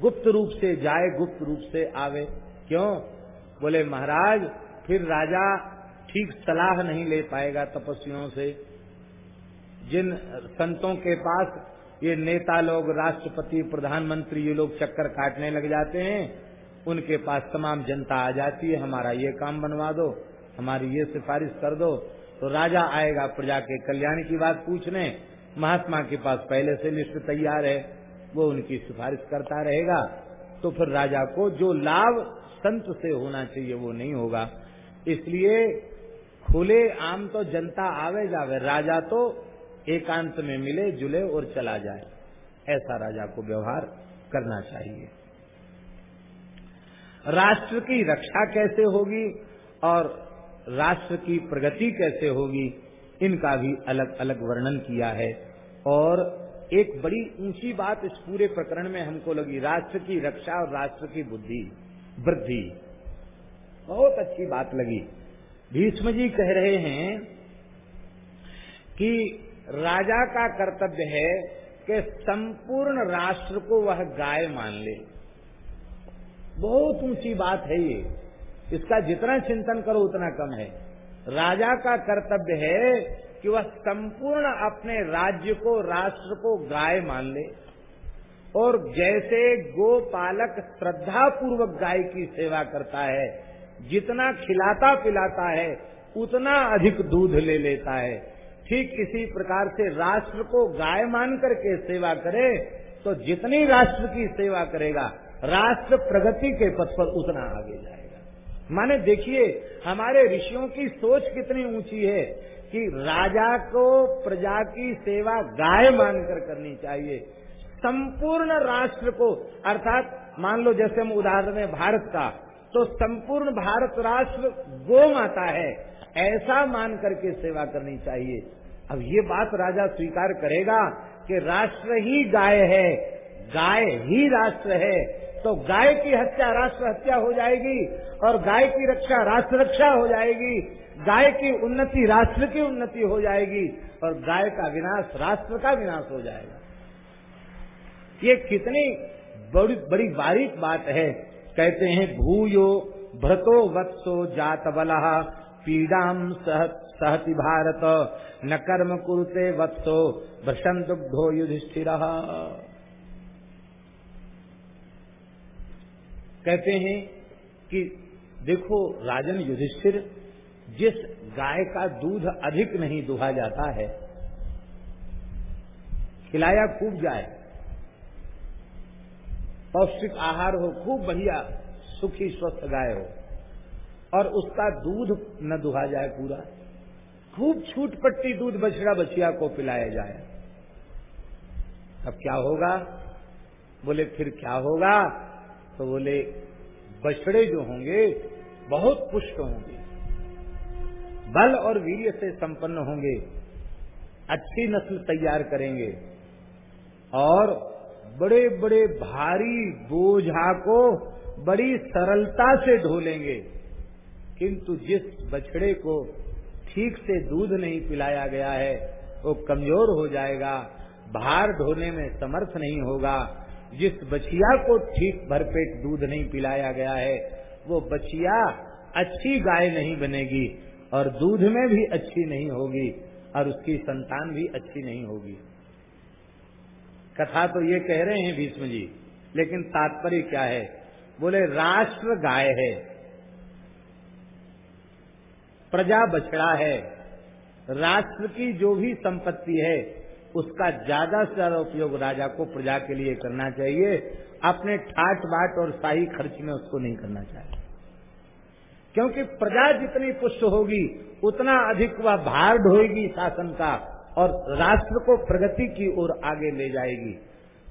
गुप्त रूप से जाए, गुप्त रूप से आवे। क्यों? बोले, महाराज, फिर राजा ठीक सलाह नहीं ले पाएगा तपस्वियों से। जिन संतों के पास ये नेता लोग, राष्ट्रपति, प्रधानमंत्री, ये लोग चक्कर काटने लग जाते हैं, उनके पास तमाम जनता आ जाती है, हमारा ये काम बनवा दो। हमारी ये सिफारिश कर दो तो राजा आएगा प्रजा के कल्याण की बात पूछने। महात्मा के पास पहले से लिस्ट तैयार है, वो उनकी सिफारिश करता रहेगा। तो फिर राजा को जो लाभ संत से होना चाहिए, वो नहीं होगा। इसलिए खुले आम तो जनता आवे जावे, राजा तो एकांत में मिले, जुले और चला जाए। ऐसा राजा को व्यवहार करना चाहिए। राष्ट्र की रक्षा कैसे होगी और राष्ट्र की प्रगति कैसे होगी, इनका भी अलग अलग वर्णन किया है। और एक बड़ी ऊँची बात इस पूरे प्रकरण में हमको लगी, राष्ट्र की रक्षा और राष्ट्र की बुद्धि, वृद्धि। बहुत अच्छी बात लगी। भीष्म जी कह रहे हैं कि राजा का कर्तव्य है कि संपूर्ण राष्ट्र को वह गाय मान ले। बहुत ऊँची बात है ये। इसका जितना चिंतन करो उतना कम है। राजा का कर्तव्य है कि वह संपूर्ण अपने राज्य को, राष्ट्र को गाय मान ले। और जैसे गोपालक श्रद्धा पूर्वक गाय की सेवा करता है, जितना खिलाता पिलाता है, उतना अधिक दूध ले लेता है। ठीक इसी प्रकार से राष्ट्र को गाय मान करके सेवा करे तो जितनी राष्ट्र की सेवा करेगा, राष्ट्र प्रगति के पथ पर उतना आगे जाए माने देखिए, हमारे ऋषियों की सोच कितनी ऊँची है कि राजा को प्रजा की सेवा गाय मानकर करनी चाहिए। संपूर्ण राष्ट्र को, अर्थात मान लो जैसे हम उदाहरण है भारत का तो संपूर्ण भारत राष्ट्र गो माता है, ऐसा मान करके सेवा करनी चाहिए। अब ये बात राजा स्वीकार करेगा कि राष्ट्र ही गाय है, गाय ही राष्ट्र है तो गाय की हत्या, राष्ट्र हत्या हो जाएगी और गाय की रक्षा, राष्ट्र रक्षा हो जाएगी। गाय की उन्नति, राष्ट्र की उन्नति हो जाएगी और गाय का विनाश, राष्ट्र का विनाश हो जाएगा। ये कितनी बड़ी बड़ी बारीक बात है। कहते हैं, भूयो भ्रतो वत्सो जात बला सह सहति भारत, न कर्म कुरुते वत्सो भ्रषण दुग्धो युधिष्ठिर। कहते हैं कि देखो राजन युधिष्ठिर, जिस गाय का दूध अधिक नहीं दुहा जाता है, खिलाया खूब जाए, पौष्टिक आहार हो, खूब बढ़िया सुखी स्वस्थ गाय हो, और उसका दूध न दुहा जाए पूरा, खूब छूट पट्टी दूध बछड़ा बछिया को पिलाया जाए। अब क्या होगा? बोले, फिर क्या होगा? तो बोले, बछड़े जो होंगे, बहुत पुष्ट होंगे। बल और वीर्य से संपन्न होंगे, अच्छी नस्ल तैयार करेंगे, और बड़े बड़े भारी बोझा को बड़ी सरलता से ढोलेंगे किंतु जिस बछड़े को ठीक से दूध नहीं पिलाया गया है, वो कमज़ोर हो जाएगा, भार ढोने में समर्थ नहीं होगा। जिस बछिया को ठीक भरपेट दूध नहीं पिलाया गया है, वो बछिया अच्छी गाय नहीं बनेगी और दूध में भी अच्छी नहीं होगी और उसकी संतान भी अच्छी नहीं होगी। कथा तो ये कह रहे हैं भीष्म जी, लेकिन तात्पर्य क्या है? बोले, राष्ट्र गाय है, प्रजा बछड़ा है, राष्ट्र की जो भी संपत्ति है उसका ज़्यादा से ज़्यादा उपयोग राजा को प्रजा के लिए करना चाहिए। अपने ठाट बाट और शाही खर्च में उसको नहीं करना चाहिए। क्योंकि प्रजा जितनी पुष्ट होगी, उतना अधिक वह भार ढोएगी शासन का और राष्ट्र को प्रगति की ओर आगे ले जाएगी।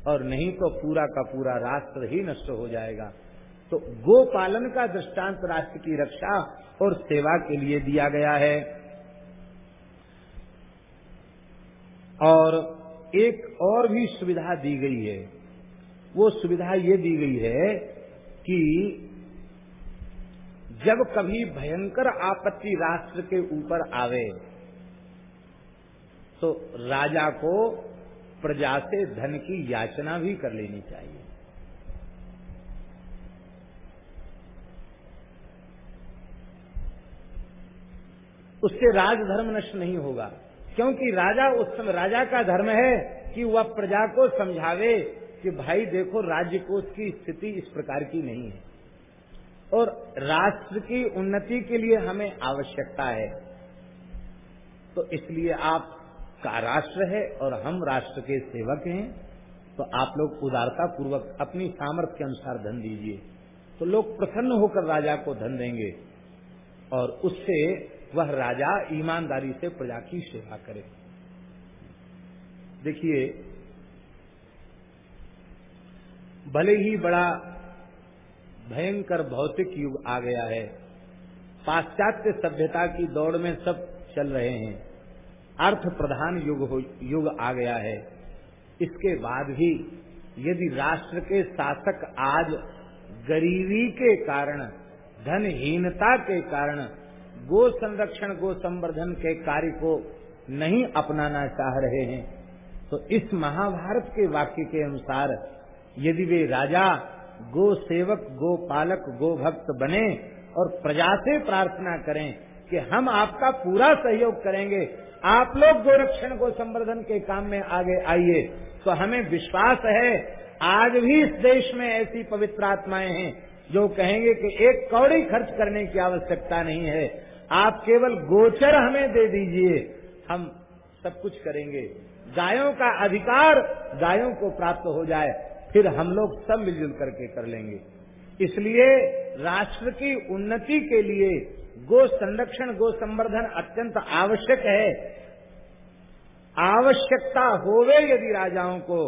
और नहीं तो पूरा का पूरा राष्ट्र ही नष्ट हो जाएगा। तो गो पालन का दृष्टांत राष्ट्र की रक्षा और सेवा के लिए दिया गया है। और एक और भी सुविधा दी गई है। वो सुविधा ये दी गई है कि जब कभी भयंकर आपत्ति राष्ट्र के ऊपर आवे तो राजा को प्रजा से धन की याचना भी कर लेनी चाहिए। उससे राजधर्म नष्ट नहीं होगा। क्योंकि राजा उस समय, राजा का धर्म है कि वह प्रजा को समझावे कि भाई देखो राज्य कोष की स्थिति इस प्रकार की नहीं है। और राष्ट्र की उन्नति के लिए हमें आवश्यकता है। तो इसलिए आप का राष्ट्र है और हम राष्ट्र के सेवक हैं। तो आप लोग उदारता पूर्वक अपनी सामर्थ्य के अनुसार धन दीजिए। तो लोग प्रसन्न होकर राजा को धन देंगे। और उससे वह राजा ईमानदारी से प्रजा की सेवा करे। देखिए, भले ही बड़ा भयंकर भौतिक युग आ गया है, पाश्चात्य सभ्यता की दौड़ में सब चल रहे हैं अर्थ प्रधान युग युग आ गया है। इसके बाद भी यदि राष्ट्र के शासक आज गरीबी के कारण, धनहीनता के कारण गो संरक्षण, गो संवर्धन के कार्य को नहीं अपनाना चाह रहे हैं। तो इस महाभारत के वाक्य के अनुसार यदि वे राजा, गो सेवक, गो पालक, गो भक्त बने और प्रजा से प्रार्थना करें कि हम आपका पूरा सहयोग करेंगे, आप लोग गोरक्षण गो संवर्धन के काम में आगे आइए तो हमें विश्वास है, आज भी इस देश में ऐसी पवित्र आत्माएँ हैं जो कहेंगे कि एक कौड़ी खर्च करने की आवश्यकता नहीं है। आप केवल गोचर हमें दे दीजिए, हम सब कुछ करेंगे। गायों का अधिकार गायों को प्राप्त हो जाए, फिर हम लोग सब मिलजुल करके कर लेंगे। इसलिए राष्ट्र की उन्नति के लिए गो संरक्षण, गो संवर्धन अत्यंत आवश्यक है। आवश्यकता होवे यदि राजाओं को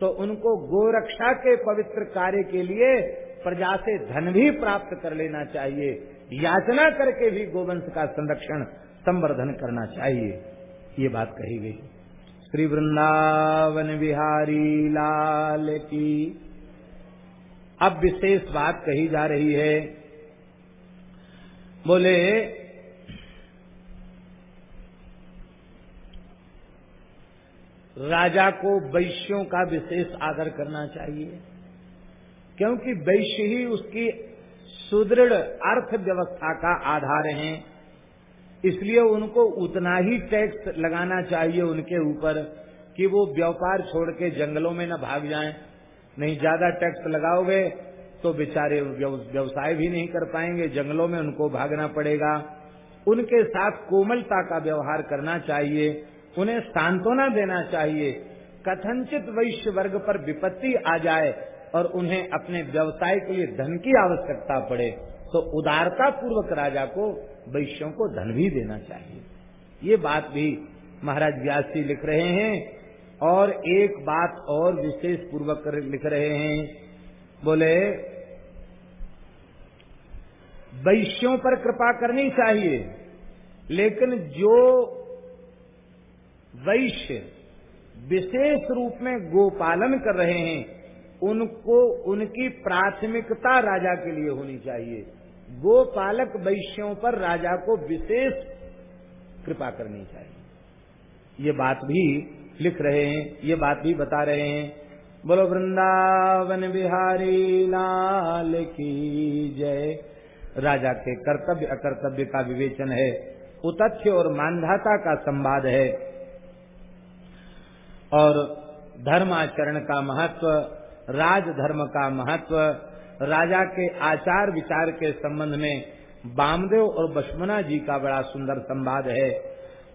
तो उनको गोरक्षा के पवित्र कार्य के लिए प्रजा से धन भी प्राप्त कर लेना चाहिए। याचना करके भी गोवंश का संरक्षण, संवर्धन करना चाहिए। ये बात कही गई। श्री वृंदावन बिहारी लाल की अब विशेष बात कही जा रही है। बोले, राजा को वैश्यों का विशेष आदर करना चाहिए, क्योंकि वैश्य ही उसकी सुदृढ़ अर्थव्यवस्था का आधार हैं। इसलिए उनको उतना ही टैक्स लगाना चाहिए उनके ऊपर कि वो व्यापार छोड़ के जंगलों में न भाग जाएँ। नहीं, ज़्यादा टैक्स लगाओगे तो बेचारे व्यवसाय भी नहीं कर पाएँगे, जंगलों में उनको भागना पड़ेगा। उनके साथ कोमलता का व्यवहार करना चाहिए, उन्हें सांत्वना देना चाहिए। कथनचित वैश्य वर्ग पर विपत्ति आ जाए और उन्हें अपने व्यवसाय के लिए धन की आवश्यकता पड़े तो उदारता पूर्वक राजा को वैश्यों को धन भी देना चाहिए। ये बात भी महाराज व्यास जी लिख रहे हैं और एक बात और विशेष पूर्वक लिख रहे हैं। बोले, वैश्यों पर कृपा करनी चाहिए, लेकिन जो वैश्य विशेष रूप में गोपालन कर रहे हैं उनको, उनकी प्राथमिकता राजा के लिए होनी चाहिए। गोपालक वैश्यों पर राजा को विशेष कृपा करनी चाहिए। ये बात भी लिख रहे हैं, ये बात भी बता रहे हैं। बोलो, वृंदावन बिहारी लाल की जय। राजा के कर्तव्य, अकर्तव्य का विवेचन है। उतथ्य और मानधाता का संवाद है। और धर्माचरण का महत्व राजधर्म का महत्व, राजा के आचार विचार के संबंध में बामदेव और बशमना जी का बड़ा सुंदर संवाद है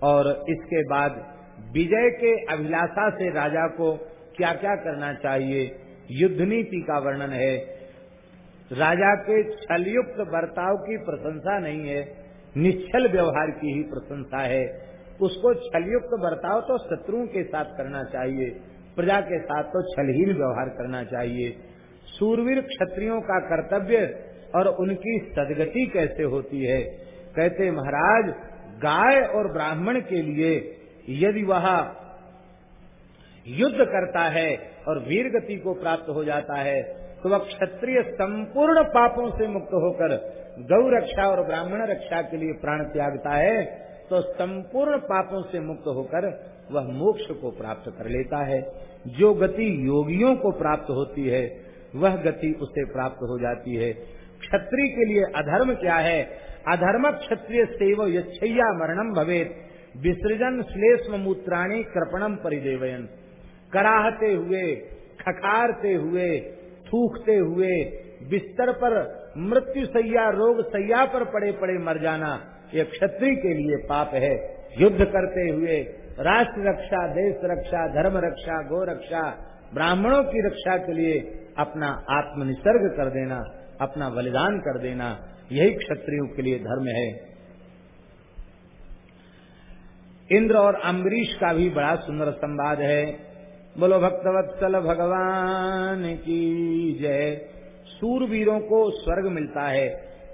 और इसके बाद विजय के अभिलाषा से राजा को क्या क्या करना चाहिए युद्ध नीति का वर्णन है। राजा के छलयुक्त बर्ताव की प्रशंसा नहीं है, निश्चल व्यवहार की ही प्रशंसा है। उसको छलयुक्त बर्ताव तो शत्रुओं के साथ करना चाहिए। प्रजा के साथ तो छलहीन व्यवहार करना चाहिए। सूरवीर क्षत्रियों का कर्तव्य और उनकी सदगति कैसे होती है? कहते महाराज, गाय और ब्राह्मण के लिए यदि वह युद्ध करता है और वीर गति को प्राप्त हो जाता है तो वह क्षत्रिय संपूर्ण पापों से मुक्त होकर गौ रक्षा और ब्राह्मण रक्षा के लिए प्राण त्यागता है तो संपूर्ण पापों से मुक्त होकर वह मोक्ष को प्राप्त कर लेता है। जो गति योगियों को प्राप्त होती है, वह गति उसे प्राप्त हो जाती है। क्षत्रिय के लिए अधर्म क्या है? अधर्म क्षत्रिय सेव यछैया मरणम भवेत। विसर्जन श्लेष्म मूत्राणी कृपणम परिदेवयन। कराहते हुए, खखारते हुए, थूकते हुए, बिस्तर पर मृत्यु सैया, रोग सैया पर पड़े पड़े मर जाना, ये क्षत्रिय के लिए पाप है। युद्ध करते हुए राष्ट्र रक्षा, देश रक्षा, धर्म रक्षा, गो रक्षा, ब्राह्मणों की रक्षा के लिए अपना आत्मनिसर्ग कर देना, अपना बलिदान कर देना, यही क्षत्रियों के लिए धर्म है। इंद्र और अम्बरीश का भी बड़ा सुंदर संवाद है। बोलो भक्तवत्सल भगवान की जय। सूरवीरों को स्वर्ग मिलता है,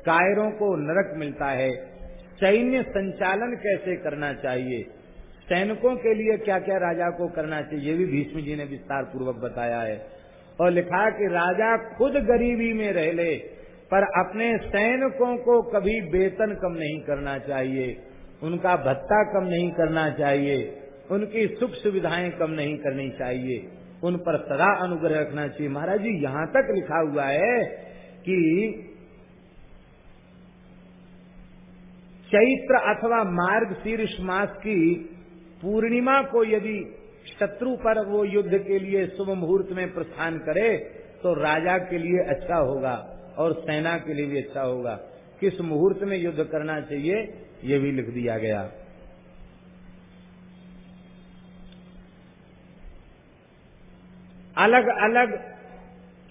कायरों को नरक मिलता है। सैन्य संचालन कैसे करना चाहिए? सैनिकों के लिए क्या क्या राजा को करना चाहिए, ये भी भीष्म जी ने विस्तार पूर्वक बताया है। और लिखा कि राजा खुद गरीबी में रह ले, पर अपने सैनिकों को कभी वेतन कम नहीं करना चाहिए, उनका भत्ता कम नहीं करना चाहिए, उनकी सुख सुविधाएँ कम नहीं करनी चाहिए, उन पर सदा अनुग्रह रखना चाहिए। महाराज जी, यहाँ तक लिखा हुआ है कि चैत्र अथवा मार्ग शीर्ष मास की पूर्णिमा को यदि शत्रु पर वो युद्ध के लिए शुभ मुहूर्त में प्रस्थान करे तो राजा के लिए अच्छा होगा और सेना के लिए भी अच्छा होगा। किस मुहूर्त में युद्ध करना चाहिए, ये भी लिख दिया गया। अलग अलग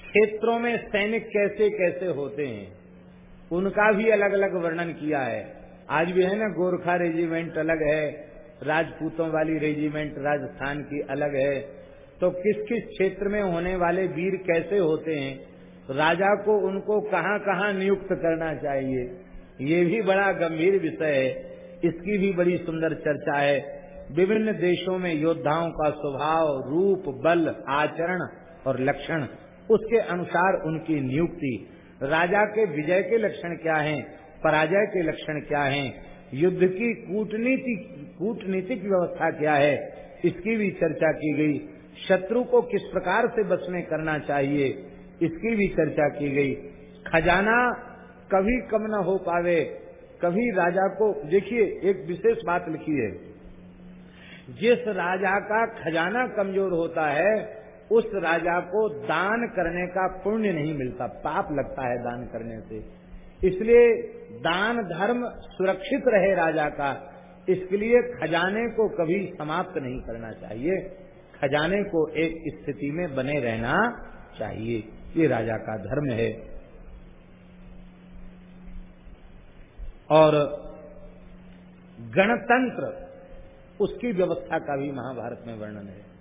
क्षेत्रों में सैनिक कैसे कैसे होते हैं, उनका भी अलग अलग वर्णन किया है। आज भी है ना, गोरखा रेजिमेंट अलग है राजपूतों वाली रेजिमेंट राजस्थान की अलग है। तो किस किस क्षेत्र में होने वाले वीर कैसे होते हैं? राजा को उनको कहाँ कहाँ नियुक्त करना चाहिए? ये भी बड़ा गंभीर विषय है। इसकी भी बड़ी सुंदर चर्चा है। विभिन्न देशों में योद्धाओं का स्वभाव, रूप, बल, आचरण और लक्षण, उसके अनुसार उनकी नियुक्ति। राजा के विजय के लक्षण क्या हैं? पराजय के लक्षण क्या हैं? युद्ध की कूटनीति, कूटनीतिक व्यवस्था क्या है, इसकी भी चर्चा की गई। शत्रु को किस प्रकार से में करना चाहिए, इसकी भी चर्चा की गई। खजाना कभी कम न हो पावे, कभी राजा को, देखिए, एक विशेष बात लिखी है। जिस राजा का खजाना कमज़ोर होता है, उस राजा को दान करने का पुण्य नहीं मिलता, पाप लगता है दान करने से। इसलिए दान धर्म सुरक्षित रहे राजा का, इसके लिए खजाने को कभी समाप्त नहीं करना चाहिए। खजाने को एक स्थिति में बने रहना चाहिए। ये राजा का धर्म है। और गणतंत्र, उसकी व्यवस्था का भी महाभारत में वर्णन है।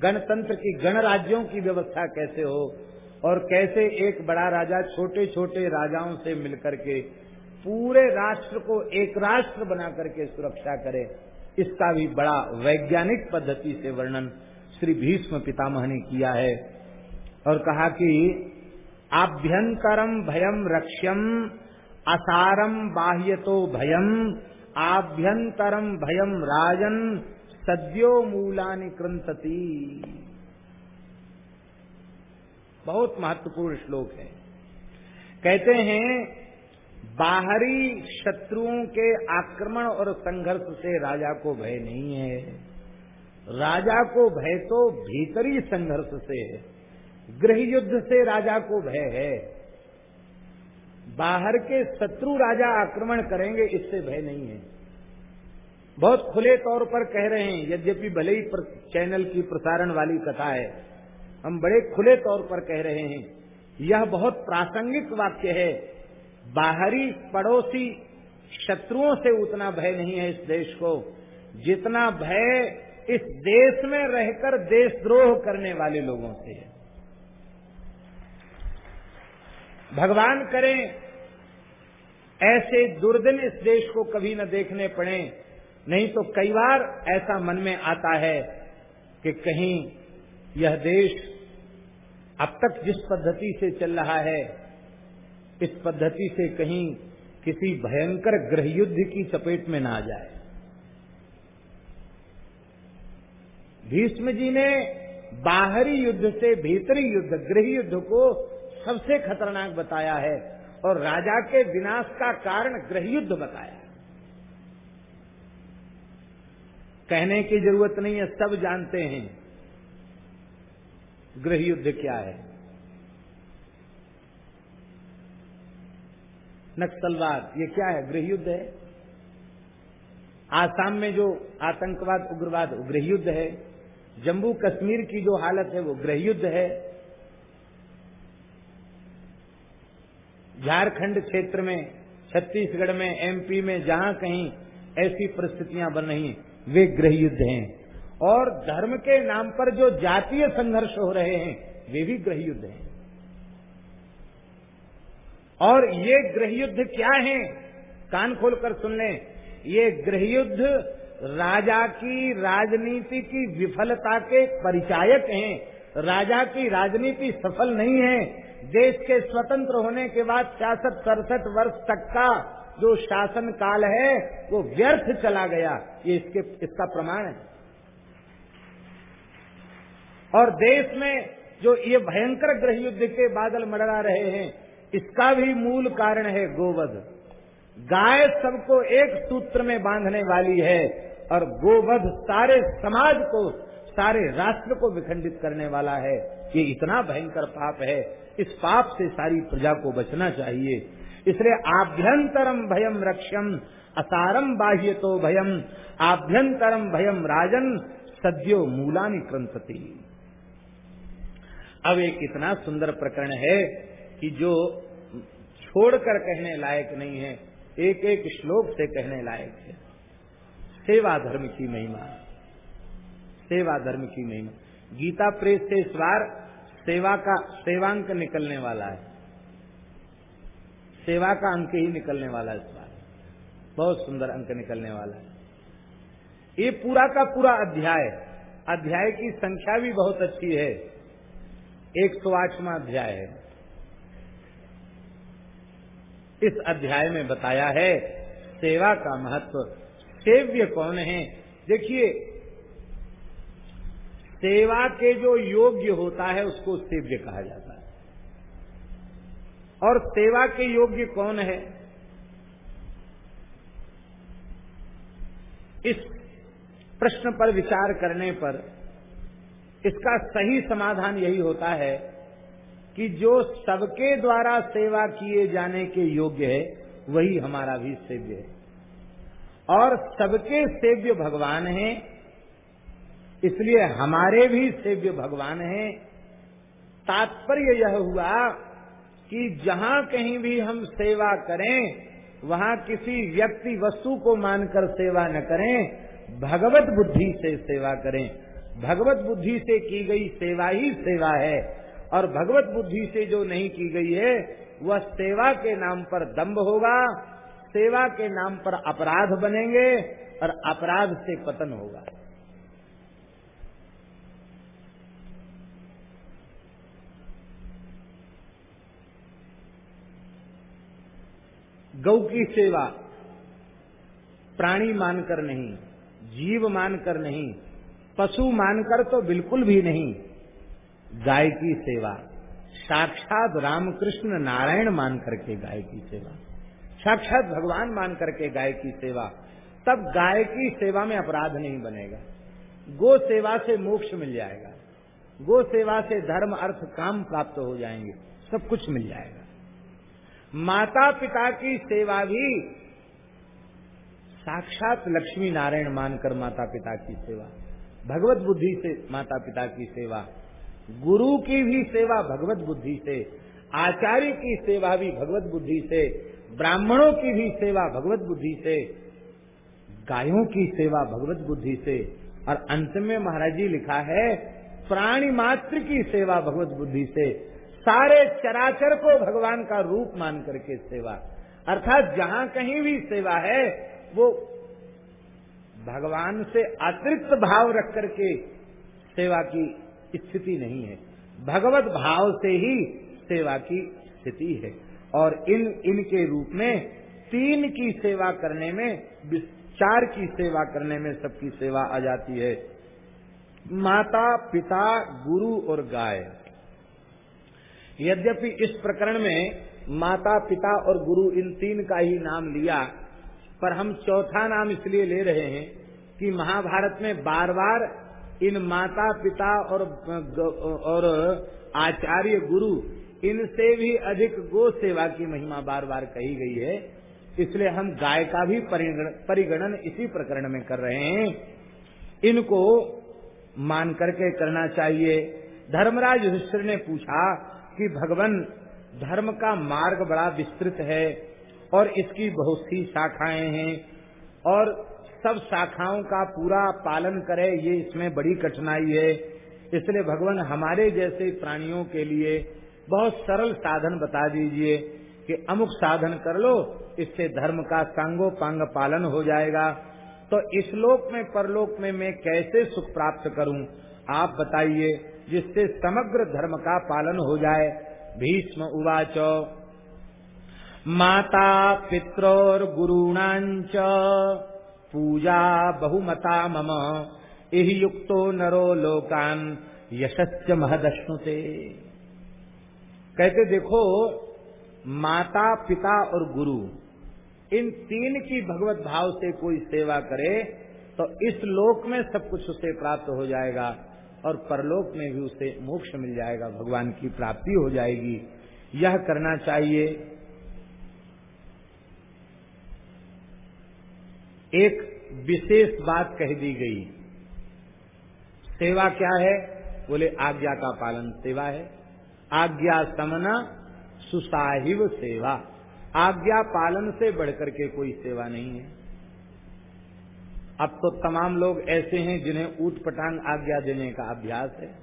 गणतंत्र की गणराज्यों की व्यवस्था कैसे हो और कैसे एक बड़ा राजा छोटे छोटे राजाओं से मिलकर के पूरे राष्ट्र को एक राष्ट्र बना करके सुरक्षा करे, इसका भी बड़ा वैज्ञानिक पद्धति से वर्णन श्री भीष्म पितामह ने किया है और कहा कि आभ्यंतरम भयम रक्ष्यम असारम बाह्य तो भयम आभ्यंतरम भयम राजन, सद्यो मूलानि कृंतती बहुत महत्वपूर्ण श्लोक है। कहते हैं बाहरी शत्रुओं के आक्रमण और संघर्ष से राजा को भय नहीं है। राजा को भय तो भीतरी संघर्ष से है गृह युद्ध से राजा को भय है। बाहर के शत्रु राजा आक्रमण करेंगे, इससे भय नहीं है। बहुत खुले तौर पर कह रहे हैं, यद्यपि भले ही चैनल की प्रसारण वाली कथा है, हम बड़े खुले तौर पर कह रहे हैं, यह बहुत प्रासंगिक वाक्य है बाहरी पड़ोसी शत्रुओं से उतना भय नहीं है इस देश को, जितना भय इस देश में रहकर देशद्रोह करने वाले लोगों से है। भगवान करें, ऐसे दुर्दिन इस देश को कभी न देखने पड़े, नहीं तो कई बार ऐसा मन में आता है कि कहीं यह देश अब तक जिस पद्धति से चल रहा है इस पद्धति से कहीं किसी भयंकर गृह युद्ध की चपेट में ना जाए। भीष्म जी ने बाहरी युद्ध से भीतरी युद्ध गृह युद्ध को सबसे खतरनाक बताया है और राजा के विनाश का कारण गृह युद्ध बताया। कहने की ज़रूरत नहीं है, सब जानते हैं गृह युद्ध क्या है। नक्सलवाद, ये क्या है? गृह युद्ध है। आसाम में जो आतंकवाद, उग्रवाद गृह युद्ध है। जम्मू कश्मीर की जो हालत है, वो गृह युद्ध है। झारखंड क्षेत्र में, छत्तीसगढ़ में एमपी में, जहाँ कहीं ऐसी परिस्थितियाँ बन रही वे गृह युद्ध हैं। और धर्म के नाम पर जो जातीय संघर्ष हो रहे हैं, वे भी गृह युद्ध हैं। और ये गृह युद्ध क्या है? कान खोलकर सुन लें। ये गृह युद्ध राजा की राजनीति की विफलता के परिचायक हैं। राजा की राजनीति सफल नहीं है। देश के स्वतंत्र होने के बाद छियासठ, सड़सठ वर्ष तक का जो शासन काल है, वो व्यर्थ चला गया। ये इसके, इसका प्रमाण है। और देश में जो ये भयंकर गृह युद्ध के बादल मडरा रहे हैं इसका भी मूल कारण है गोवध। गाय सबको एक सूत्र में बांधने वाली है और गोवध सारे समाज को, सारे राष्ट्र को विखंडित करने वाला है। ये इतना भयंकर पाप है। इस पाप से सारी प्रजा को बचना चाहिए। इसलिए आभ्यंतरम भयम रक्षम असारम बाह्य तो भयम, आभ्यंतरम भयम राजन, सद्यो मूलानि क्रंथती। अब एक इतना सुंदर प्रकरण है कि जो छोड़कर कहने लायक नहीं है एक एक श्लोक से कहने लायक है। सेवा धर्म की महिमा। सेवा धर्म की महिमा। गीता प्रेस से इस बार सेवा का सेवांक निकलने वाला है। सेवा का अंक ही निकलने वाला है इस बार। बहुत सुंदर अंक निकलने वाला है। ये पूरा का पूरा अध्याय अध्याय की संख्या भी बहुत अच्छी है। एक सौ आठवा अध्याय है। इस अध्याय में बताया है, सेवा का महत्व। सेव्य कौन है? देखिए, सेवा के जो योग्य होता है, उसको सेव्य कहा जाता है। और सेवा के योग्य कौन है? इस प्रश्न पर विचार करने पर इसका सही समाधान यही होता है कि जो सबके द्वारा सेवा किए जाने के योग्य है, वही हमारा भी सेव्य है। और सबके सेव्य भगवान हैं, इसलिए हमारे भी सेव्य भगवान हैं। तात्पर्य यह हुआ कि जहाँ कहीं भी हम सेवा करें, वहाँ किसी व्यक्ति वस्तु को मानकर सेवा न करें, भगवत बुद्धि से सेवा करें। भगवत बुद्धि से की गई सेवा ही सेवा है। और भगवत बुद्धि से जो नहीं की गई है, वह सेवा के नाम पर दंभ होगा, सेवा के नाम पर अपराध बनेंगे और अपराध से पतन होगा। गौ की सेवा प्राणी मानकर नहीं, जीव मानकर नहीं, पशु मानकर तो बिल्कुल भी नहीं। गाय की सेवा। साक्षात रामकृष्ण नारायण मान करके गाय की सेवा। साक्षात भगवान मान करके गाय की सेवा। तब गाय की सेवा में अपराध नहीं बनेगा। गो सेवा से मोक्ष मिल जाएगा। गो सेवा से धर्म, अर्थ, काम प्राप्त हो जाएँगे। सब कुछ मिल जाएगा। माता पिता की सेवा भी साक्षात लक्ष्मी नारायण मानकर माता पिता की सेवा। भगवत बुद्धि से माता पिता की सेवा। गुरु की भी सेवा भगवत बुद्धि से, आचार्य की सेवा भी भगवत बुद्धि से, ब्राह्मणों की भी सेवा भगवत बुद्धि से, गायों की सेवा भगवत बुद्धि से। और अंत में महाराज जी लिखा है, प्राणी मात्र की सेवा भगवत बुद्धि से। सारे चराचर को भगवान का रूप मान करके सेवा। अर्थात जहाँ कहीं भी सेवा है, वो भगवान से अतिरिक्त भाव रख करके सेवा की स्थिति नहीं है। भगवत भाव से ही सेवा की स्थिति है। और इन, इनके रूप में तीन की सेवा करने में चार की सेवा करने में सबकी सेवा आ जाती है। माता, पिता, गुरु और गाय। यद्यपि इस प्रकरण में माता, पिता और गुरु इन तीन का ही नाम लिया, पर हम चौथा नाम इसलिए ले रहे हैं कि महाभारत में बार बार इन माता पिता और और आचार्य गुरु, इनसे भी अधिक गो सेवा की महिमा बार बार कही गई है। इसलिए हम गाय का भी परिगणन इसी प्रकरण में कर रहे हैं। इनको मान करके करना चाहिए। धर्मराज युधिष्ठिर ने पूछा कि भगवान, धर्म का मार्ग बड़ा विस्तृत है और इसकी बहुत सी शाखाएँ हैं और सब शाखाओं का पूरा पालन करे, ये इसमें बड़ी कठिनाई है। इसलिए भगवान हमारे जैसे प्राणियों के लिए बहुत सरल साधन बता दीजिए कि अमुक साधन कर लो, इससे धर्म का सांगो पांग पालन हो जाएगा। तो इस लोक में, परलोक में मैं कैसे सुख प्राप्त करूँ? आप बताइए, जिससे समग्र धर्म का पालन हो जाए। भीष्म उवाच, माता पित्रोर गुरुणाच पूजा बहुमता मम। यही युक्तो नरो लोकान यशस् महदश्नुते। कहते देखो, माता, पिता और गुरु, इन तीन की भगवत भाव से कोई सेवा करे तो इस लोक में सब कुछ उसे प्राप्त हो जाएगा और परलोक में भी उसे मोक्ष मिल जाएगा, भगवान की प्राप्ति हो जाएगी। यह करना चाहिए एक विशेष बात कह दी गई। सेवा क्या है? बोले, आज्ञा का पालन सेवा है। आज्ञा समना सुसाहिव सेवा। आज्ञा पालन से बढ़कर के कोई सेवा नहीं है। अब तो तमाम लोग ऐसे हैं जिन्हें ऊट पटांग आज्ञा देने का अभ्यास है।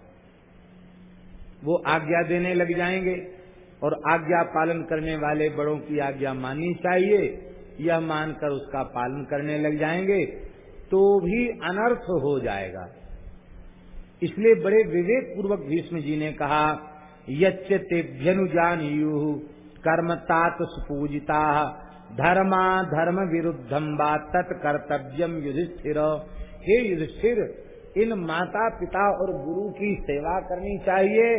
वो आज्ञा देने लग जाएँगे और आज्ञा पालन करने वाले बड़ों की आज्ञा माननी चाहिए। यह मानकर उसका पालन करने लग जाएँगे तो भी अनर्थ हो जाएगा। इसलिए बड़े विवेक पूर्वक भीष्म जी ने कहा यच्यतेभ्यनुजान यु कर्म तात सुपूजिता, धर्मा धर्म विरुद्धम व तत्कर्तव्यम युधिष्ठिर। हे युधिष्ठिर, इन माता पिता और गुरु की सेवा करनी चाहिए,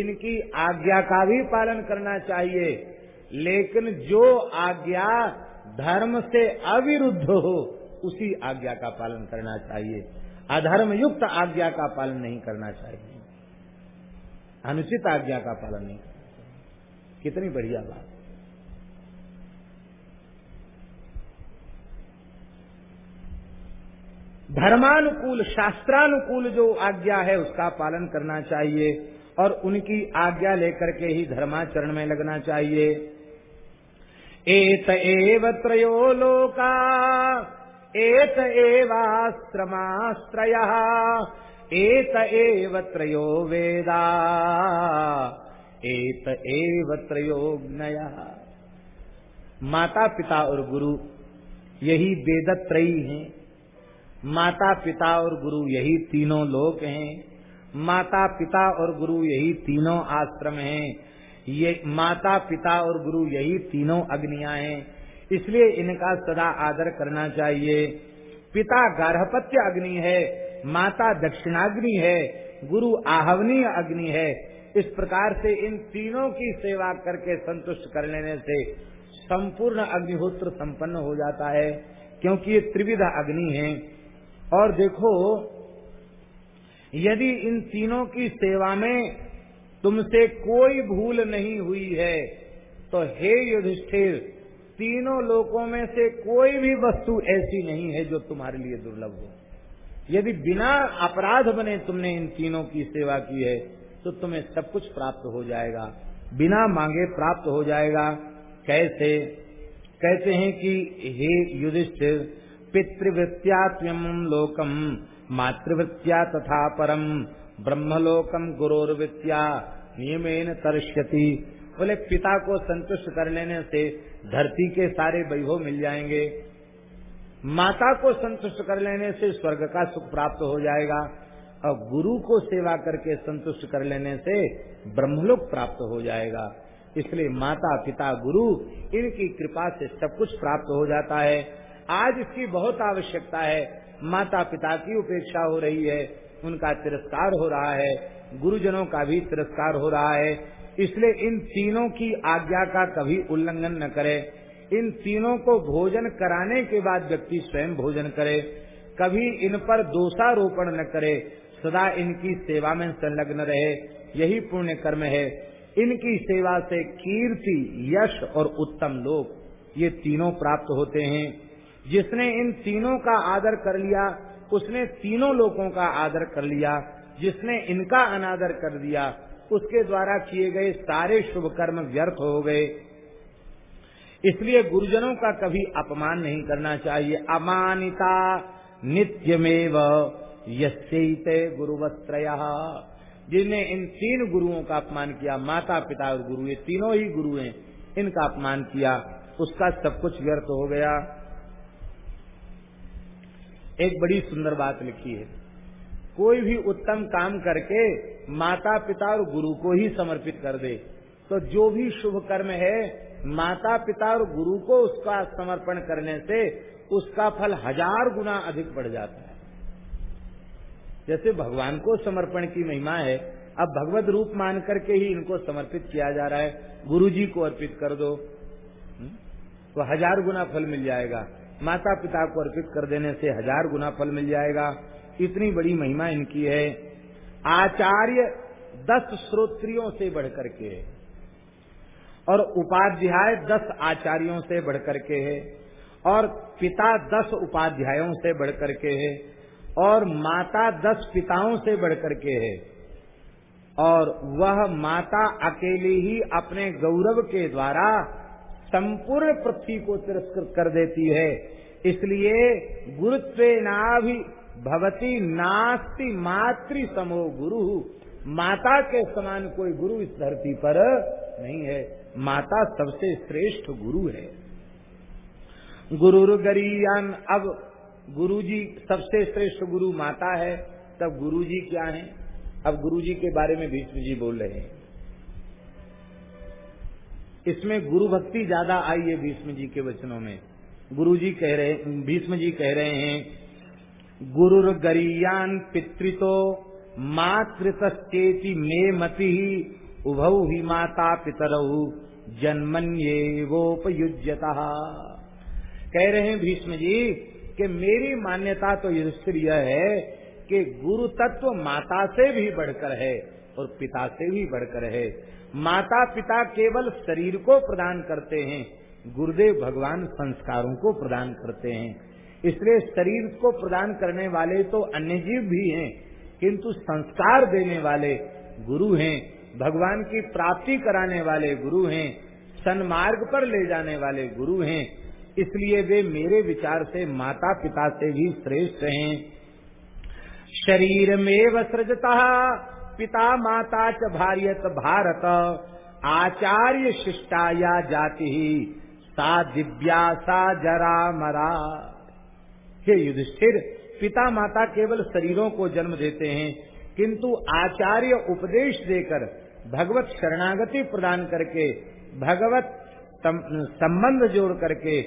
इनकी आज्ञा का भी पालन करना चाहिए। लेकिन जो आज्ञा धर्म से अविरुद्ध हो, उसी आज्ञा का पालन करना चाहिए। अधर्म युक्त आज्ञा का पालन नहीं करना चाहिए। अनुचित आज्ञा का पालन नहीं करना चाहिए। कितनी बढ़िया बात। धर्मानुकूल, शास्त्रानुकूल जो आज्ञा है, उसका पालन करना चाहिए और उनकी आज्ञा लेकर के ही धर्माचरण में लगना चाहिए। एत एव त्रयो लोका, एत एवाश्रमाश्रय एत एव त्रयो वेदा, एत एव त्रयोज्ञय माता पिता और गुरु यही वेदत्रयी हैं। माता पिता और गुरु यही तीनों लोक हैं। माता पिता और गुरु यही तीनों आश्रम हैं। ये माता, पिता और गुरु यही तीनों अग्निया हैं। इसलिए इनका सदा आदर करना चाहिए। पिता गार्हपत्य अग्नि है, माता दक्षिणाग्नि है, गुरु आहवनीय अग्नि है। इस प्रकार से इन तीनों की सेवा करके संतुष्ट कर लेने से संपूर्ण अग्निहोत्र संपन्न हो जाता है, क्योंकि ये त्रिविध अग्नि है। और देखो, यदि इन तीनों की सेवा में तुमसे कोई भूल नहीं हुई है। तो हे युधिष्ठिर, तीनों लोकों में से कोई भी वस्तु ऐसी नहीं है जो तुम्हारे लिए दुर्लभ हो। यदि बिना अपराध बने तुमने इन तीनों की सेवा की है तो तुम्हें सब कुछ प्राप्त हो जाएगा। बिना मांगे प्राप्त हो जाएगा। कैसे? कहते हैं कि हे युधिष्ठिर पितृवृत्त्यात्म्यम लोकम मातृवृत्तिया तथा परम ब्रह्मलोकम गुरोर्वृत्तिया नियमेन तरस्यति बोले, पिता को संतुष्ट कर लेने से धरती के सारे वैभव मिल जाएँगे। माता को संतुष्ट कर लेने से स्वर्ग का सुख प्राप्त हो जाएगा। और गुरु को सेवा करके संतुष्ट कर लेने से ब्रह्मलोक प्राप्त हो जाएगा। इसलिए माता, पिता, गुरु, इनकी कृपा से सब कुछ प्राप्त हो जाता है। आज इसकी बहुत आवश्यकता है। माता पिता की उपेक्षा हो रही है। उनका तिरस्कार हो रहा है, गुरुजनों का भी तिरस्कार हो रहा है। इसलिए इन तीनों की आज्ञा का कभी उल्लंघन न करे। इन तीनों को भोजन कराने के बाद व्यक्ति स्वयं भोजन करे। कभी इन पर दोषारोपण न करे। सदा इनकी सेवा में संलग्न रहे। यही पुण्य कर्म है। इनकी सेवा से कीर्ति, यश और उत्तम लोक ये तीनों प्राप्त होते हैं। जिसने इन तीनों का आदर कर लिया उसने तीनों लोगों का आदर कर लिया, जिसने इनका अनादर कर दिया, उसके द्वारा किए गए सारे शुभ कर्म व्यर्थ हो गए। इसलिए गुरुजनों का कभी अपमान नहीं करना चाहिए। अमानिता नित्यमेव यस्ते गुरुवस्त्रय जिनने इन तीन गुरुओं का अपमान किया, माता, पिता और गुरु, ये तीनों ही गुरु हैं, इनका अपमान किया, उसका सब कुछ व्यर्थ हो गया। एक बड़ी सुंदर बात लिखी है। कोई भी उत्तम काम करके माता पिता और गुरु को ही समर्पित कर दे तो जो भी शुभ कर्म है, माता पिता और गुरु को उसका समर्पण करने से उसका फल हज़ार गुना अधिक बढ़ जाता है। जैसे भगवान को समर्पण की महिमा है, अब भगवत रूप मान करके ही इनको समर्पित किया जा रहा है। गुरु जी को अर्पित कर दो हम्म? तो हज़ार गुना फल मिल जाएगा। माता पिता को अर्पित कर देने से हज़ार गुना फल मिल जाएगा। इतनी बड़ी महिमा इनकी है। आचार्य दस श्रोत्रियों से बढ़कर के है। और उपाध्याय दस आचार्यों से बढ़कर के है। और पिता दस उपाध्यायों से बढ़कर के है। और माता दस पिताओं से बढ़कर के है। और वह माता अकेली ही अपने गौरव के द्वारा संपूर्ण पृथ्वी को तिरस्कृत कर देती है। इसलिए गुरुत्व नाभि भवती नास्ति मातृ समो गुरु। माता के समान कोई गुरु इस धरती पर नहीं है। माता सबसे श्रेष्ठ गुरु है। गुरु गरीयान अब गुरु जी सबसे श्रेष्ठ गुरु माता है, तब गुरु जी क्या है? अब गुरु जी के बारे में भीष्म जी बोल रहे हैं। इसमें गुरु भक्ति ज़्यादा आई है भीष्म जी के वचनों में। गुरु जी कह रहे, भीष्म जी कह रहे हैं गुरु गरीयान पितृतो मातृतश्चेति मे मति ही उभौ ही माता पितरऊ जन्मन्येवोपयुज्यता। कह रहे हैं भीष्म जी कि मेरी मान्यता तो युधिष्ठिर यह है कि गुरु तत्व माता से भी बढ़कर है और पिता से भी बढ़कर है। माता पिता केवल शरीर को प्रदान करते हैं, गुरुदेव भगवान संस्कारों को प्रदान करते हैं। इसलिए शरीर को प्रदान करने वाले तो अन्य जीव भी हैं, किंतु संस्कार देने वाले गुरु हैं, भगवान की प्राप्ति कराने वाले गुरु हैं, सन्मार्ग पर ले जाने वाले गुरु हैं। इसलिए वे मेरे विचार से माता पिता से भी श्रेष्ठ हैं। शरीर में सृजता पिता माता च भार्यत भारत। आचार्य शिष्टाया जाति ही, सा दिव्या, सा जरा मरा। हे युधिष्ठिर, पिता माता केवल शरीरों को जन्म देते हैं, किंतु आचार्य उपदेश देकर भगवत शरणागति प्रदान करके, भगवत संबंध जोड़ करके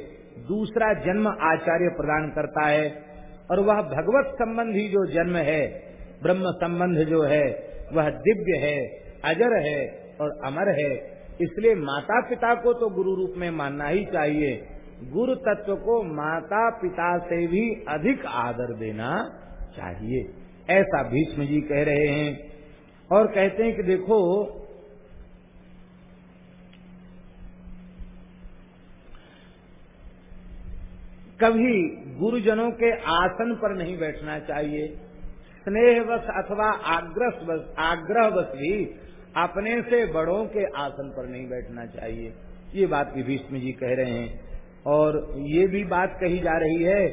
दूसरा जन्म आचार्य प्रदान करता है। और वह भगवत संबंधी जो जन्म है, ब्रह्म संबंध जो है वह दिव्य है, अजर है और अमर है। इसलिए माता पिता को तो गुरु रूप में मानना ही चाहिए। गुरु तत्व को माता पिता से भी अधिक आदर देना चाहिए। ऐसा भीष्म जी कह रहे हैं और कहते हैं कि देखो, कभी गुरुजनों के आसन पर नहीं बैठना चाहिए। स्नेहवश अथवा आग्रह आग्रहवश भी अपने से बड़ों के आसन पर नहीं बैठना चाहिए। ये बात विभीष्म जी कह रहे हैं। और ये भी बात कही जा रही है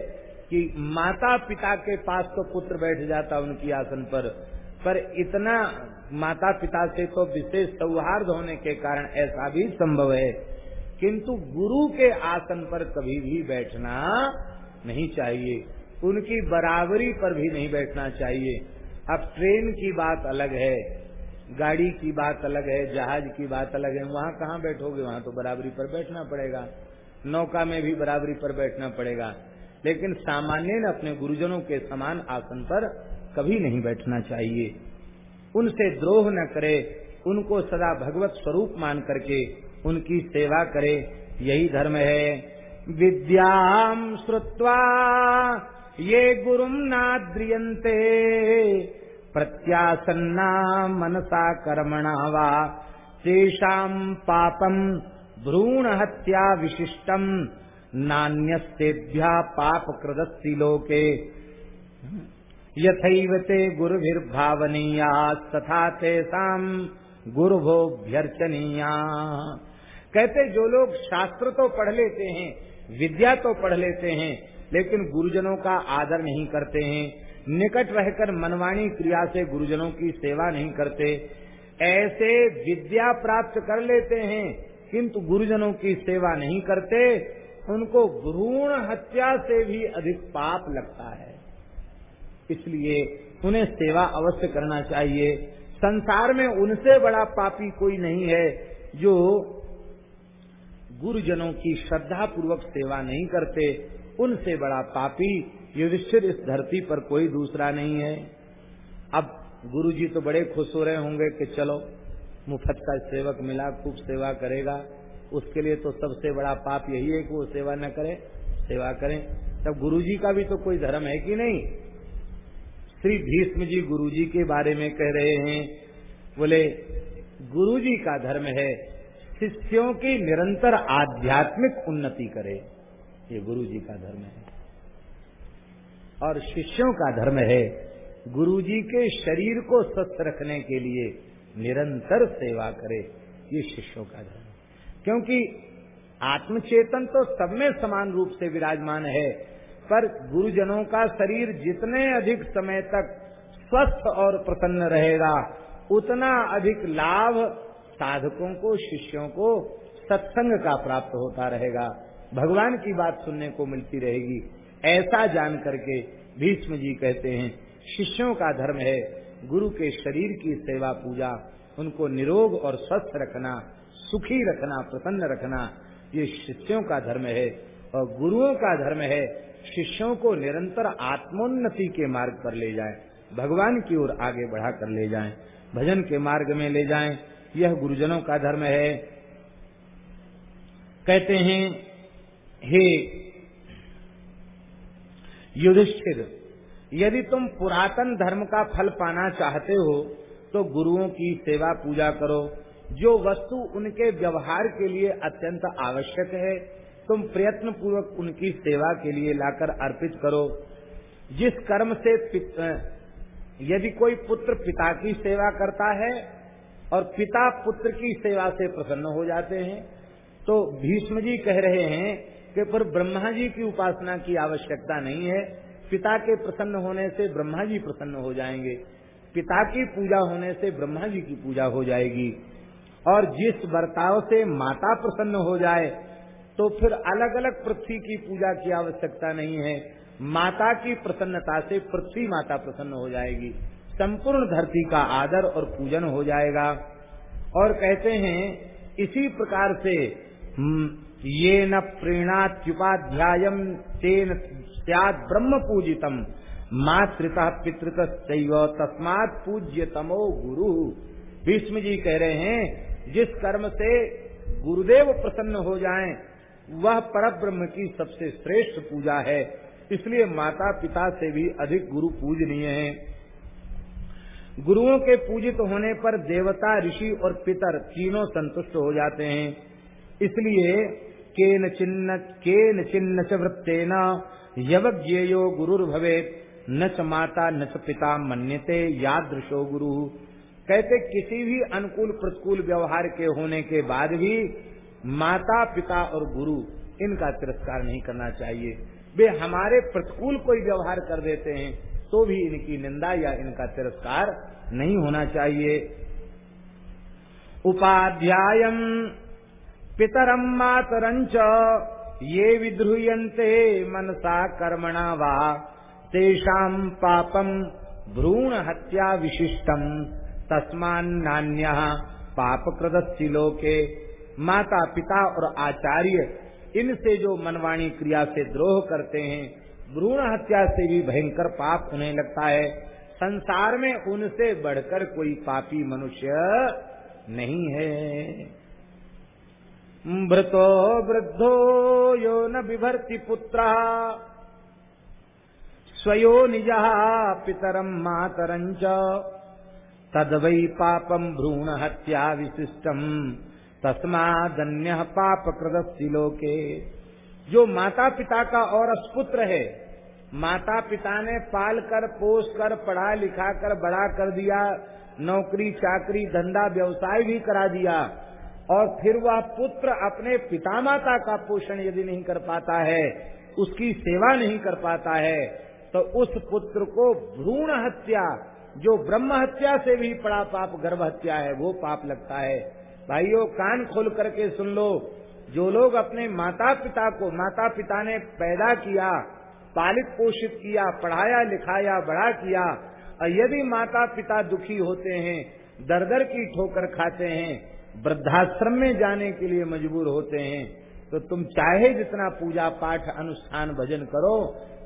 कि माता पिता के पास तो पुत्र बैठ जाता उनकी आसन पर पर इतना माता पिता से तो विशेष सौहार्द होने के कारण ऐसा भी संभव है। किंतु गुरु के आसन पर कभी भी बैठना नहीं चाहिए। उनकी बराबरी पर भी नहीं बैठना चाहिए। अब ट्रेन की बात अलग है, गाड़ी की बात अलग है, जहाज़ की बात अलग है। वहाँ कहाँ बैठोगे? वहाँ तो बराबरी पर बैठना पड़ेगा। नौका में भी बराबरी पर बैठना पड़ेगा। लेकिन सामान्य न अपने गुरुजनों के समान आसन पर कभी नहीं बैठना चाहिए। उनसे द्रोह न करे, उनको सदा भगवत स्वरूप मान करके उनकी सेवा करे। यही धर्म है। विद्या श्रुवा ये गुरुम नाद्रियन्ते। प्रत्यासन्ना मनसा कर्मणा वा। तेषाम् पापम् भ्रूण हत्या विशिष्टम् नान्यस्तेभ्यः पापकृदस्ति लोके। यथैव ते गुरुभिर्भावनीया तथा तेषाम् गुरुभोभ्यर्चनीया। कहते, जो लोग शास्त्र तो पढ़ लेते हैं, विद्या तो पढ़ लेते हैं लेकिन गुरुजनों का आदर नहीं करते हैं। निकट रहकर मनवाणी क्रिया से गुरुजनों की सेवा नहीं करते। ऐसे विद्या प्राप्त कर लेते हैं, किंतु गुरुजनों की सेवा नहीं करते। उनको भ्रूण हत्या से भी अधिक पाप लगता है। इसलिए उन्हें सेवा अवश्य करना चाहिए। संसार में उनसे बड़ा पापी कोई नहीं है जो गुरुजनों की श्रद्धा पूर्वक सेवा नहीं करते। उनसे बड़ा पापी युधिष्ठिर इस धरती पर कोई दूसरा नहीं है। अब गुरु जी तो बड़े खुश हो रहे होंगे कि चलो, मुफत का सेवक मिला, खूब सेवा करेगा। उसके लिए तो सबसे बड़ा पाप यही है कि वो सेवा न करे, सेवा करें। तब गुरु जी का भी तो कोई धर्म है कि नहीं? श्री भीष्म जी गुरु जी के बारे में कह रहे हैं। बोले गुरु जी का धर्म है, शिष्यों की निरंतर आध्यात्मिक उन्नति करे। ये गुरु जी का धर्म है। और शिष्यों का धर्म है गुरु जी के शरीर को स्वस्थ रखने के लिए निरंतर सेवा करे, ये शिष्यों का धर्म क्योंकि आत्मचेतन तो सब में समान रूप से विराजमान है, पर गुरुजनों का शरीर जितने अधिक समय तक स्वस्थ और प्रसन्न रहेगा, उतना अधिक लाभ साधकों को, शिष्यों को सत्संग का प्राप्त होता रहेगा। भगवान की बात सुनने को मिलती रहेगी। ऐसा जान करके भीष्म जी कहते हैं, शिष्यों का धर्म है गुरु के शरीर की सेवा पूजा। उनको निरोग और स्वस्थ रखना, सुखी रखना, प्रसन्न रखना, ये शिष्यों का धर्म है। और गुरुओं का धर्म है, शिष्यों को निरंतर आत्मोन्नति के मार्ग पर ले जाए, भगवान की ओर आगे बढ़ा कर ले जाए, भजन के मार्ग में ले जाएँ। यह गुरुजनों का धर्म है। कहते हैं हे युधिष्ठिर, यदि तुम पुरातन धर्म का फल पाना चाहते हो तो गुरुओं की सेवा पूजा करो। जो वस्तु उनके व्यवहार के लिए अत्यंत आवश्यक है, तुम प्रयत्न पूर्वक उनकी सेवा के लिए लाकर अर्पित करो। जिस कर्म से यदि कोई पुत्र पिता की सेवा करता है, और पिता पुत्र की सेवा से प्रसन्न हो जाते हैं तो भीष्म जी कह रहे हैं कि पर ब्रह्मा जी की उपासना की आवश्यकता नहीं है। पिता के प्रसन्न होने से ब्रह्मा जी प्रसन्न हो जाएँगे। पिता की पूजा होने से ब्रह्मा जी की पूजा हो जाएगी। और जिस बर्ताव से माता प्रसन्न हो जाए तो फिर अलग अलग पृथ्वी की पूजा की आवश्यकता नहीं है। माता की प्रसन्नता से पृथ्वी माता प्रसन्न हो जाएगी। संपूर्ण धरती का आदर और पूजन हो जाएगा। और कहते हैं इसी प्रकार से हम्म, ये न प्रीणात्युपाध्याय तेन सद ब्रह्म पूजितम मातृता पितृत तस्मात पूज्य तमो गुरु। भीष्म जी कह रहे हैं, जिस कर्म से गुरुदेव प्रसन्न हो जाएँ, वह पर ब्रह्म की सबसे श्रेष्ठ पूजा है। इसलिए माता पिता से भी अधिक गुरु पूजनीय है। गुरुओं के पूजित होने पर देवता, ऋषि और पितर तीनों संतुष्ट हो जाते हैं। इसलिए केन चिन्ह केन चिन्ह च वृत्तेन, यवज्ञेयो गुरुर्भवे न च माता, न च पिता मन्यते, यादृशो गुरु। कहते, किसी भी अनुकूल प्रतिकूल व्यवहार के होने के बाद भी माता, पिता और गुरु, इनका तिरस्कार नहीं करना चाहिए। वे हमारे प्रतिकूल कोई व्यवहार कर देते हैं तो भी इनकी निंदा या इनका तिरस्कार नहीं होना चाहिए। उपाध्याय पितरम मातरंच ये विध्रुयन्ते मनसा कर्मणा वा। तेषाम पापम भ्रूण हत्या विशिष्टम तस्मान्नान्य पाप कृदस्सी लोके। माता, पिता और आचार्य, इनसे जो मनवाणी क्रिया से द्रोह करते हैं भ्रूण हत्या से भी भयंकर पाप उन्हें लगता है। संसार में उनसे बढ़कर कोई पापी मनुष्य नहीं है। मृतो वृद्धो यो न बिभर्ति पुत्र। स्वयो निज पितरम मातरंच तद वै पापम भ्रूण हत्या विशिष्टम तस्मादन्य पाप कृदस्ति लोके। जो माता पिता का और अस्पुत्र है माता पिता ने पाल कर, पोस कर, पढ़ा, लिखा कर बड़ा कर दिया नौकरी चाकरी धंधा, व्यवसाय भी करा दिया। और फिर वह पुत्र अपने पिता माता का पोषण यदि नहीं कर पाता है, उसकी सेवा नहीं कर पाता है तो उस पुत्र को भ्रूण हत्या, जो ब्रह्म हत्या से भी बड़ा पाप, गर्भ हत्या है, वो पाप लगता है। भाइयों, कान खोल करके सुन लो, जो लोग अपने माता पिता को माता पिता ने पैदा किया, पालित पोषित किया, पढ़ाया, लिखाया, बड़ा किया, और यदि माता पिता दुखी होते हैं दर दर की ठोकर खाते हैं वृद्धाश्रम में जाने के लिए मजबूर होते हैं तो तुम चाहे जितना पूजा पाठ अनुष्ठान भजन करो,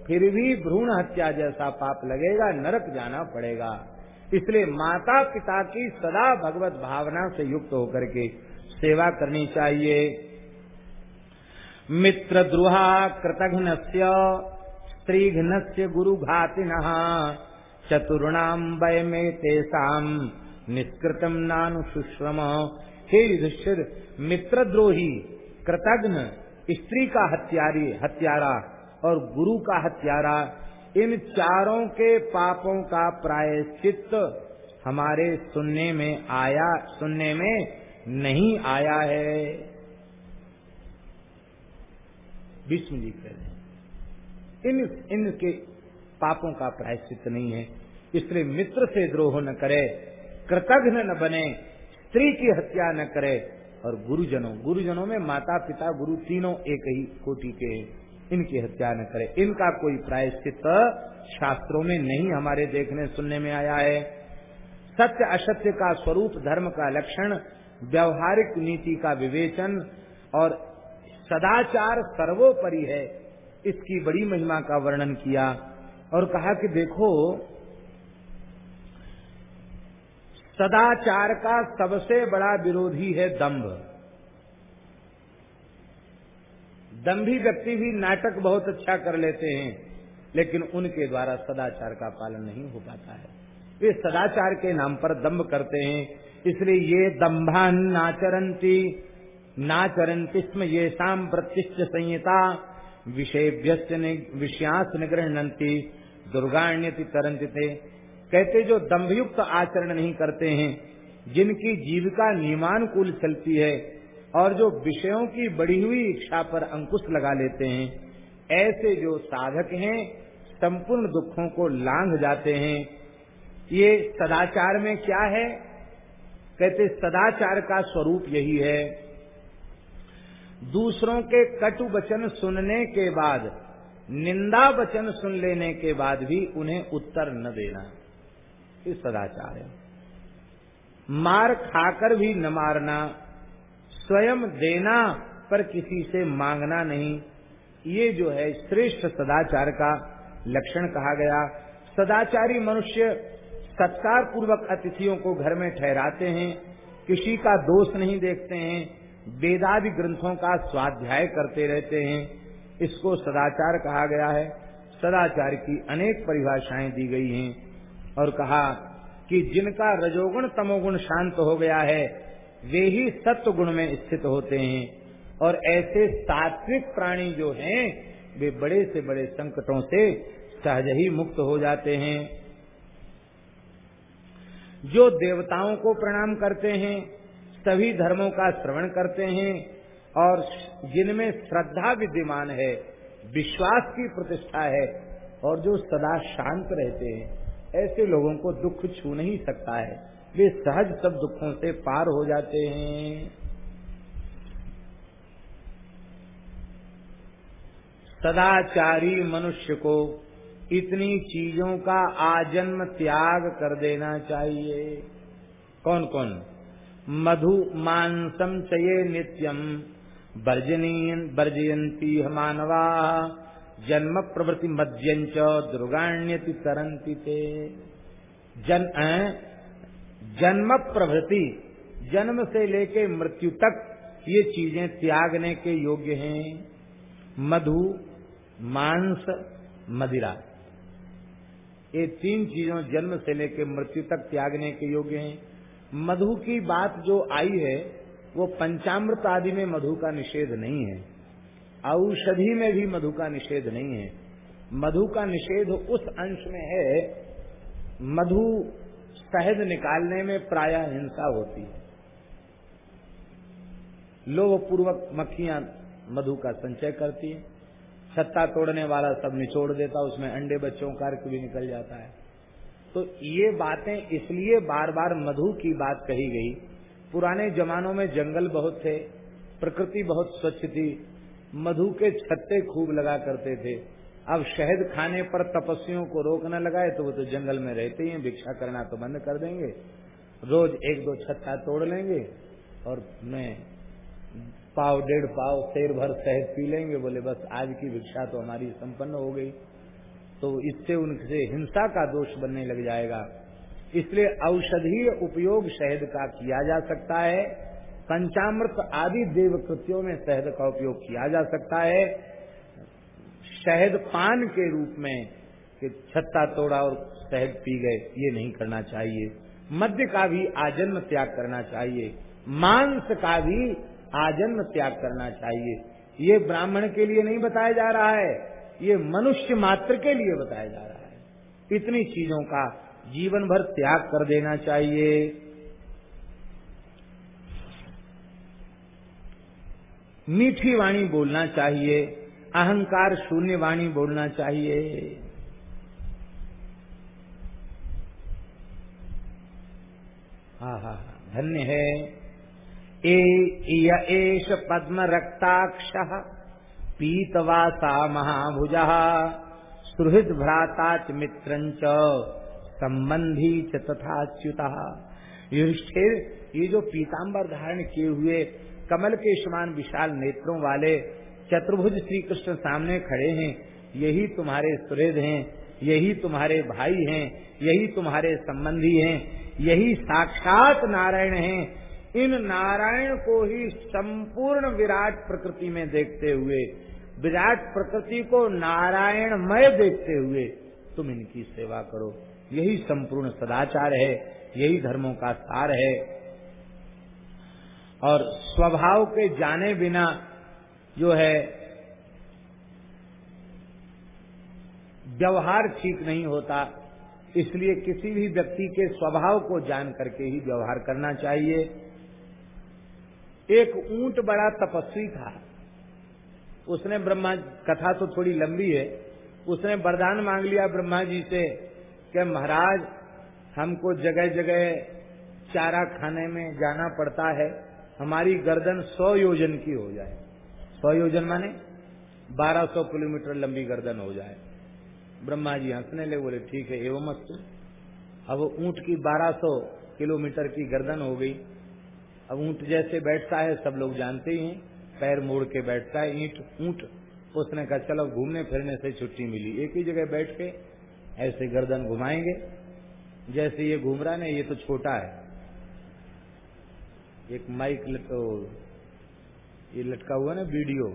फिर भी भ्रूण हत्या जैसा पाप लगेगा, नरक जाना पड़ेगा। इसलिए माता पिता की सदा भगवत भावना से युक्त होकर के सेवा करनी चाहिए। मित्र द्रुहा कृतघ्न स्त्रीघ्न से गुरुघातिन चतुर्णाम वय में तेसाम निष्कृतम नानु सुश्रम हे युधिष्ठिर, मित्रद्रोही, कृतघ्न, स्त्री का हत्यारी, हत्यारा और गुरु का हत्यारा, इन चारों के पापों का प्रायश्चित हमारे सुनने में आया, सुनने में नहीं आया है। विष्णु जी कह रहे इन, इनके पापों का प्रायश्चित नहीं है, इसलिए मित्र से द्रोह न करे, कृतघ्न न बने स्त्री की हत्या न करे और गुरुजनों गुरुजनों में माता पिता गुरु तीनों एक ही कोटि के इनकी हत्या न करे। इनका कोई प्रायश्चित शास्त्रों में नहीं हमारे देखने सुनने में आया है। सत्य असत्य का स्वरूप, धर्म का लक्षण, व्यवहारिक नीति का विवेचन और सदाचार सर्वोपरि है, इसकी बड़ी महिमा का वर्णन किया और कहा कि देखो सदाचार का सबसे बड़ा विरोधी है दंभ। दंभी व्यक्ति भी नाटक बहुत अच्छा कर लेते हैं, लेकिन उनके द्वारा सदाचार का पालन नहीं हो पाता है। वे सदाचार के नाम पर दम्भ करते हैं, इसलिए ये दम्भान नाचरंती नाचरंती स्म ये शाम प्रतिष्ठ संहिता विषय विषयांस निगृहणंती दुर्गाण्यति तरंती कहते जो दम्भयुक्त आचरण नहीं करते हैं, जिनकी जीविका नियमानुकूल चलती है और जो विषयों की बढ़ी हुई इच्छा पर अंकुश लगा लेते हैं, ऐसे जो साधक हैं, संपूर्ण दुखों को लांघ जाते हैं। ये सदाचार में क्या है? कहते सदाचार का स्वरूप यही है। दूसरों के कटु वचन सुनने के बाद, निंदा वचन सुन लेने के बाद भी उन्हें उत्तर न देना। ये सदाचार है। मार खाकर भी न मारना, स्वयं देना पर किसी से मांगना नहीं, ये जो है श्रेष्ठ सदाचार का लक्षण कहा गया। सदाचारी मनुष्य सत्कार पूर्वक अतिथियों को घर में ठहराते हैं, किसी का दोष नहीं देखते हैं, वेदादि ग्रंथों का स्वाध्याय करते रहते हैं। इसको सदाचार कहा गया है। सदाचार की अनेक परिभाषाएँ दी गई हैं। और कहा कि जिनका रजोगुण तमोगुण शांत हो गया है, वे ही सत्व गुण में स्थित होते हैं। और ऐसे सात्विक प्राणी जो हैं, वे बड़े से बड़े संकटों से सहज ही मुक्त हो जाते हैं। जो देवताओं को प्रणाम करते हैं, सभी धर्मों का श्रवण करते हैं, और जिनमें श्रद्धा विद्यमान है, विश्वास की प्रतिष्ठा है, और जो सदा शांत रहते हैं। ऐसे लोगों को दुख छू नहीं सकता है। वे सहज सब दुखों से पार हो जाते हैं। सदाचारी मनुष्य को इतनी चीज़ों का आजन्म त्याग कर देना चाहिए। कौन कौन मधु मांसम चये नित्यम वर्जनी वर्जयंती मानवा। जन्म प्रवृत्ति मध्यंच, दुर्गाण्यति तरंती ते। जन जन्म प्रवृत्ति, जन्म से लेके मृत्यु तक ये चीज़ें त्यागने के योग्य हैं। मधु, मांस, मदिरा। ये तीन चीज़ों जन्म से लेके मृत्यु तक त्यागने के योग्य हैं। मधु की बात जो आई है, वो पंचामृत आदि में मधु का निषेध नहीं है। औषधि में भी मधु का निषेध नहीं है। मधु का निषेध उस अंश में है, मधु शहद निकालने में प्राय हिंसा होती है। लोभ पूर्वक मक्खियाँ मधु का संचय करती है। छत्ता तोड़ने वाला सब निचोड़ देता, उसमें अंडे बच्चों का भी निकल जाता है। तो ये बातें इसलिए बार बार मधु की बात कही गई। पुराने जमानों में जंगल बहुत थे, प्रकृति बहुत स्वच्छ थी मधु के छत्ते खूब लगा करते थे। अब शहद खाने पर तपस्वियों को रोक न लगाए तो वो तो जंगल में रहते ही भिक्षा करना तो बंद कर देंगे। रोज एक दो छत्ता तोड़ लेंगे और मैं पाव, डेढ़ पाव शेर भर शहद पी लेंगे, बोले, बस आज की भिक्षा तो हमारी संपन्न हो गई। तो इससे उनसे हिंसा का दोष बनने लग जाएगा। इसलिए औषधीय उपयोग शहद का किया जा सकता है। पंचामृत आदि देव कृत्यों में शहद का उपयोग किया जा सकता है। शहद पान के रूप में कि छत्ता, तोड़ा और शहद पी गए, ये नहीं करना चाहिए। मध्य का भी आजन्म त्याग करना चाहिए। मांस का भी आजन्म त्याग करना चाहिए। ये ब्राह्मण के लिए नहीं बताया जा रहा है, ये मनुष्य मात्र के लिए बताया जा रहा है। इतनी चीज़ों का जीवन भर त्याग कर देना चाहिए। मीठी वाणी बोलना चाहिए, अहंकार शून्य वाणी बोलना चाहिए। हाँ हाँ धन्य है। ए एष पद्म रक्ताक्ष पीतवासा महाभुज, सुहृद भ्राता च मित्र संबंधी च तथाच्युता। युधिष्ठिर, ये जो पीताम्बर धारण किए हुए कमल के समान विशाल नेत्रों वाले चतुर्भुज श्री कृष्ण सामने खड़े हैं। यही तुम्हारे सुहृद हैं, यही तुम्हारे भाई हैं, यही तुम्हारे संबंधी हैं, यही साक्षात नारायण हैं। इन नारायण को ही संपूर्ण विराट प्रकृति में देखते हुए, विराट प्रकृति को नारायणमय देखते हुए तुम इनकी सेवा करो। यही संपूर्ण सदाचार है, यही धर्मों का सार है और स्वभाव के जाने बिना जो है व्यवहार ठीक नहीं होता। इसलिए किसी भी व्यक्ति के स्वभाव को जान करके ही व्यवहार करना चाहिए। एक ऊँट बड़ा तपस्वी था। उसने ब्रह्मा, कथा तो थोड़ी लंबी है। उसने वरदान मांग लिया ब्रह्मा जी से कि महाराज, हमको जगह जगह चारा खाने में जाना पड़ता है। हमारी गर्दन सौ योजन की हो जाए। सौ योजन माने बारह सौ किलोमीटर लंबी गर्दन हो जाए। ब्रह्मा जी हंसने लगे, बोले, ठीक है, एवं मस्तु अब ऊँट की 1200 किलोमीटर की गर्दन हो गई। अब ऊँट जैसे बैठता है, सब लोग जानते ही हैं। पैर मोड़ के बैठता है, ईंट, ऊँट। उसने कहा, चलो, घूमने फिरने से छुट्टी मिली। एक ही जगह बैठ के ऐसे गर्दन घुमाएँगे। जैसे ये घूम रहा ना, ये तो छोटा है। एक माइक तो ये लटका हुआ ना वीडियो।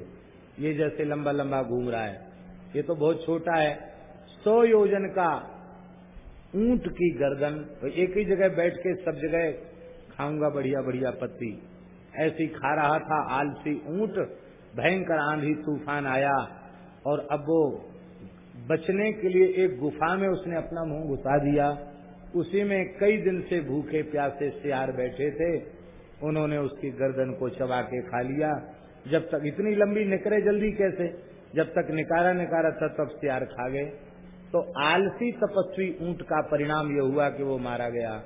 ये जैसे लंबा लंबा घूम रहा है। ये तो बहुत छोटा है। सौ योजन का ऊँट की गर्दन। तो एक ही जगह बैठ के सब जगह खाऊँगा बढ़िया बढ़िया पत्ती। ऐसी खा रहा था आलसी ऊँट। भयंकर आंधी तूफ़ान आया। और अब वो बचने के लिए एक गुफा में उसने अपना मुँह घुसा दिया। उसी में कई दिन से भूखे प्यासे सियार बैठे थे। उन्होंने उसकी गर्दन को चबा के खा लिया। जब तक इतनी लंबी निकरे जल्दी कैसे? जब तक निकारा निकारा तब सियार खा गए। तो आलसी तपस्वी ऊँट का परिणाम यह हुआ कि वो मारा गया।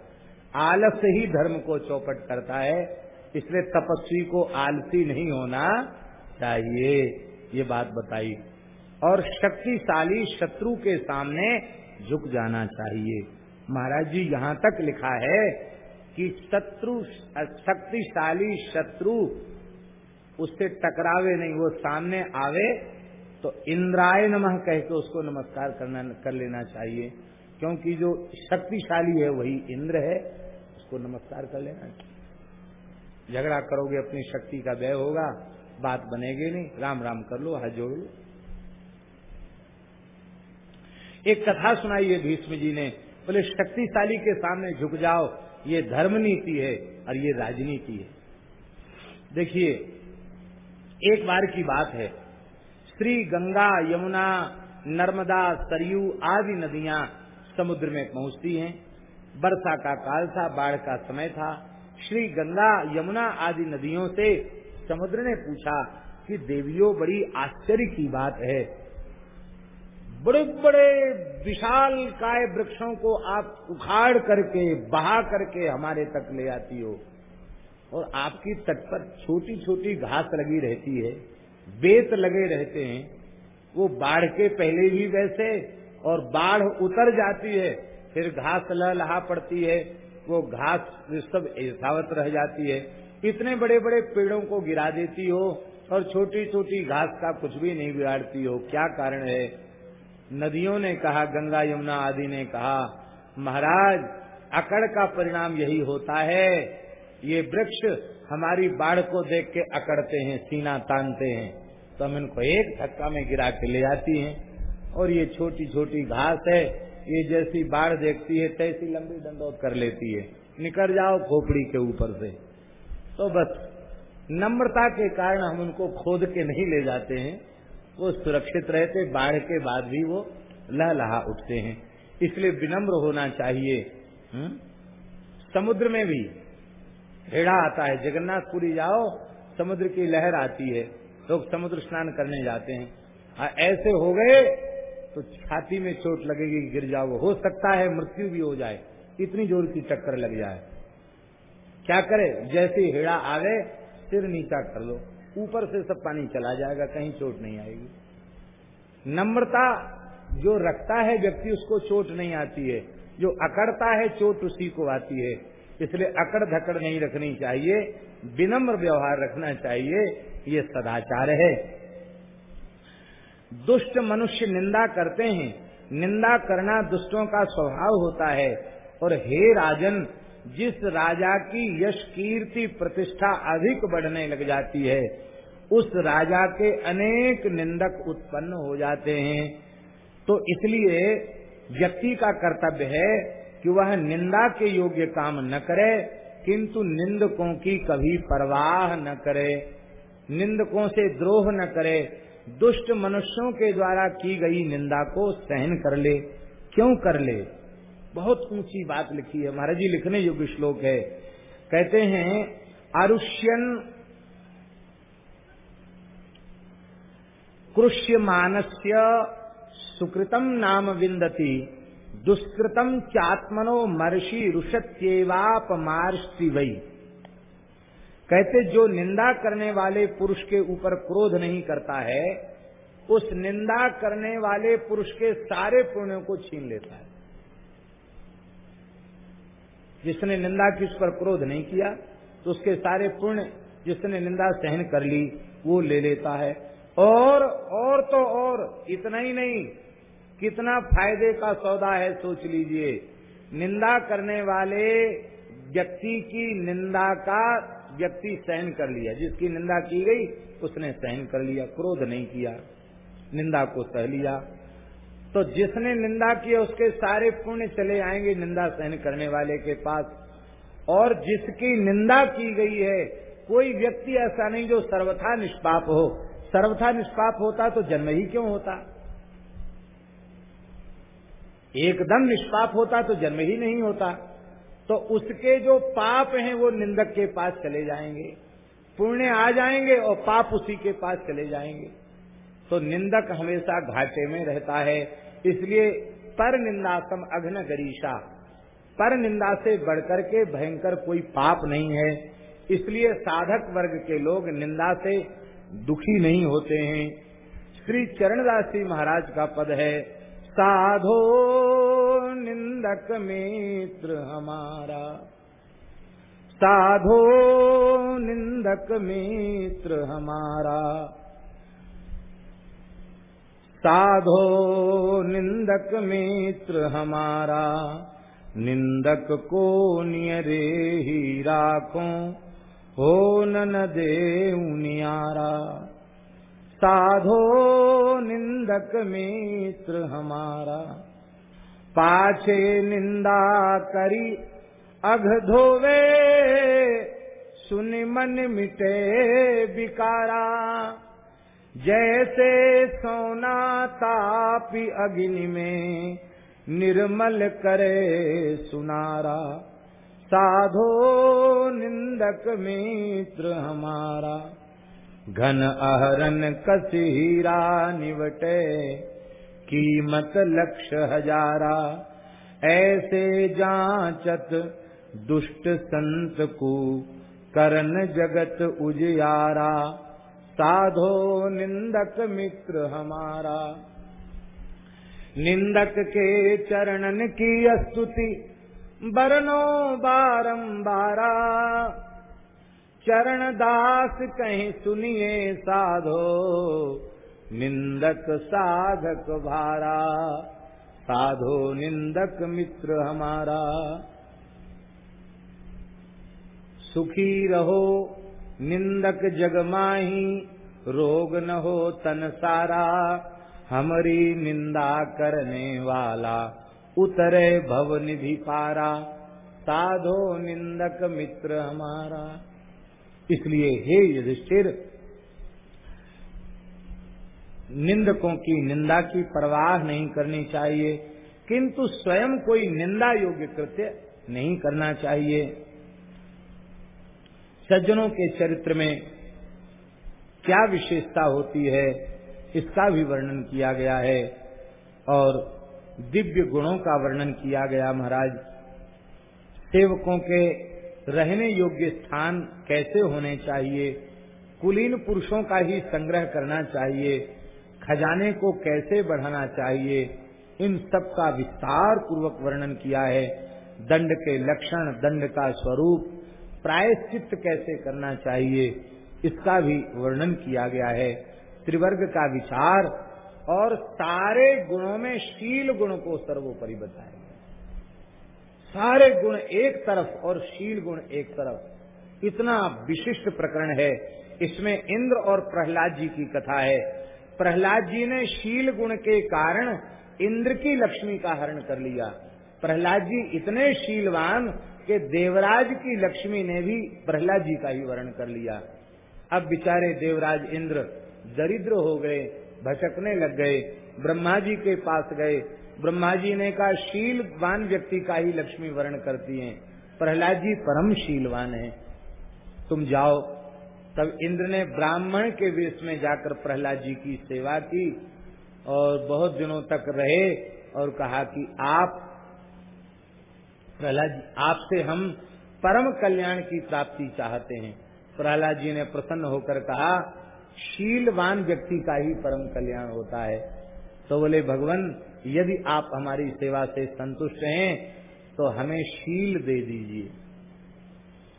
आलस ही धर्म को चौपट करता है, इसलिए तपस्वी को आलसी नहीं होना चाहिए। ये बात बताई। और शक्तिशाली शत्रु के सामने झुक जाना चाहिए। महाराज जी, यहाँ तक लिखा है कि शत्रु शक्तिशाली शत्रु उससे टकरावे नहीं, वो सामने आवे तो इंद्राय नमः कह के उसको नमस्कार करना, कर लेना चाहिए। क्योंकि जो शक्तिशाली है, वही इंद्र है, उसको नमस्कार कर लेना चाहिए। झगड़ा करोगे, अपनी शक्ति का व्यय होगा, बात बनेगी नहीं, राम राम कर लो हाथ जोड़ लो। एक कथा सुनाई है भीष्म जी ने, बोले, शक्तिशाली के सामने झुक जाओ ये धर्म नीति है और ये राजनीति है। देखिए, एक बार की बात है। श्री गंगा, यमुना, नर्मदा, सरयू आदि नदियाँ समुद्र में पहुँचती हैं। वर्षा का काल था, बाढ़ का समय था। श्री गंगा, यमुना आदि नदियों से समुद्र ने पूछा कि देवियों, बड़ी आश्चर्य की बात है। बड़े बड़े विशाल काय वृक्षों को आप उखाड़ करके, बहा करके हमारे तक ले आती हो। और आपकी तट पर छोटी छोटी घास लगी रहती है, बेत लगे रहते हैं। वो बाढ़ के पहले भी वैसे, और बाढ़ उतर जाती है, फिर घास लहा पड़ती है, वो घास सब ऐसावत रह जाती है। इतने बड़े बड़े पेड़ों को गिरा देती हो, और छोटी छोटी घास का कुछ भी नहीं बिगाड़ती हो। क्या कारण है? नदियों ने कहा, गंगा, यमुना आदि ने कहा, महाराज, अकड़ का परिणाम यही होता है। ये वृक्ष हमारी बाढ़ को देख के अकड़ते हैं, सीना तानते हैं। तो हम इनको एक धक्का में गिरा के ले जाती हैं। और ये छोटी छोटी घास है, ये जैसी बाढ़ देखती है, तैसी लंबी दंडोत कर लेती है। निकल जाओ खोपड़ी के ऊपर से। तो बस, नम्रता के कारण हम उनको खोद के नहीं ले जाते हैं। वो सुरक्षित रहते बाढ़ के बाद भी वो लहलहा उठते हैं। इसलिए विनम्र होना चाहिए हुँ? हम्म? समुद्र में भी हेड़ा आता है जगन्नाथपुरी जाओ समुद्र की लहर आती है लोग समुद्र स्नान करने जाते हैं। आ, ऐसे हो गए तो छाती में चोट लगेगी गिर जाओ। हो सकता है मृत्यु भी हो जाए इतनी ज़ोर की चक्कर लग जाए। क्या करे? जैसे हेड़ा आ गए सिर नीचा कर लो। ऊपर से सब पानी चला जाएगा, कहीं चोट नहीं आएगी। नम्रता जो रखता है व्यक्ति, उसको चोट नहीं आती है। जो अकड़ता है, चोट उसी को आती है। इसलिए अकड़ धकड़ नहीं रखनी चाहिए, विनम्र व्यवहार रखना चाहिए, ये सदाचार है। दुष्ट मनुष्य निंदा करते हैं। निंदा करना दुष्टों का स्वभाव होता है। और हे राजन जिस राजा की यश कीर्ति प्रतिष्ठा अधिक बढ़ने लग जाती है, उस राजा के अनेक निंदक उत्पन्न हो जाते हैं। तो इसलिए व्यक्ति का कर्तव्य है कि वह निंदा के योग्य काम न करे, किंतु निंदकों की कभी परवाह न करे, निंदकों से द्रोह न करे, दुष्ट मनुष्यों के द्वारा की गई निंदा को सहन कर ले, क्यों कर ले? बहुत ऊँची बात लिखी है, महाराज जी लिखने योग्य श्लोक है। कहते हैं आरुष्यन कृष्य मानस्य सुकृतम नाम विंदती दुष्कृतम चात्मनो मर्षि रुषत्येवापमार्षि वही कहते, जो निंदा करने वाले पुरुष के ऊपर क्रोध नहीं करता है, उस निंदा करने वाले पुरुष के सारे पुण्यों को छीन लेता है। जिसने निंदा की उस पर क्रोध नहीं किया तो उसके सारे पुण्य जिसने निंदा सहन कर ली, वो ले लेता है। और और तो और, इतना ही नहीं, कितना फ़ायदे का सौदा है, सोच लीजिए। निंदा करने वाले व्यक्ति की निंदा का व्यक्ति सहन कर लिया। जिसकी निंदा की गई, उसने सहन कर लिया, क्रोध नहीं किया, निंदा को सह लिया। तो जिसने निंदा की उसके सारे पुण्य चले आएँगे निंदा सहन करने वाले के पास। और जिसकी निंदा की गई है, कोई व्यक्ति ऐसा नहीं जो सर्वथा निष्पाप हो। सर्वथा निष्पाप होता तो जन्म ही क्यों होता? एकदम निष्पाप होता तो जन्म ही नहीं होता। तो उसके जो पाप हैं, वो निंदक के पास चले जाएँगे। पुण्य आ जाएँगे और पाप उसी के पास चले जाएँगे। तो निंदक हमेशा घाटे में रहता है। इसलिए पर निंदासम अघन गरीषा पर निंदा से बढ़कर के भयंकर कोई पाप नहीं है। इसलिए साधक वर्ग के लोग निंदा से दुखी नहीं होते हैं। श्री चरणदास जी महाराज का पद है, साधो निंदक मित्र हमारा। साधो निंदक मित्र हमारा। साधो निंदक मित्र हमारा, निंदक को नियरे ही राखो, हो न दे नियारा। साधो निंदक मित्र हमारा, पाछे निंदा करी अघ धोवे, सुनि मन मिटे बिकारा। जैसे सोना तापी अग्नि में निर्मल करे सुनारा, साधो निंदक मित्र हमारा। घन अहरन कस हीरा निवटे, कीमत लक्ष हजारा। ऐसे जांचत दुष्ट संत को करन जगत उजियारा। साधो निंदक मित्र हमारा। निंदक के चरणन की स्तुति बरनो बारंबारा। चरण दास कहीं सुनिए साधो, निंदक साधक भारा। साधो निंदक मित्र हमारा। सुखी रहो निंदक जग माही, रोग न हो तन सारा। हमारी निंदा करने वाला, उतरे भव निधि पारा। साधो निंदक मित्र हमारा। इसलिए हे युधिष्ठिर, निंदकों की निंदा की परवाह नहीं करनी चाहिए, किंतु स्वयं कोई निंदा योग्य कृत्य नहीं करना चाहिए। सज्जनों के चरित्र में क्या विशेषता होती है, इसका भी वर्णन किया गया है और दिव्य गुणों का वर्णन किया गया। महाराज, सेवकों के रहने योग्य स्थान कैसे होने चाहिए? कुलीन पुरुषों का ही संग्रह करना चाहिए। खजाने को कैसे बढ़ाना चाहिए? इन सब का विस्तार पूर्वक वर्णन किया है। दंड के लक्षण, दंड का स्वरूप प्रायश्चित कैसे करना चाहिए, इसका भी वर्णन किया गया है। त्रिवर्ग का विचार और सारे गुणों में शील गुण को सर्वोपरि बताया सारे गुण एक तरफ़ और शील गुण एक तरफ़। इतना विशिष्ट प्रकरण है। इसमें इंद्र और प्रहलाद जी की कथा है। प्रहलाद जी ने शील गुण के कारण इंद्र की लक्ष्मी का हरण कर लिया। प्रहलाद जी इतने शीलवान कि देवराज की लक्ष्मी ने भी प्रहलाद जी का ही वर्ण कर लिया। अब बिचारे देवराज इंद्र दरिद्र हो गए, भटकने लग गए ब्रह्मा जी के पास गए। ब्रह्मा जी ने कहा, शीलवान व्यक्ति का ही लक्ष्मी वर्ण करती हैं। प्रहलाद जी परम शीलवान है। तुम जाओ। तब इंद्र ने ब्राह्मण के वेश में जाकर प्रहलाद जी की सेवा की और बहुत दिनों तक रहे और कहा कि आप प्रहलाद जी, आपसे हम परम कल्याण की प्राप्ति चाहते हैं। प्रहलाद जी ने प्रसन्न होकर कहा, शीलवान व्यक्ति का ही परम कल्याण होता है। तो बोले, भगवान, यदि आप हमारी सेवा से संतुष्ट हैं तो हमें शील दे दीजिए।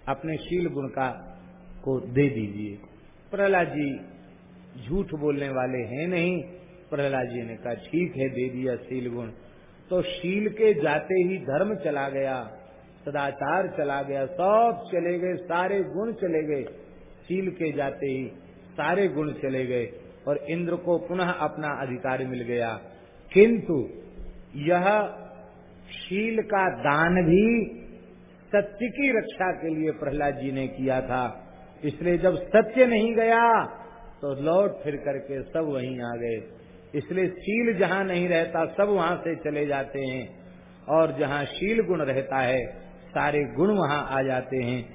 अपने शील गुण का, को दे दीजिए। प्रहलाद जी झूठ बोलने वाले हैं नहीं। प्रहलाद जी ने कहा, ठीक है, दे दिया शील गुण। तो शील के जाते ही धर्म चला गया, सदाचार चला गया, सब चले गए, सारे गुण चले गए। शील के जाते ही सारे गुण चले गए और इंद्र को पुनः अपना अधिकार मिल गया। किंतु यह शील का दान भी सत्य की रक्षा के लिए प्रहलाद जी ने किया था। इसलिए जब सत्य नहीं गया तो लौट फिर करके सब वहीं आ गए। इसलिए शील जहाँ नहीं रहता, सब वहाँ से चले जाते हैं। और जहाँ शील गुण रहता है, सारे गुण वहाँ आ जाते हैं।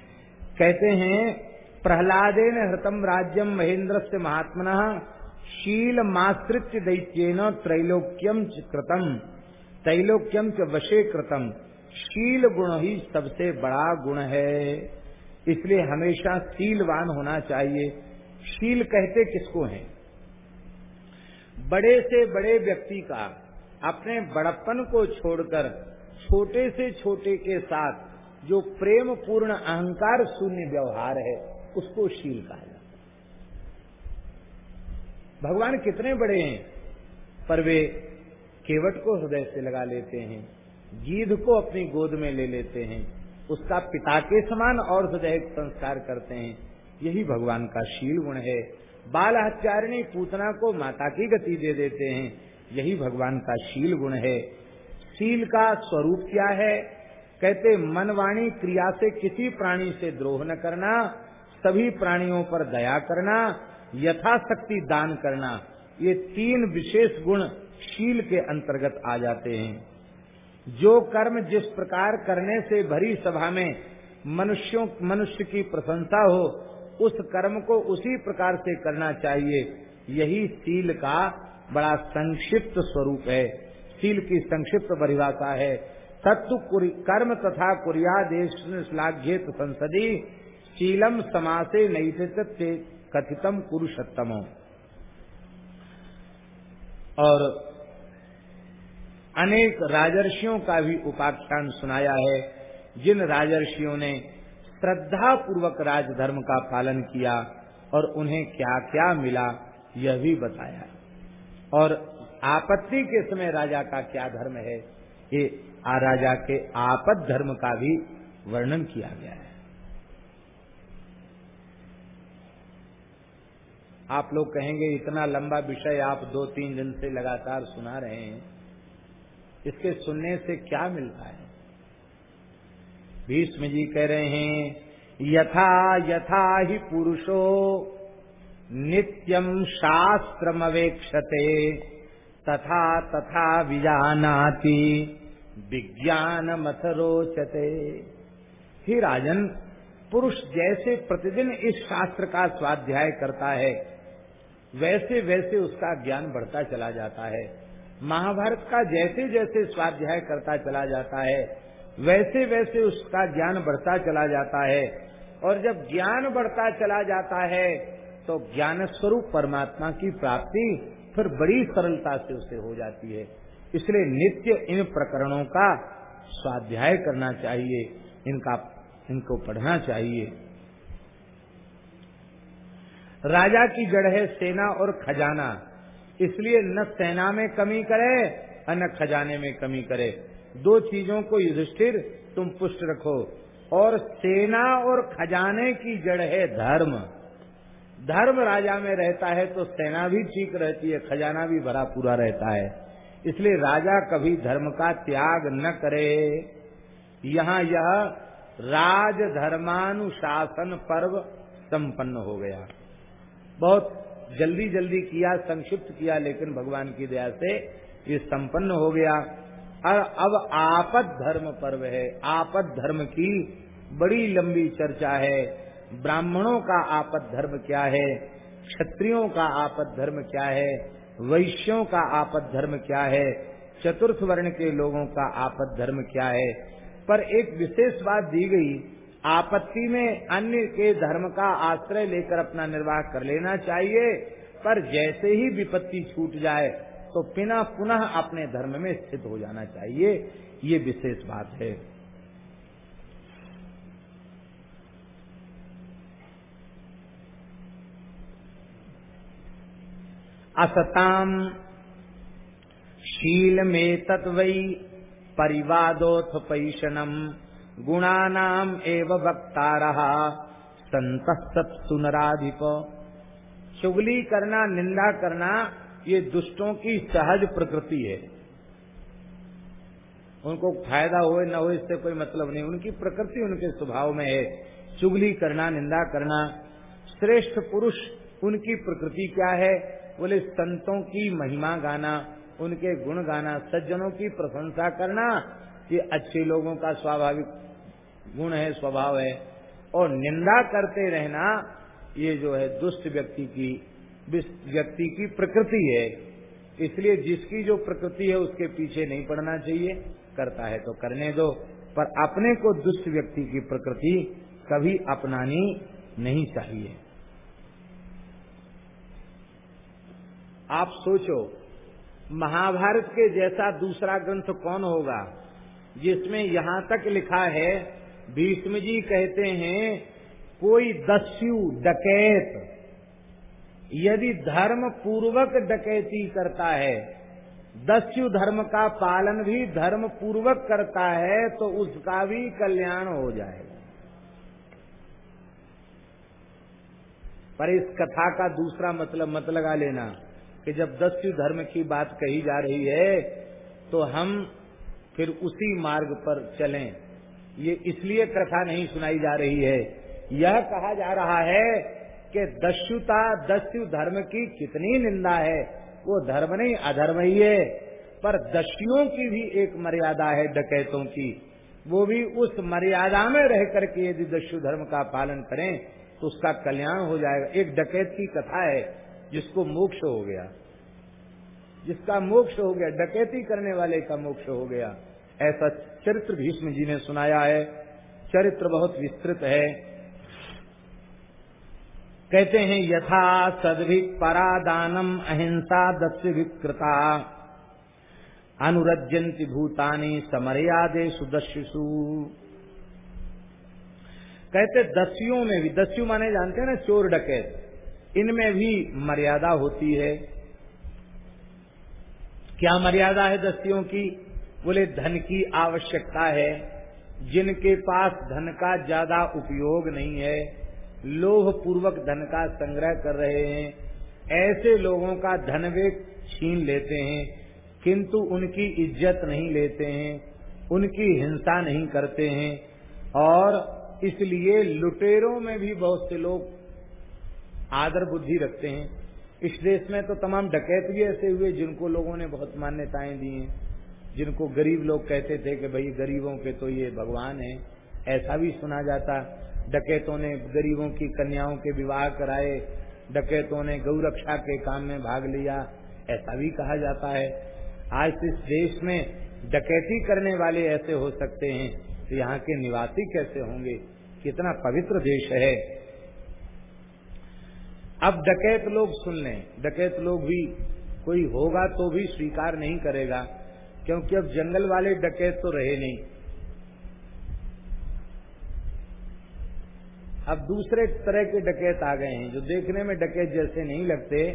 कहते हैं, प्रहलादेन हृतम राज्यम महेंद्र से महात्मना, शील माश्रित्य दैत्येन त्रैलोक्यम कृतम। त्रैलोक्यम च वशे कृतम। शील गुण ही सबसे बड़ा गुण है। इसलिए हमेशा शीलवान होना चाहिए। शील कहते किसको हैं? बड़े से बड़े व्यक्ति का अपने बड़प्पन को छोड़कर, छोटे से छोटे के साथ जो प्रेम पूर्ण अहंकार शून्य व्यवहार है, उसको शील कहा जाता है। भगवान कितने बड़े हैं, पर वे केवट को हृदय से लगा लेते हैं, गीध को अपनी गोद में ले लेते हैं, उसका पिता के समान और हृदय संस्कार करते हैं, यही भगवान का शील गुण है। बाल हत्यारिणी पूतना को माता की गति दे देते हैं। यही भगवान का शील गुण है। शील का स्वरूप क्या है? कहते, मनवाणी क्रिया से किसी प्राणी से द्रोह न करना, सभी प्राणियों पर दया करना, यथाशक्ति दान करना, ये तीन विशेष गुण शील के अंतर्गत आ जाते हैं। जो कर्म जिस प्रकार करने से भरी सभा में मनुष्यों, मनुष्य की प्रशंसा हो उस कर्म को उसी प्रकार से करना चाहिए। यही शील का बड़ा संक्षिप्त स्वरूप है। शील की संक्षिप्त परिभाषा है। तत्व कर्म तथा कुरिया देश श्लाघ्यत संसदी शीलम समासे नैतित कथितम पुरुषोत्तम। और अनेक राजर्षियों का भी उपाख्यान सुनाया है। जिन राजर्षियों ने श्रद्धा पूर्वक राजधर्म का पालन किया और उन्हें क्या क्या मिला, यह भी बताया। और आपत्ति के समय राजा का क्या धर्म है, ये राजा के आपद धर्म का भी वर्णन किया गया है। आप लोग कहेंगे, इतना लंबा विषय आप दो तीन दिन से लगातार सुना रहे हैं, इसके सुनने से क्या मिलता है? भीष्म जी कह रहे हैं, यथा यथा ही पुरुषो नित्यम शास्त्रमवेक्षते, तथा तथा विजानाति विज्ञान मथरोचते ही राजन, पुरुष जैसे प्रतिदिन इस शास्त्र का स्वाध्याय करता है, वैसे वैसे उसका ज्ञान बढ़ता चला जाता है। महाभारत का जैसे जैसे स्वाध्याय करता चला जाता है वैसे वैसे उसका ज्ञान बढ़ता चला जाता है। और जब ज्ञान बढ़ता चला जाता है तो ज्ञान स्वरूप परमात्मा की प्राप्ति फिर बड़ी सरलता से उसे हो जाती है। इसलिए नित्य इन प्रकरणों का स्वाध्याय करना चाहिए, इनका, इनको पढ़ना चाहिए। राजा की जड़ है सेना और खजाना, इसलिए न सेना में कमी करे और न खजाने में कमी करे। दो चीज़ों को युधिष्ठिर, तुम पुष्ट रखो। और सेना और खजाने की जड़ है धर्म। धर्म राजा में रहता है तो सेना भी ठीक रहती है, खजाना भी भरा पूरा रहता है। इसलिए राजा कभी धर्म का त्याग न करे। यहाँ यह राज धर्मानुशासन पर्व संपन्न हो गया। बहुत जल्दी जल्दी किया, संक्षिप्त किया, लेकिन भगवान की दया से ये संपन्न हो गया। और अब आपद धर्म पर्व है। आपद धर्म की बड़ी लंबी चर्चा है। ब्राह्मणों का आपद धर्म क्या है? क्षत्रियों का आपद धर्म क्या है? वैश्यों का आपद धर्म क्या है? चतुर्थ वर्ण के लोगों का आपद धर्म क्या है? पर एक विशेष बात दी गई, आपत्ति में अन्य के धर्म का आश्रय लेकर अपना निर्वाह कर लेना चाहिए, पर जैसे ही विपत्ति छूट जाए तो पिना पुनः अपने धर्म में स्थित हो जाना चाहिए। ये विशेष बात है। असताम शील में तत्वई परिवादोथ पैशनम गुणानाम एव वक्ता रहा संत सुनराधिप। चुगली करना, निंदा करना ये दुष्टों की सहज प्रकृति है। उनको फ़ायदा हो न हो, इससे कोई मतलब नहीं। उनकी प्रकृति उनके स्वभाव में है। चुगली करना, निंदा करना, श्रेष्ठ पुरुष उनकी प्रकृति क्या है? बोले, संतों की महिमा गाना, उनके गुण गाना, सज्जनों की प्रशंसा करना। ये अच्छे लोगों का स्वाभाविक गुण है, स्वभाव है। और निंदा करते रहना, ये जो है दुष्ट व्यक्ति की व्यक्ति की प्रकृति है, इसलिए जिसकी जो प्रकृति है, उसके पीछे नहीं पड़ना चाहिए। करता है तो करने दो, पर अपने को दुष्ट व्यक्ति की प्रकृति कभी अपनानी नहीं चाहिए। आप सोचो, महाभारत के जैसा दूसरा ग्रंथ कौन होगा, जिसमें यहाँ तक लिखा है, भीष्म जी कहते हैं, कोई दस्यु डकैत। यदि धर्म पूर्वक डकैती करता है, दस्यु धर्म का पालन भी धर्म पूर्वक करता है तो उसका भी कल्याण हो जाएगा। पर इस कथा का दूसरा मतलब मत लगा लेना कि जब दस्यु धर्म की बात कही जा रही है तो हम फिर उसी मार्ग पर चलें। ये इसलिए कथा नहीं सुनाई जा रही है। यह कहा जा रहा है कि दस्युता दस्यु धर्म की कितनी निंदा है, वो धर्म नहीं, अधर्म ही है। पर दस्युओं की भी एक मर्यादा है डकैतों की। वो भी उस मर्यादा में रह करके यदि दस्यु धर्म का पालन करें तो उसका कल्याण हो जाएगा। एक डकैत की कथा है, जिसको मोक्ष हो गया। जिसका मोक्ष हो गया, डकैती करने वाले का मोक्ष हो गया। ऐसा चरित्र भीष्म जी ने सुनाया है। चरित्र बहुत विस्तृत है। कहते हैं, यथा सदभि परादानम अहिंसा दस्य विकृता अनुरजंती भूतानी समर्यादेशु दस्युसु कहते, दस्युओं में भी, दस्यु माने जानते हैं ना, चोर डकैत इनमें भी मर्यादा होती है। क्या मर्यादा है दस्युओं की? बोले, धन की आवश्यकता है। जिनके पास धन का ज़्यादा उपयोग नहीं है। लोभ पूर्वक धन का संग्रह कर रहे हैं। ऐसे लोगों का धन वे छीन लेते हैं, किंतु उनकी इज़्ज़त नहीं लेते हैं, उनकी हिंसा नहीं करते हैं। और इसलिए लुटेरों में भी बहुत से लोग आदर बुद्धि रखते हैं। इस देश में तो तमाम डकैत भी ऐसे हुए जिनको लोगों ने बहुत मान्यताएँ दी हैं, जिनको गरीब लोग कहते थे कि भाई गरीबों के तो ये भगवान है। ऐसा भी सुना जाता डकैतों ने गरीबों की कन्याओं के विवाह कराए, डकैतों ने गौ रक्षा के काम में भाग लिया, ऐसा भी कहा जाता है। आज इस देश में डकैती करने वाले ऐसे हो सकते हैं तो यहाँ के निवासी कैसे होंगे? कितना पवित्र देश है। अब डकैत लोग सुन लें। डकैत लोग भी, कोई होगा तो भी स्वीकार नहीं करेगा, क्योंकि अब जंगल वाले डकैत तो रहे नहीं। अब दूसरे तरह के डकैत आ गए हैं, जो देखने में डकैत जैसे नहीं लगते,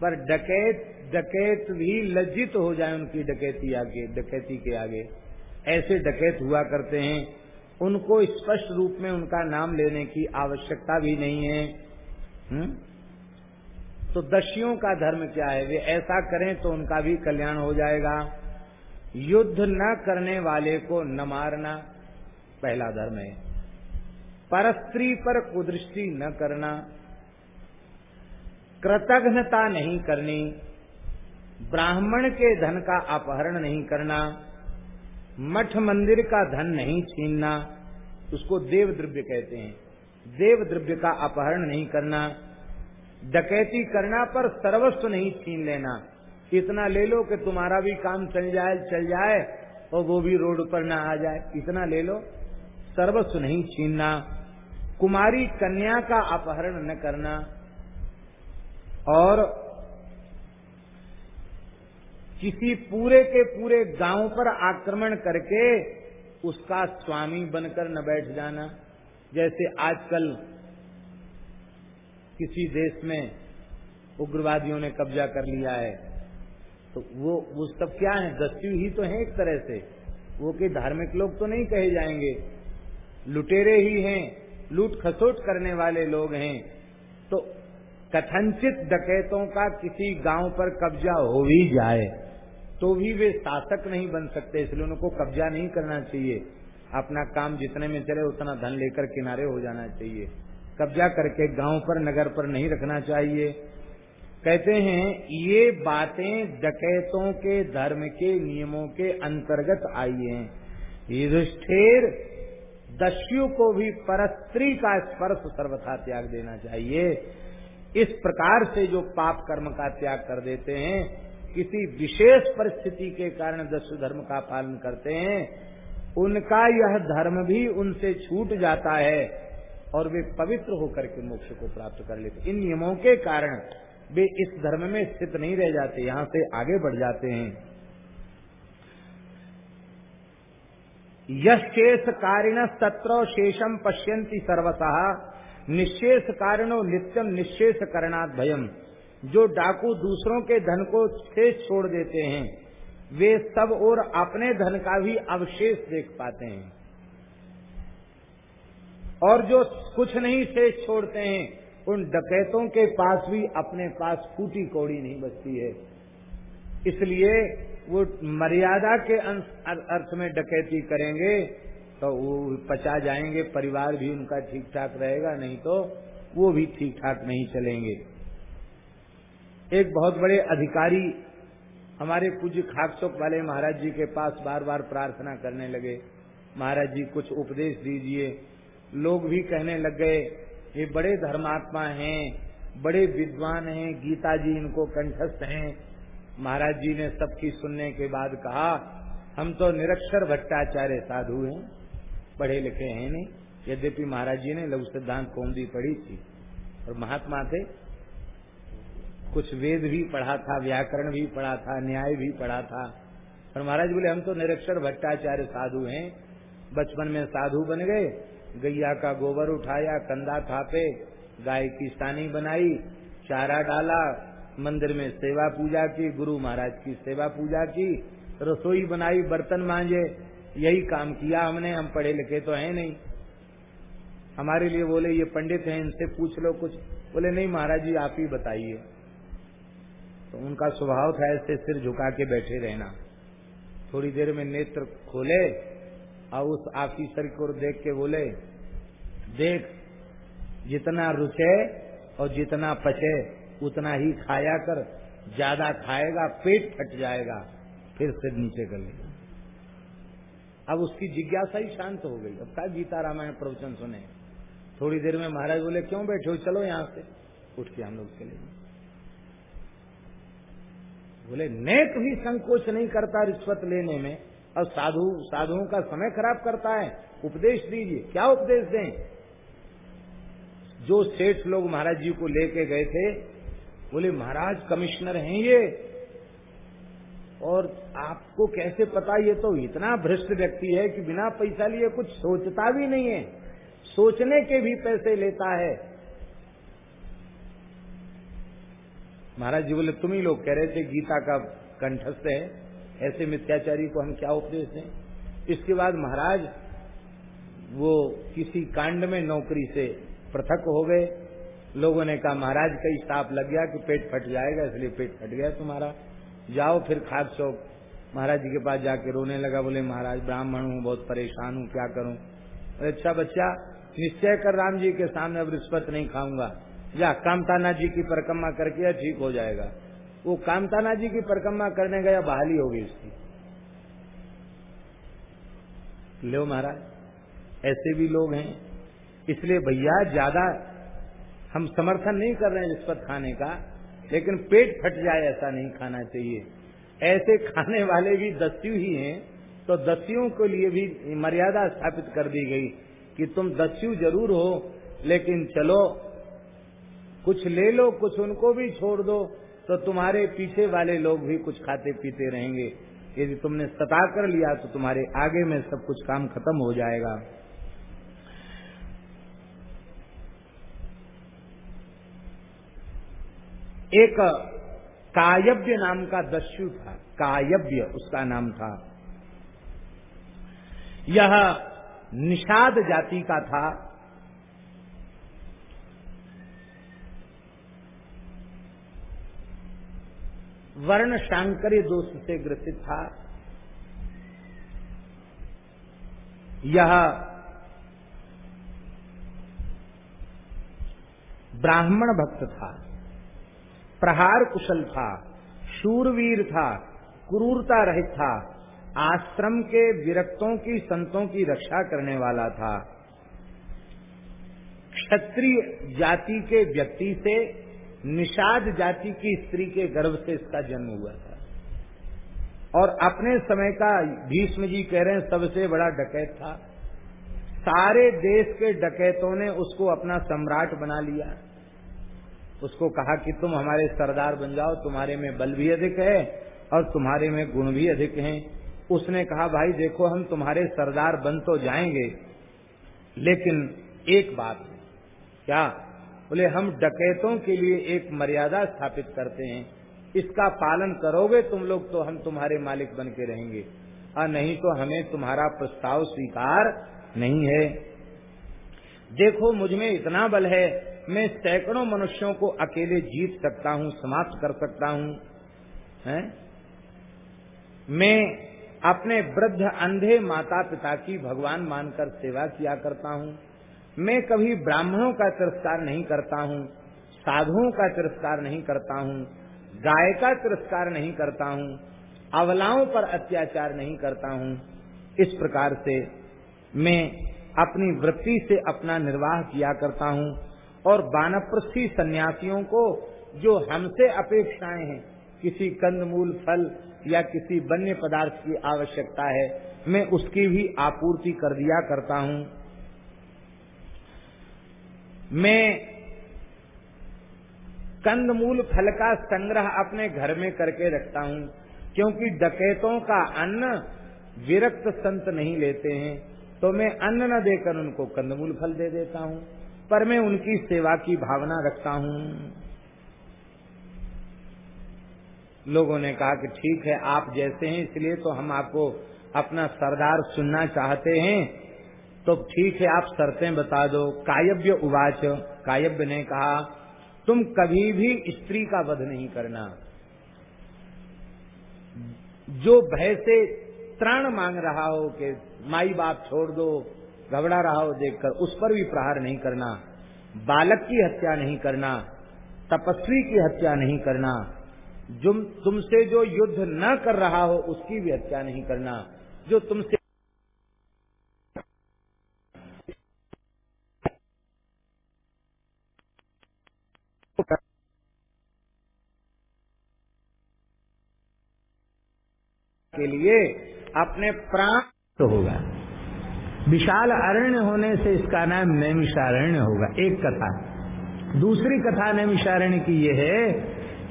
पर डकैत डकैत भी लज्जित हो जाए उनकी डकैती आगे, डकैती के आगे ऐसे डकैत हुआ करते हैं, उनको स्पष्ट रूप में उनका नाम लेने की आवश्यकता भी नहीं है हुँ? हम्म? तो दस्युओं का धर्म क्या है वे ऐसा करें तो उनका भी कल्याण हो जाएगा युद्ध न करने वाले को न मारना, पहला धर्म है परस्त्री पर कुदृष्टि न करना कृतघ्नता नहीं करनी, ब्राह्मण के धन का अपहरण नहीं करना, मठ मंदिर का धन नहीं छीनना, उसको देव द्रव्य कहते हैं। देव द्रव्य का अपहरण नहीं करना, डकैती करना पर सर्वस्व नहीं छीन लेना। इतना ले लो कि तुम्हारा भी काम चल जाए चल जाए, और वो भी रोड पर ना आ जाए। इतना ले लो, सर्वस्व नहीं छीनना। कुमारी कन्या का अपहरण न करना और किसी पूरे के पूरे गाँव पर आक्रमण करके उसका स्वामी बनकर न बैठ जाना। जैसे आजकल किसी देश में उग्रवादियों ने कब्जा कर लिया है तो वो वो सब क्या है? दस्यु ही तो है एक तरह से। वो के धार्मिक लोग तो नहीं कहे जाएँगे। लुटेरे ही हैं। लूट खसोट करने वाले लोग हैं तो कथनचित डकैतों का किसी गाँव पर कब्जा हो ही जाए तो भी वे शासक नहीं बन सकते, इसलिए उनको कब्जा नहीं करना चाहिए। अपना काम जितने में चले, उतना धन लेकर किनारे हो जाना चाहिए। कब्जा करके गाँव पर, नगर पर नहीं रखना चाहिए। कहते हैं, ये बातें डकैतों के धर्म के नियमों के अंतर्गत आई हैं। युधिष्ठिर दस्यु को भी परस्त्री का स्पर्श सर्वथा त्याग देना चाहिए। इस प्रकार से जो पाप कर्म का त्याग कर देते हैं, किसी विशेष परिस्थिति के कारण दस्यु धर्म का पालन करते हैं, उनका यह धर्म भी उनसे छूट जाता है और वे पवित्र होकर के मोक्ष को प्राप्त कर लेते इन नियमों के कारण वे इस धर्म में स्थित नहीं रह जाते, यहाँ से आगे बढ़ जाते हैं। यशेष कारिण तत्र शेषम पश्यंती सर्वतः निशेष कारणो नित्यम निशेष करणात् भयम। जो डाकू दूसरों के धन को शेष छोड़ देते हैं, वे सब और अपने धन का भी अवशेष देख पाते हैं। और जो कुछ नहीं शेष छोड़ते हैं, उन डकैतों के पास भी अपने पास फूटी कौड़ी नहीं बचती है। इसलिए वो मर्यादा के अर्थ में डकैती करेंगे तो वो पचा जाएँगे, परिवार भी उनका ठीक ठाक रहेगा, नहीं तो वो भी ठीक ठाक नहीं चलेंगे। एक बहुत बड़े अधिकारी हमारे पूज्य खाकचौक वाले महाराज जी के पास बार बार प्रार्थना करने लगे। महाराज जी, कुछ उपदेश दीजिए। लोग भी कहने लग गए, ये बड़े धर्मात्मा हैं, बड़े विद्वान हैं, गीता जी इनको कंठस्थ हैं महाराज जी ने सबकी सुनने के बाद कहा, हम तो निरक्षर भट्टाचार्य साधु हैं, पढ़े लिखे हैं नहीं। यद्यपि महाराज जी ने लघु सिद्धांत कौमदी पढ़ी थी, और महात्मा थे। कुछ वेद भी पढ़ा था, व्याकरण भी पढ़ा था, न्याय भी पढ़ा था। और महाराज बोले, हम तो निरक्षर भट्टाचार्य साधु हैं। बचपन में साधु बन गए, गैया का गोबर उठाया, कंधा थापे, गाय की सानी बनाई, चारा डाला मंदिर में सेवा पूजा की, गुरु महाराज की सेवा पूजा की, रसोई बनाई, बर्तन मांजे, यही काम किया हमने, हम पढ़े लिखे तो हैं नहीं। हमारे लिए बोले, ये पंडित हैं, इनसे पूछ लो कुछ। बोले, नहीं महाराज जी, आप ही बताइए। तो उनका स्वभाव था ऐसे सिर झुका के बैठे रहना। थोड़ी देर में नेत्र खोले और उस ऑफिसर को देख के बोले, देख, जितना रुचे और जितना पचे उतना ही खाया कर, ज़्यादा खाएगा, पेट फट जाएगा, फिर सिर नीचे कर लेगा। अब उसकी जिज्ञासा ही शांत हो गई। अब क्या गीता रामायण प्रवचन सुने। थोड़ी देर में महाराज बोले, क्यों बैठे हो? चलो यहाँ से। उठ के हम लोग चले बोले, नेक भी संकोच नहीं करता रिश्वत लेने में। और साधु, साधुओं का समय खराब करता है। उपदेश दीजिए। क्या उपदेश दें? जो सेठ लोग महाराज जी को लेके गए थे बोले, महाराज, कमिश्नर हैं ये। और आपको कैसे पता ये तो इतना भ्रष्ट व्यक्ति है कि बिना पैसा लिए कुछ सोचता भी नहीं है। सोचने के भी पैसे लेता है। महाराज जी बोले, तुम ही लोग कह रहे थे गीता का कंठस्थ है। ऐसे मिथ्याचारी को हम क्या उपदेश दें? इसके बाद महाराज वो किसी कांड में नौकरी से पृथक हो गए। लोगों ने कहा, महाराज कई साप लग गया कि पेट फट जाएगा, इसलिए पेट फट गया तुम्हारा। जाओ फिर खाक चौक महाराज जी के पास जाके रोने लगा, बोले, महाराज, ब्राह्मण हूँ, बहुत परेशान हूँ, क्या करूँ? अच्छा बच्चा, निश्चय कर राम जी के सामने, अब रिश्वत नहीं खाऊँगा। या कामताना जी की परिक्रमा करके ठीक हो जाएगा। वो कामताना जी की परिक्रमा करने गया, बहाली हो गई उसकी। लो महाराज, ऐसे भी लोग हैं, इसलिए भैया, ज़्यादा हम समर्थन नहीं कर रहे हैं रिश्वत खाने का, लेकिन पेट फट जाए ऐसा नहीं खाना चाहिए। ऐसे खाने वाले भी दस्यु ही हैं तो दस्युओं के लिए भी मर्यादा स्थापित कर दी गई कि तुम दस्यु ज़रूर हो, लेकिन चलो, कुछ ले लो, कुछ उनको भी छोड़ दो तो तुम्हारे पीछे वाले लोग भी कुछ खाते पीते रहेंगे। यदि तुमने सता कर लिया तो तुम्हारे आगे में सब कुछ काम खत्म हो जाएगा। एक कायव्य नाम का दस्यु था, कायव्य उसका नाम था। यह निषाद जाति का था। वर्ण शांकर्य दोष से ग्रसित था। यह ब्राह्मण भक्त था। प्रहार कुशल था, शूरवीर था, क्रूरता रहित था, आश्रम के विरक्तों की, संतों की रक्षा करने वाला था। क्षत्रिय जाति के व्यक्ति से, निषाद जाति की स्त्री के गर्भ से इसका जन्म हुआ था। और अपने समय का भीष्म जी कह रहे हैं, सबसे बड़ा डकैत था। सारे देश के डकैतों ने उसको अपना सम्राट बना लिया। उसको कहा कि तुम हमारे सरदार बन जाओ, तुम्हारे में बल भी अधिक है और तुम्हारे में गुण भी अधिक हैं। उसने कहा, भाई, देखो, हम तुम्हारे सरदार बन तो जाएँगे, लेकिन एक बात क्या? बोले, हम डकैतों के लिए एक मर्यादा स्थापित करते हैं। इसका पालन करोगे तुम लोग तो हम तुम्हारे मालिक बन के रहेंगे। और नहीं तो हमें तुम्हारा प्रस्ताव स्वीकार नहीं है। देखो, मुझमें इतना बल है मैं सैकड़ों मनुष्यों को अकेले जीत सकता हूँ, समाप्त कर सकता हूँ मैं अपने वृद्ध अंधे माता पिता की भगवान मानकर सेवा किया करता हूँ। मैं कभी ब्राह्मणों का तिरस्कार नहीं करता हूँ, साधुओं का तिरस्कार नहीं करता हूँ, गाय का तिरस्कार नहीं करता हूँ, अवलाओं पर अत्याचार नहीं करता हूँ। इस प्रकार से मैं अपनी वृत्ति से अपना निर्वाह किया करता हूँ। और बानप्रस्थी सन्यासियों को जो हमसे अपेक्षाएँ हैं, किसी कंदमूल फल या किसी वन्य पदार्थ की आवश्यकता है, मैं उसकी भी आपूर्ति कर दिया करता हूँ। मैं कंदमूल फल का संग्रह अपने घर में करके रखता हूँ, क्योंकि डकैतों का अन्न विरक्त संत नहीं लेते हैं तो मैं अन्न न देकर उनको कंदमूल फल दे देता हूँ। पर मैं उनकी सेवा की भावना रखता हूँ। लोगों ने कहा कि ठीक है, आप जैसे हैं, इसलिए तो हम आपको अपना सरदार सुनना चाहते हैं। तो ठीक है, आप शर्तें बता दो। कायव्य उवाच, कायव्य ने कहा, तुम कभी भी स्त्री का वध नहीं करना। जो भय से त्राण मांग रहा हो कि माई बाप छोड़ दो घबरा रहा हो देखकर, उस पर भी प्रहार नहीं करना, बालक की हत्या नहीं करना, तपस्वी की हत्या नहीं करना जो तुमसे जो युद्ध न कर रहा हो, उसकी भी हत्या नहीं करना, जो तुमसे के लिए अपने प्राण तो होगा। विशाल अरण्य होने से इसका नाम नैमिषारण्य होगा, एक कथा। दूसरी कथा नैमिषारण्य की यह है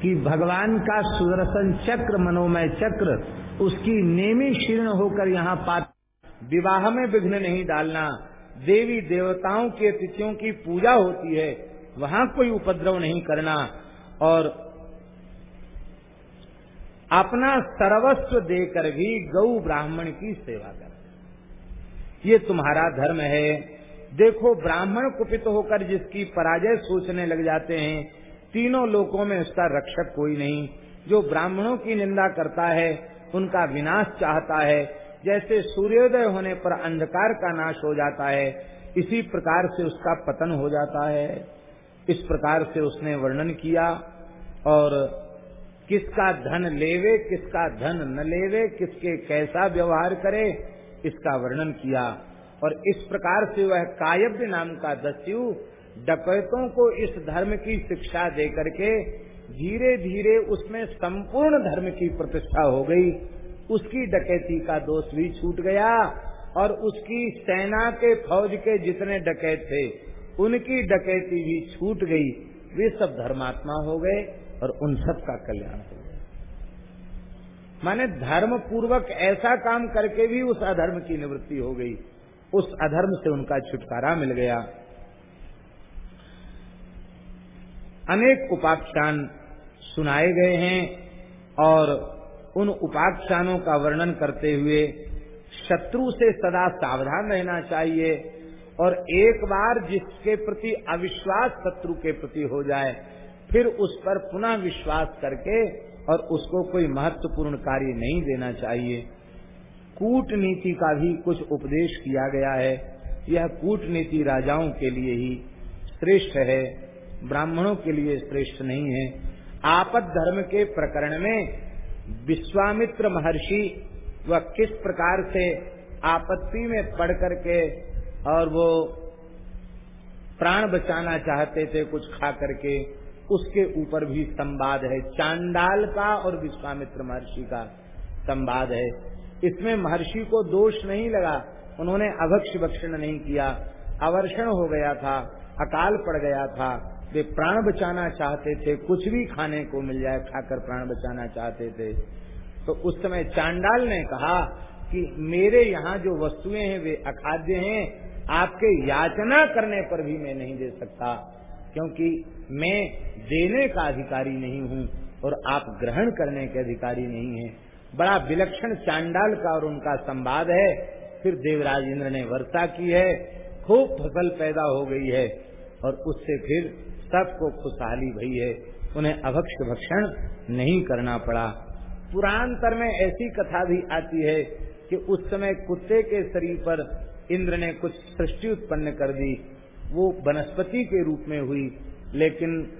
कि भगवान का सुदर्शन चक्र, मनोमय चक्र, उसकी नेमी शीर्ण होकर यहाँ पात, विवाह में विघ्न नहीं डालना, देवी देवताओं के अतिथियों की पूजा होती है, वहाँ कोई उपद्रव नहीं करना, और अपना सर्वस्व देकर भी गौ ब्राह्मण की सेवा कर ये तुम्हारा धर्म है। देखो, ब्राह्मण कुपित होकर जिसकी पराजय सोचने लग जाते हैं, तीनों लोकों में उसका रक्षक कोई नहीं। जो ब्राह्मणों की निंदा करता है, उनका विनाश चाहता है। जैसे सूर्योदय होने पर अंधकार का नाश हो जाता है, इसी प्रकार से उसका पतन हो जाता है। इस प्रकार से उसने वर्णन किया, और किसका धन लेवे, किसका धन न लेवे, किसके कैसा व्यवहार करे इसका वर्णन किया। और इस प्रकार से वह कायव्य नाम का दस्यु डकैतों को इस धर्म की शिक्षा दे करके धीरे धीरे उसमें संपूर्ण धर्म की प्रतिष्ठा हो गई। उसकी डकैती का दोष भी छूट गया और उसकी सेना के फौज के जितने डकैत थे, उनकी डकैती भी छूट गई। वे सब धर्मात्मा हो गए और उन सब का कल्याण हो गया। माने धर्म पूर्वक ऐसा काम करके भी उस अधर्म की निवृत्ति हो गई। उस अधर्म से उनका छुटकारा मिल गया। अनेक उपाख्यान सुनाए गए हैं और उन उपाख्यानों का वर्णन करते हुए शत्रु से सदा सावधान रहना चाहिए और एक बार जिसके प्रति अविश्वास शत्रु के प्रति हो जाए, फिर उस पर पुनः विश्वास करके और उसको कोई महत्वपूर्ण कार्य नहीं देना चाहिए। कूटनीति का भी कुछ उपदेश किया गया है। यह कूटनीति राजाओं के लिए ही श्रेष्ठ है, ब्राह्मणों के लिए श्रेष्ठ नहीं है। आपद धर्म के प्रकरण में विश्वामित्र महर्षि वह किस प्रकार से आपत्ति में पड़ करके और वो प्राण बचाना चाहते थे कुछ खा करके उसके ऊपर भी संवाद है। चांडाल का और विश्वामित्र महर्षि का संवाद है। इसमें महर्षि को दोष नहीं लगा। उन्होंने अभक्ष भक्षण नहीं किया। अवर्षण हो गया था, अकाल पड़ गया था। वे प्राण बचाना चाहते थे, कुछ भी खाने को मिल जाए, खाकर प्राण बचाना चाहते थे। तो उस समय चांडाल ने कहा कि मेरे यहाँ जो वस्तुएँ हैं, वे अखाद्य हैं। आपके याचना करने पर भी मैं नहीं दे सकता। क्योंकि मैं देने का अधिकारी नहीं हूँ और आप ग्रहण करने के अधिकारी नहीं हैं। बड़ा विलक्षण चांडाल का और उनका संवाद है। फिर देवराज इंद्र ने वर्षा की है, खूब फ़सल पैदा हो गई है और उससे फिर सबको खुशहाली भई है। उन्हें अभक्ष भक्षण नहीं करना पड़ा। पुरांतर में ऐसी कथा भी आती है कि उस समय कुत्ते के शरीर पर इंद्र ने कुछ सृष्टि उत्पन्न कर दी। वो वनस्पति के रूप में हुई, लेकिन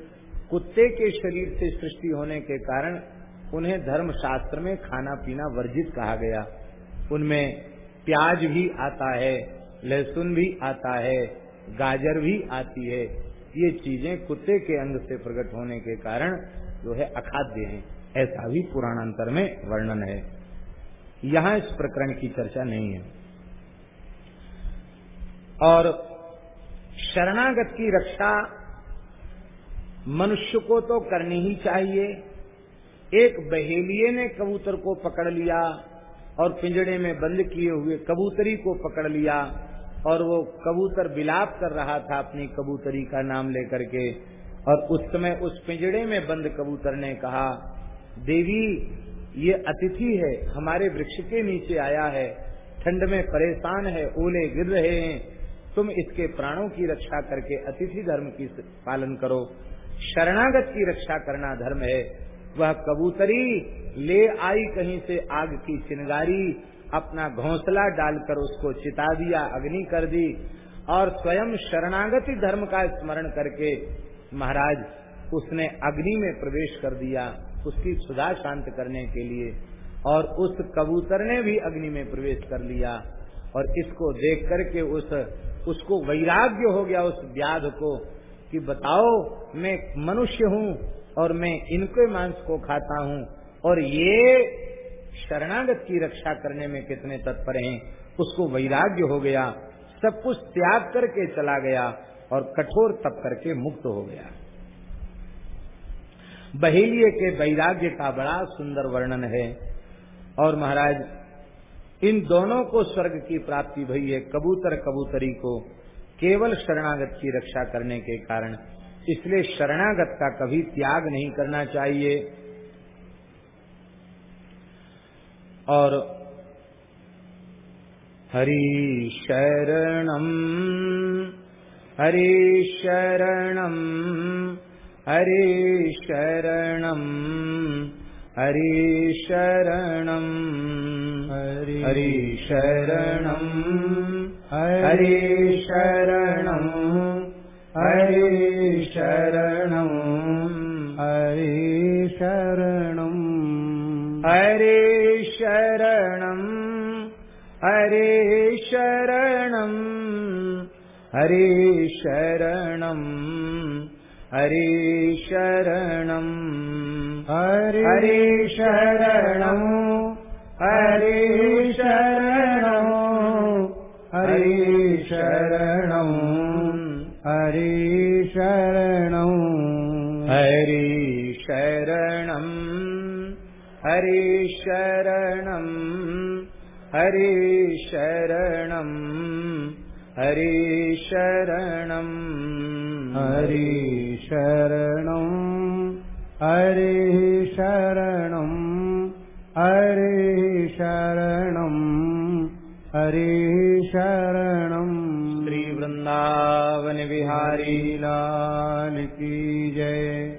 कुत्ते के शरीर से सृष्टि होने के कारण उन्हें धर्म शास्त्र में खाना पीना वर्जित कहा गया। उनमें प्याज भी आता है, लहसुन भी आता है, गाजर भी आती है। ये चीज़ें कुत्ते के अंग से प्रकट होने के कारण जो है अखाद्य हैं। ऐसा भी पुराणांतर में वर्णन है। यहाँ इस प्रकरण की चर्चा नहीं है। और शरणागत की रक्षा मनुष्य को तो करनी ही चाहिए। एक बहेलिए ने कबूतर को पकड़ लिया और पिंजड़े में बंद किए हुए कबूतरी को पकड़ लिया और वो कबूतर बिलाप कर रहा था अपनी कबूतरी का नाम लेकर के। और उस समय उस पिंजड़े में बंद कबूतर ने कहा, देवी, ये अतिथि है, हमारे वृक्ष के नीचे आया है, ठंड में परेशान है, ओले गिर रहे हैं तुम इसके प्राणों की रक्षा करके अतिथि धर्म की पालन करो। शरणागत की रक्षा करना धर्म है। वह कबूतरी ले आई कहीं से आग की चिनगारी अपना घोंसला डालकर उसको चिता दिया, अग्नि कर दी और स्वयं शरणागति धर्म का स्मरण करके महाराज, उसने अग्नि में प्रवेश कर दिया उसकी सुधा शांत करने के लिए और उस कबूतर ने भी अग्नि में प्रवेश कर लिया। और इसको देख करके उस, उसको वैराग्य हो गया उस व्याध को कि बताओ, मैं मनुष्य हूँ और मैं इनके मांस को खाता हूँ। और ये शरणागत की रक्षा करने में कितने तत्पर हैं, उसको वैराग्य हो गया, सब कुछ त्याग करके चला गया और कठोर तप करके मुक्त हो गया। बहेलिए के वैराग्य का बड़ा सुंदर वर्णन है। और महाराज इन दोनों को स्वर्ग की प्राप्ति भई है कबूतर कबूतरी को केवल शरणागत की रक्षा करने के कारण। इसलिए शरणागत का कभी त्याग नहीं करना चाहिए। और हरि शरणम हरि शरणम हरि शरणम हरि शरणम हरि शरणम हरि शरणम हरि शरणम हरि शरणम हरि हरि शरणम हरि शरणम हरि शरणम हरि शरणम हरि शरणम हरि शरणम हरि शरणम हरि शरणम हरि शरणम हरि शरणम हरि शरणम हरि हरि हरि श्री वृंदावन बिहारी लाल की जय।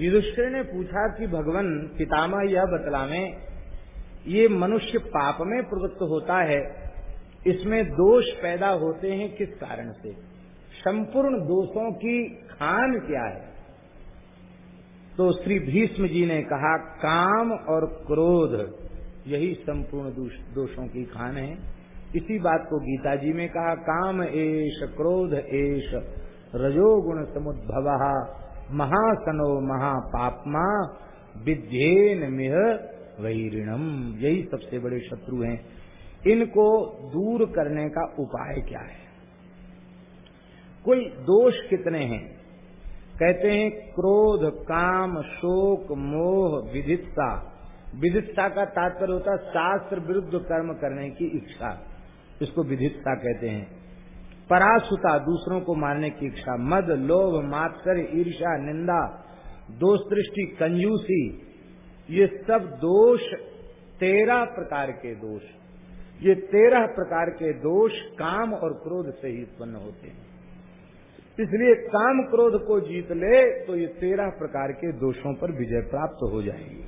युधिष्ठिर ने पूछा कि भगवान पितामह यह बतलावे ये मनुष्य पाप में प्रवृत्त होता है इसमें दोष पैदा होते हैं किस कारण से? संपूर्ण दोषों की खान क्या है? तो श्री भीष्म जी ने कहा, काम और क्रोध, यही संपूर्ण दोषों की खान है। इसी बात को गीता जी में कहा, काम एश क्रोध एश रजोगुण समुद्भव, महासनो महापापमा, विद्येन मिह वैरिणम। यही सबसे बड़े शत्रु हैं। इनको दूर करने का उपाय क्या है? कोई दोष कितने हैं? कहते हैं क्रोध, काम, शोक, मोह विधित्ता विधित्ता का तात्पर्य होता है शास्त्र विरुद्ध कर्म करने की इच्छा। इसको विधित्ता कहते हैं। परासुता दूसरों को मारने की इच्छा, मद, लोभ मात्सर ईर्षा निंदा दोष दृष्टि कंजूसी, ये सब दोष, तेरह प्रकार के दोष। ये तेरह प्रकार के दोष काम और क्रोध से ही उत्पन्न होते हैं। इसलिए काम क्रोध को जीत ले तो ये तेरह प्रकार के दोषों पर विजय प्राप्त हो जाएगी।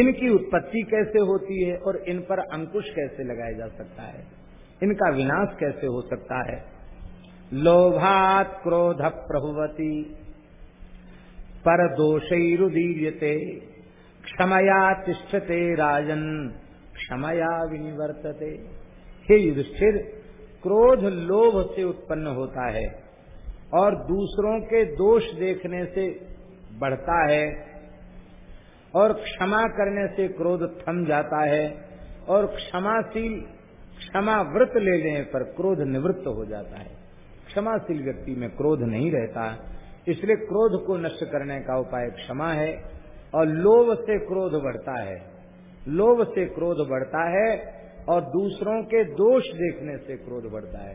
इनकी उत्पत्ति कैसे होती है और इन पर अंकुश कैसे लगाया जा सकता है? इनका विनाश कैसे हो सकता है? लोभात क्रोध प्रभुवती, पर दोषरुदीयते, क्षमया तिष्ठते राजन, क्षमया विनिवर्तते। हे युधिष्ठिर क्रोध लोभ से उत्पन्न होता है और दूसरों के दोष देखने से बढ़ता है और क्षमा करने से क्रोध थम जाता है और क्षमाशील क्षमा व्रत ले लेने पर क्रोध निवृत्त हो जाता है। क्षमाशील व्यक्ति में क्रोध नहीं रहता, इसलिए क्रोध को नष्ट करने का उपाय क्षमा है और लोभ से क्रोध बढ़ता है। लोभ से क्रोध बढ़ता है और दूसरों के दोष देखने से क्रोध बढ़ता है।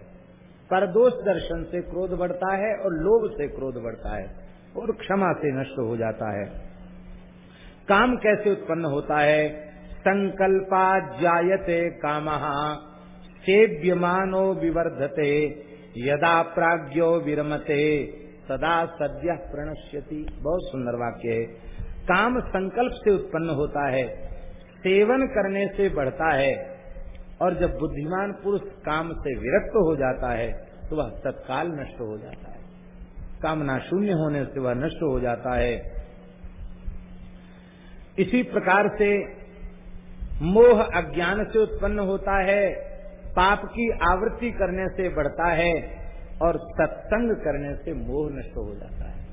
परदोष दर्शन से क्रोध बढ़ता है और लोभ से क्रोध बढ़ता है और क्षमा से नष्ट हो जाता है। काम कैसे उत्पन्न होता है? संकल्पा जायते काम सेव्यमानो विवर्धते, यदा प्राज्ञो विरमते, सदा सद्य प्रणश्यति। बहुत सुंदर वाक्य है। काम संकल्प से उत्पन्न होता है, सेवन करने से बढ़ता है और जब बुद्धिमान पुरुष काम से विरक्त हो जाता है तो वह तत्काल नष्ट हो जाता है। कामना शून्य होने से वह नष्ट हो जाता है। इसी प्रकार से मोह अज्ञान से उत्पन्न होता है, पाप की आवृत्ति करने से बढ़ता है, और सत्संग करने से मोह नष्ट हो जाता है।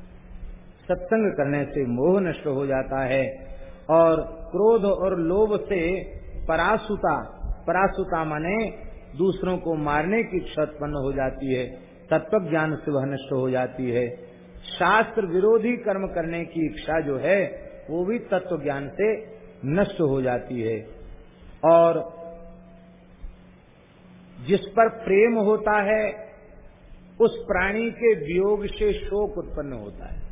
सत्संग करने से मोह नष्ट हो जाता है, और क्रोध और लोभ से परासुता परासुता माने दूसरों को मारने की इच्छा उत्पन्न हो जाती है तत्व ज्ञान से वह नष्ट हो जाती है। शास्त्र विरोधी कर्म करने की इच्छा जो है, वो भी तत्व ज्ञान से नष्ट हो जाती है। और जिस पर प्रेम होता है, उस प्राणी के वियोग से शोक उत्पन्न होता है।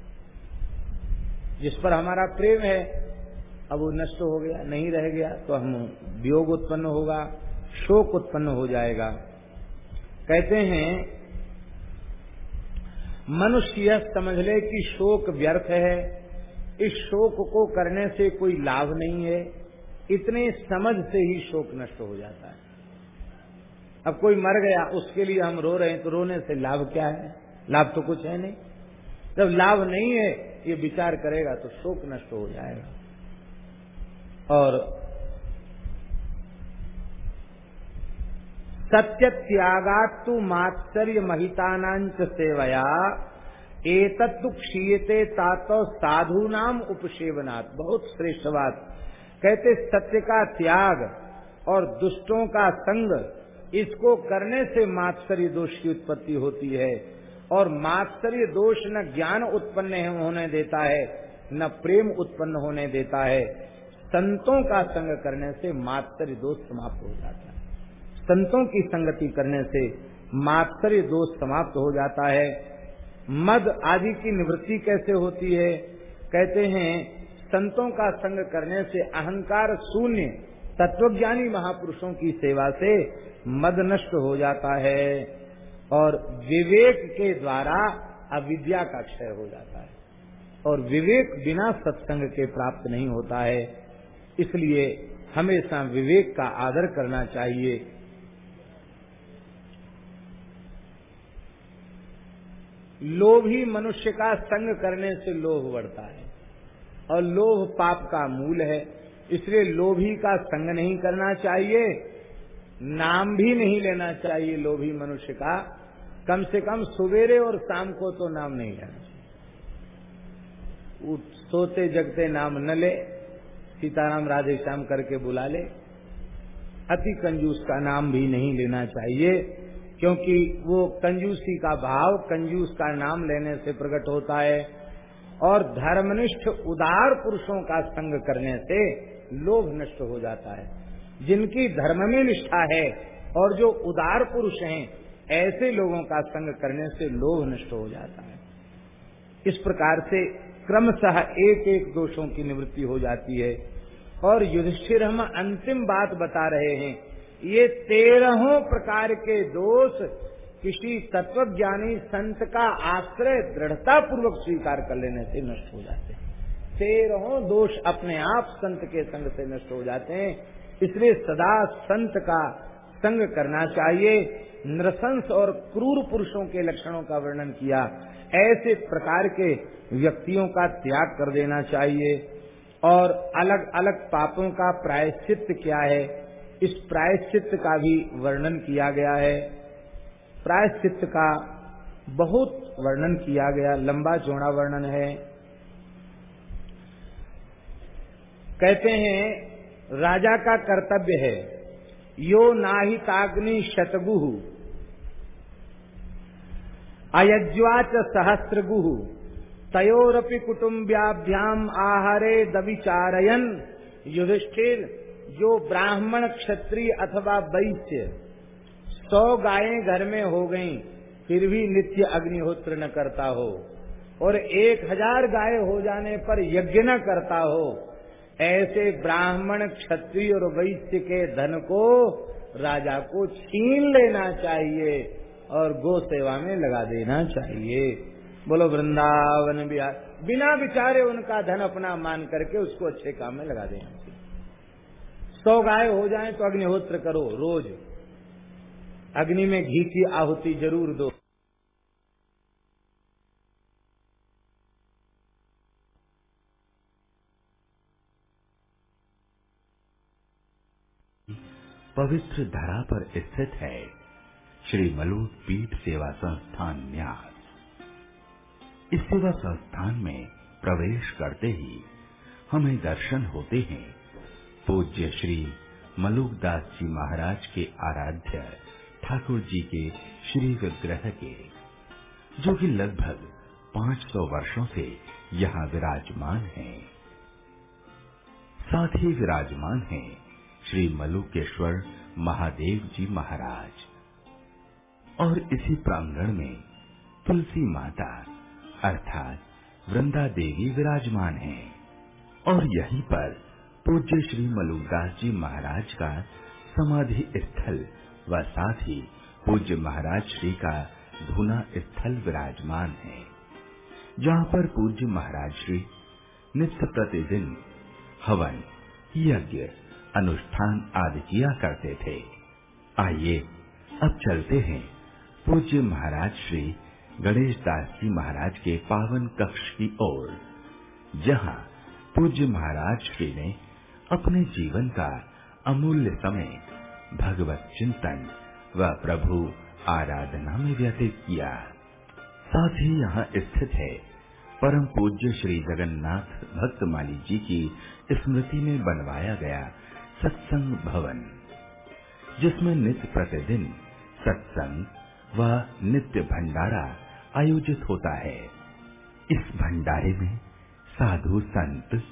जिस पर हमारा प्रेम है अब वो नष्ट हो गया, नहीं रह गया तो हम वियोग उत्पन्न होगा, शोक उत्पन्न हो जाएगा। कहते हैं, मनुष्य यह समझ ले कि शोक व्यर्थ है, इस शोक को करने से कोई लाभ नहीं है, इतने समझ से ही शोक नष्ट हो जाता है। अब कोई मर गया, उसके लिए हम रो रहे हैं तो रोने से लाभ क्या है? लाभ तो कुछ है नहीं। जब लाभ नहीं है, ये विचार करेगा तो शोक नष्ट हो जाएगा। और सत्य त्यागातु मात्सर्य महितानांच सेवया, एतत्तु क्षीयते तातो साधु नाम उपसेवनात्। बहुत श्रेष्ठ बात। कहते, सत्य का त्याग और दुष्टों का संग, इसको करने से मात्सर्य दोष की उत्पत्ति होती है। और मात्सर्य दोष न ज्ञान उत्पन्न होने देता है, न प्रेम उत्पन्न होने देता है। संतों का संग करने से मात्सर्य दोष समाप्त हो जाता है। संतों की संगति करने से मात्सर्य दोष समाप्त हो जाता है। मद आदि की निवृत्ति कैसे होती है? कहते हैं, संतों का संग करने से अहंकार शून्य, तत्वज्ञानी महापुरुषों की सेवा से मद नष्ट हो जाता है और विवेक के द्वारा अविद्या का क्षय हो जाता है। और विवेक बिना सत्संग के प्राप्त नहीं होता है। इसलिए हमेशा विवेक का आदर करना चाहिए। लोभी मनुष्य का संग करने से लोभ बढ़ता है और लोभ पाप का मूल है, इसलिए लोभी का संग नहीं करना चाहिए, नाम भी नहीं लेना चाहिए लोभी मनुष्य का। कम से कम सवेरे और शाम को तो नाम नहीं लेना चाहिए। सोते जगते नाम न ले सीताराम राधे श्याम करके बुला ले। अति कंजूस का नाम भी नहीं लेना चाहिए, क्योंकि वो कंजूसी का भाव, कंजूस का नाम लेने से प्रकट होता है। और धर्मनिष्ठ उदार पुरुषों का संग करने से लोभ नष्ट हो जाता है। जिनकी धर्म में निष्ठा है और जो उदार पुरुष हैं, ऐसे लोगों का संग करने से लोभ नष्ट हो जाता है। इस प्रकार से क्रमशः एक एक दोषों की निवृत्ति हो जाती है। और युधिष्ठिर हम अंतिम बात बता रहे हैं, ये तेरहों प्रकार के दोष किसी तत्वज्ञानी संत का आश्रय दृढ़ता पूर्वक स्वीकार कर लेने से नष्ट हो जाते हैं। तेरहों दोष अपने आप संत के संग से नष्ट हो जाते हैं, इसलिए सदा संत का संग करना चाहिए। नृशंस और क्रूर पुरुषों के लक्षणों का वर्णन किया। ऐसे प्रकार के व्यक्तियों का त्याग कर देना चाहिए। और अलग अलग पापों का प्रायश्चित क्या है? इस प्रायश्चित का भी वर्णन किया गया है। प्रायश्चित का बहुत वर्णन किया गया, लंबा चौड़ा वर्णन है। कहते हैं, राजा का कर्तव्य है, यो नाहिताग्नि शतगुह अयज्वाच सहस्रगुह। तयोरपि कुटुम्ब्याभ्याम आहारे दविचारयन। युधिष्ठिर, जो ब्राह्मण क्षत्रिय अथवा वैश्य, सौ गायें घर में हो गईं, फिर भी नित्य अग्निहोत्र न करता हो। और एक हज़ार गाय हो जाने पर यज्ञ न करता हो। ऐसे ब्राह्मण क्षत्रिय और वैश्य के धन को राजा को छीन लेना चाहिए और गो सेवा में लगा देना चाहिए। बोलो, वृंदावन बिहार बिना विचारे उनका धन अपना मान करके उसको अच्छे काम में लगा देना सौ गाय हो जाए तो अग्निहोत्र करो, रोज। अग्नि में घी की आहुति ज़रूर दो। पवित्र धरा पर स्थित है श्री मलूद पीठ सेवा संस्थान न्यास। इस सेवा संस्थान में प्रवेश करते ही हमें दर्शन होते हैं पूज्य श्री मलुकदास जी महाराज के आराध्य ठाकुर जी के श्री विग्रह के, जो कि लगभग 500 वर्षों से यहाँ विराजमान हैं। साथ ही विराजमान हैं श्री मलुकेश्वर महादेव जी महाराज और इसी प्रांगण में तुलसी माता अर्थात वृंदा देवी विराजमान हैं। और यहीं पर पूज्य श्री मलुकदास जी महाराज का समाधि स्थल व साथ ही पूज्य महाराज श्री का धुना स्थल विराजमान है। जहाँ पर पूज्य महाराज श्री नित्य प्रतिदिन हवन, यज्ञ, अनुष्ठान आदि किया करते थे। आइए, अब चलते हैं पूज्य महाराज श्री गणेश दास जी महाराज के पावन कक्ष की ओर, जहाँ पूज्य महाराज श्री ने अपने जीवन का अमूल्य समय भगवत चिंतन व प्रभु आराधना में व्यतीत किया। साथ ही यहाँ स्थित है परम पूज्य श्री जगन्नाथ भक्त भक्तमाली जी की स्मृति में बनवाया गया सत्संग भवन, जिसमें नित्य प्रतिदिन सत्संग व नित्य भंडारा आयोजित होता है। इस भंडारे में साधु संत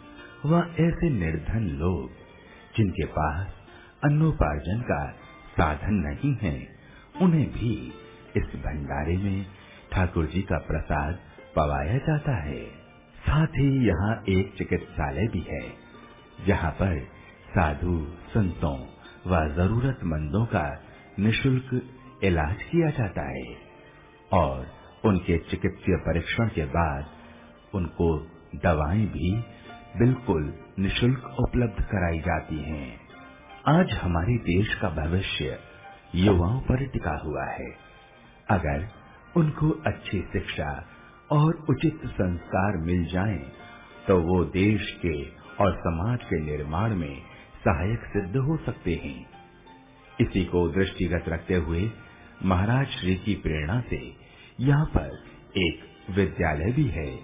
व ऐसे निर्धन लोग, जिनके पास अन्नोपार्जन का साधन नहीं है, उन्हें भी इस भंडारे में ठाकुर जी का प्रसाद पवाया जाता है। साथ ही यहाँ एक चिकित्सालय भी है, जहाँ पर साधु संतों व जरूरतमंदों का निशुल्क इलाज किया जाता है और उनके चिकित्सीय परीक्षण के बाद उनको दवाएँ भी बिल्कुल निशुल्क उपलब्ध कराई जाती हैं। आज हमारे देश का भविष्य युवाओं पर टिका हुआ है अगर उनको अच्छी शिक्षा और उचित संस्कार मिल जाएँ, तो वो देश के और समाज के निर्माण में सहायक सिद्ध हो सकते हैं इसी को दृष्टिगत रखते हुए महाराज श्री की प्रेरणा से यहाँ पर एक विद्यालय भी है,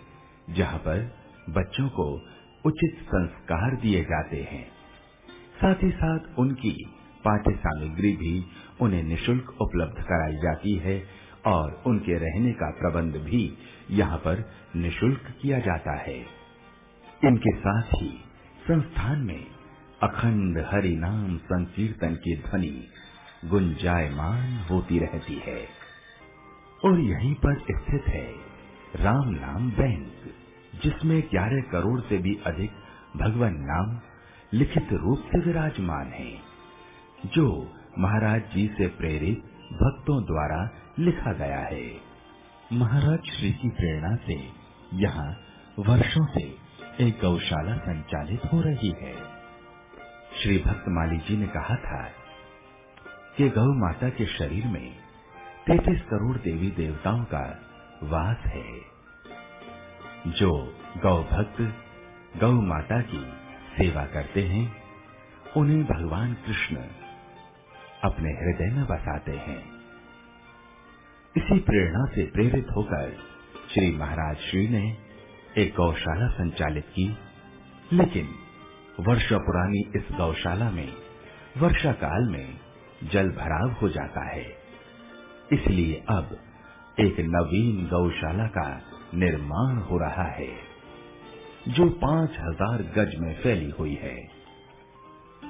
जहाँ पर बच्चों को उचित संस्कार दिए जाते हैं। साथ ही साथ उनकी पाठ्य सामग्री भी उन्हें निशुल्क उपलब्ध कराई जाती है और उनके रहने का प्रबंध भी यहाँ पर निशुल्क किया जाता है। इनके साथ ही संस्थान में अखंड हरि नाम संकीर्तन की ध्वनि गुंजायमान होती रहती है। और यहीं पर स्थित है राम नाम बैंक, जिसमें ग्यारह करोड़ से भी अधिक भगवान नाम लिखित रूप से विराजमान है, जो महाराज जी से प्रेरित भक्तों द्वारा लिखा गया है। महाराज श्री की प्रेरणा से यहाँ वर्षों से एक गौशाला संचालित हो रही है। श्री भक्त भक्तमाली जी ने कहा था कि गौ माता के शरीर में तैतीस करोड़ देवी देवताओं का वास है। जो गौ भक्त, गौ माता की सेवा करते हैं, उन्हें भगवान कृष्ण अपने हृदय में बसाते हैं। इसी प्रेरणा से प्रेरित होकर श्री महाराज श्री ने एक गौशाला संचालित की, लेकिन वर्षों पुरानी इस गौशाला में वर्षा काल में जल भराव हो जाता है। इसलिए अब एक नवीन गौशाला का निर्माण हो रहा है, जो पाँच हज़ार गज में फैली हुई है,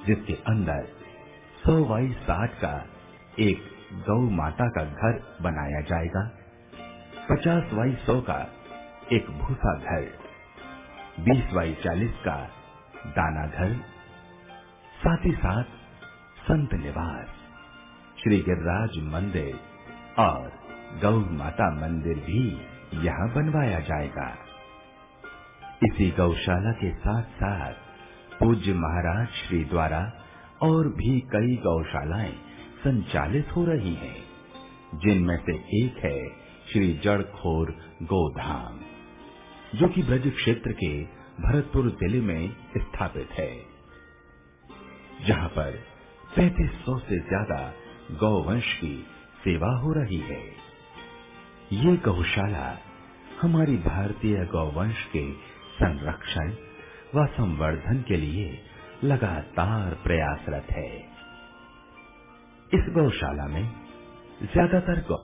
जिसके अंदर सौ बाई साठ का एक गौ माता का घर बनाया जाएगा, पचास बाई सौ का एक भूसा घर, बीस बाई चालीस का दाना घर, साथ ही साथ संत निवास, श्री गिरिराज मंदिर और गौ माता मंदिर भी यहाँ बनवाया जाएगा। इसी गौशाला के साथ साथ पूज्य महाराज श्री द्वारा और भी कई गौशालाएँ संचालित हो रही हैं, जिनमें से एक है श्री जड़खोर गोधाम जो कि ब्रज क्षेत्र के भरतपुर ज़िले में स्थापित है जहाँ पर पैंतीस सौ से ज़्यादा गौवंश की सेवा हो रही है। ये गौशाला हमारी भारतीय गौवंश के संरक्षण व संवर्धन के लिए लगातार प्रयासरत है। इस गौशाला में ज़्यादातर गौ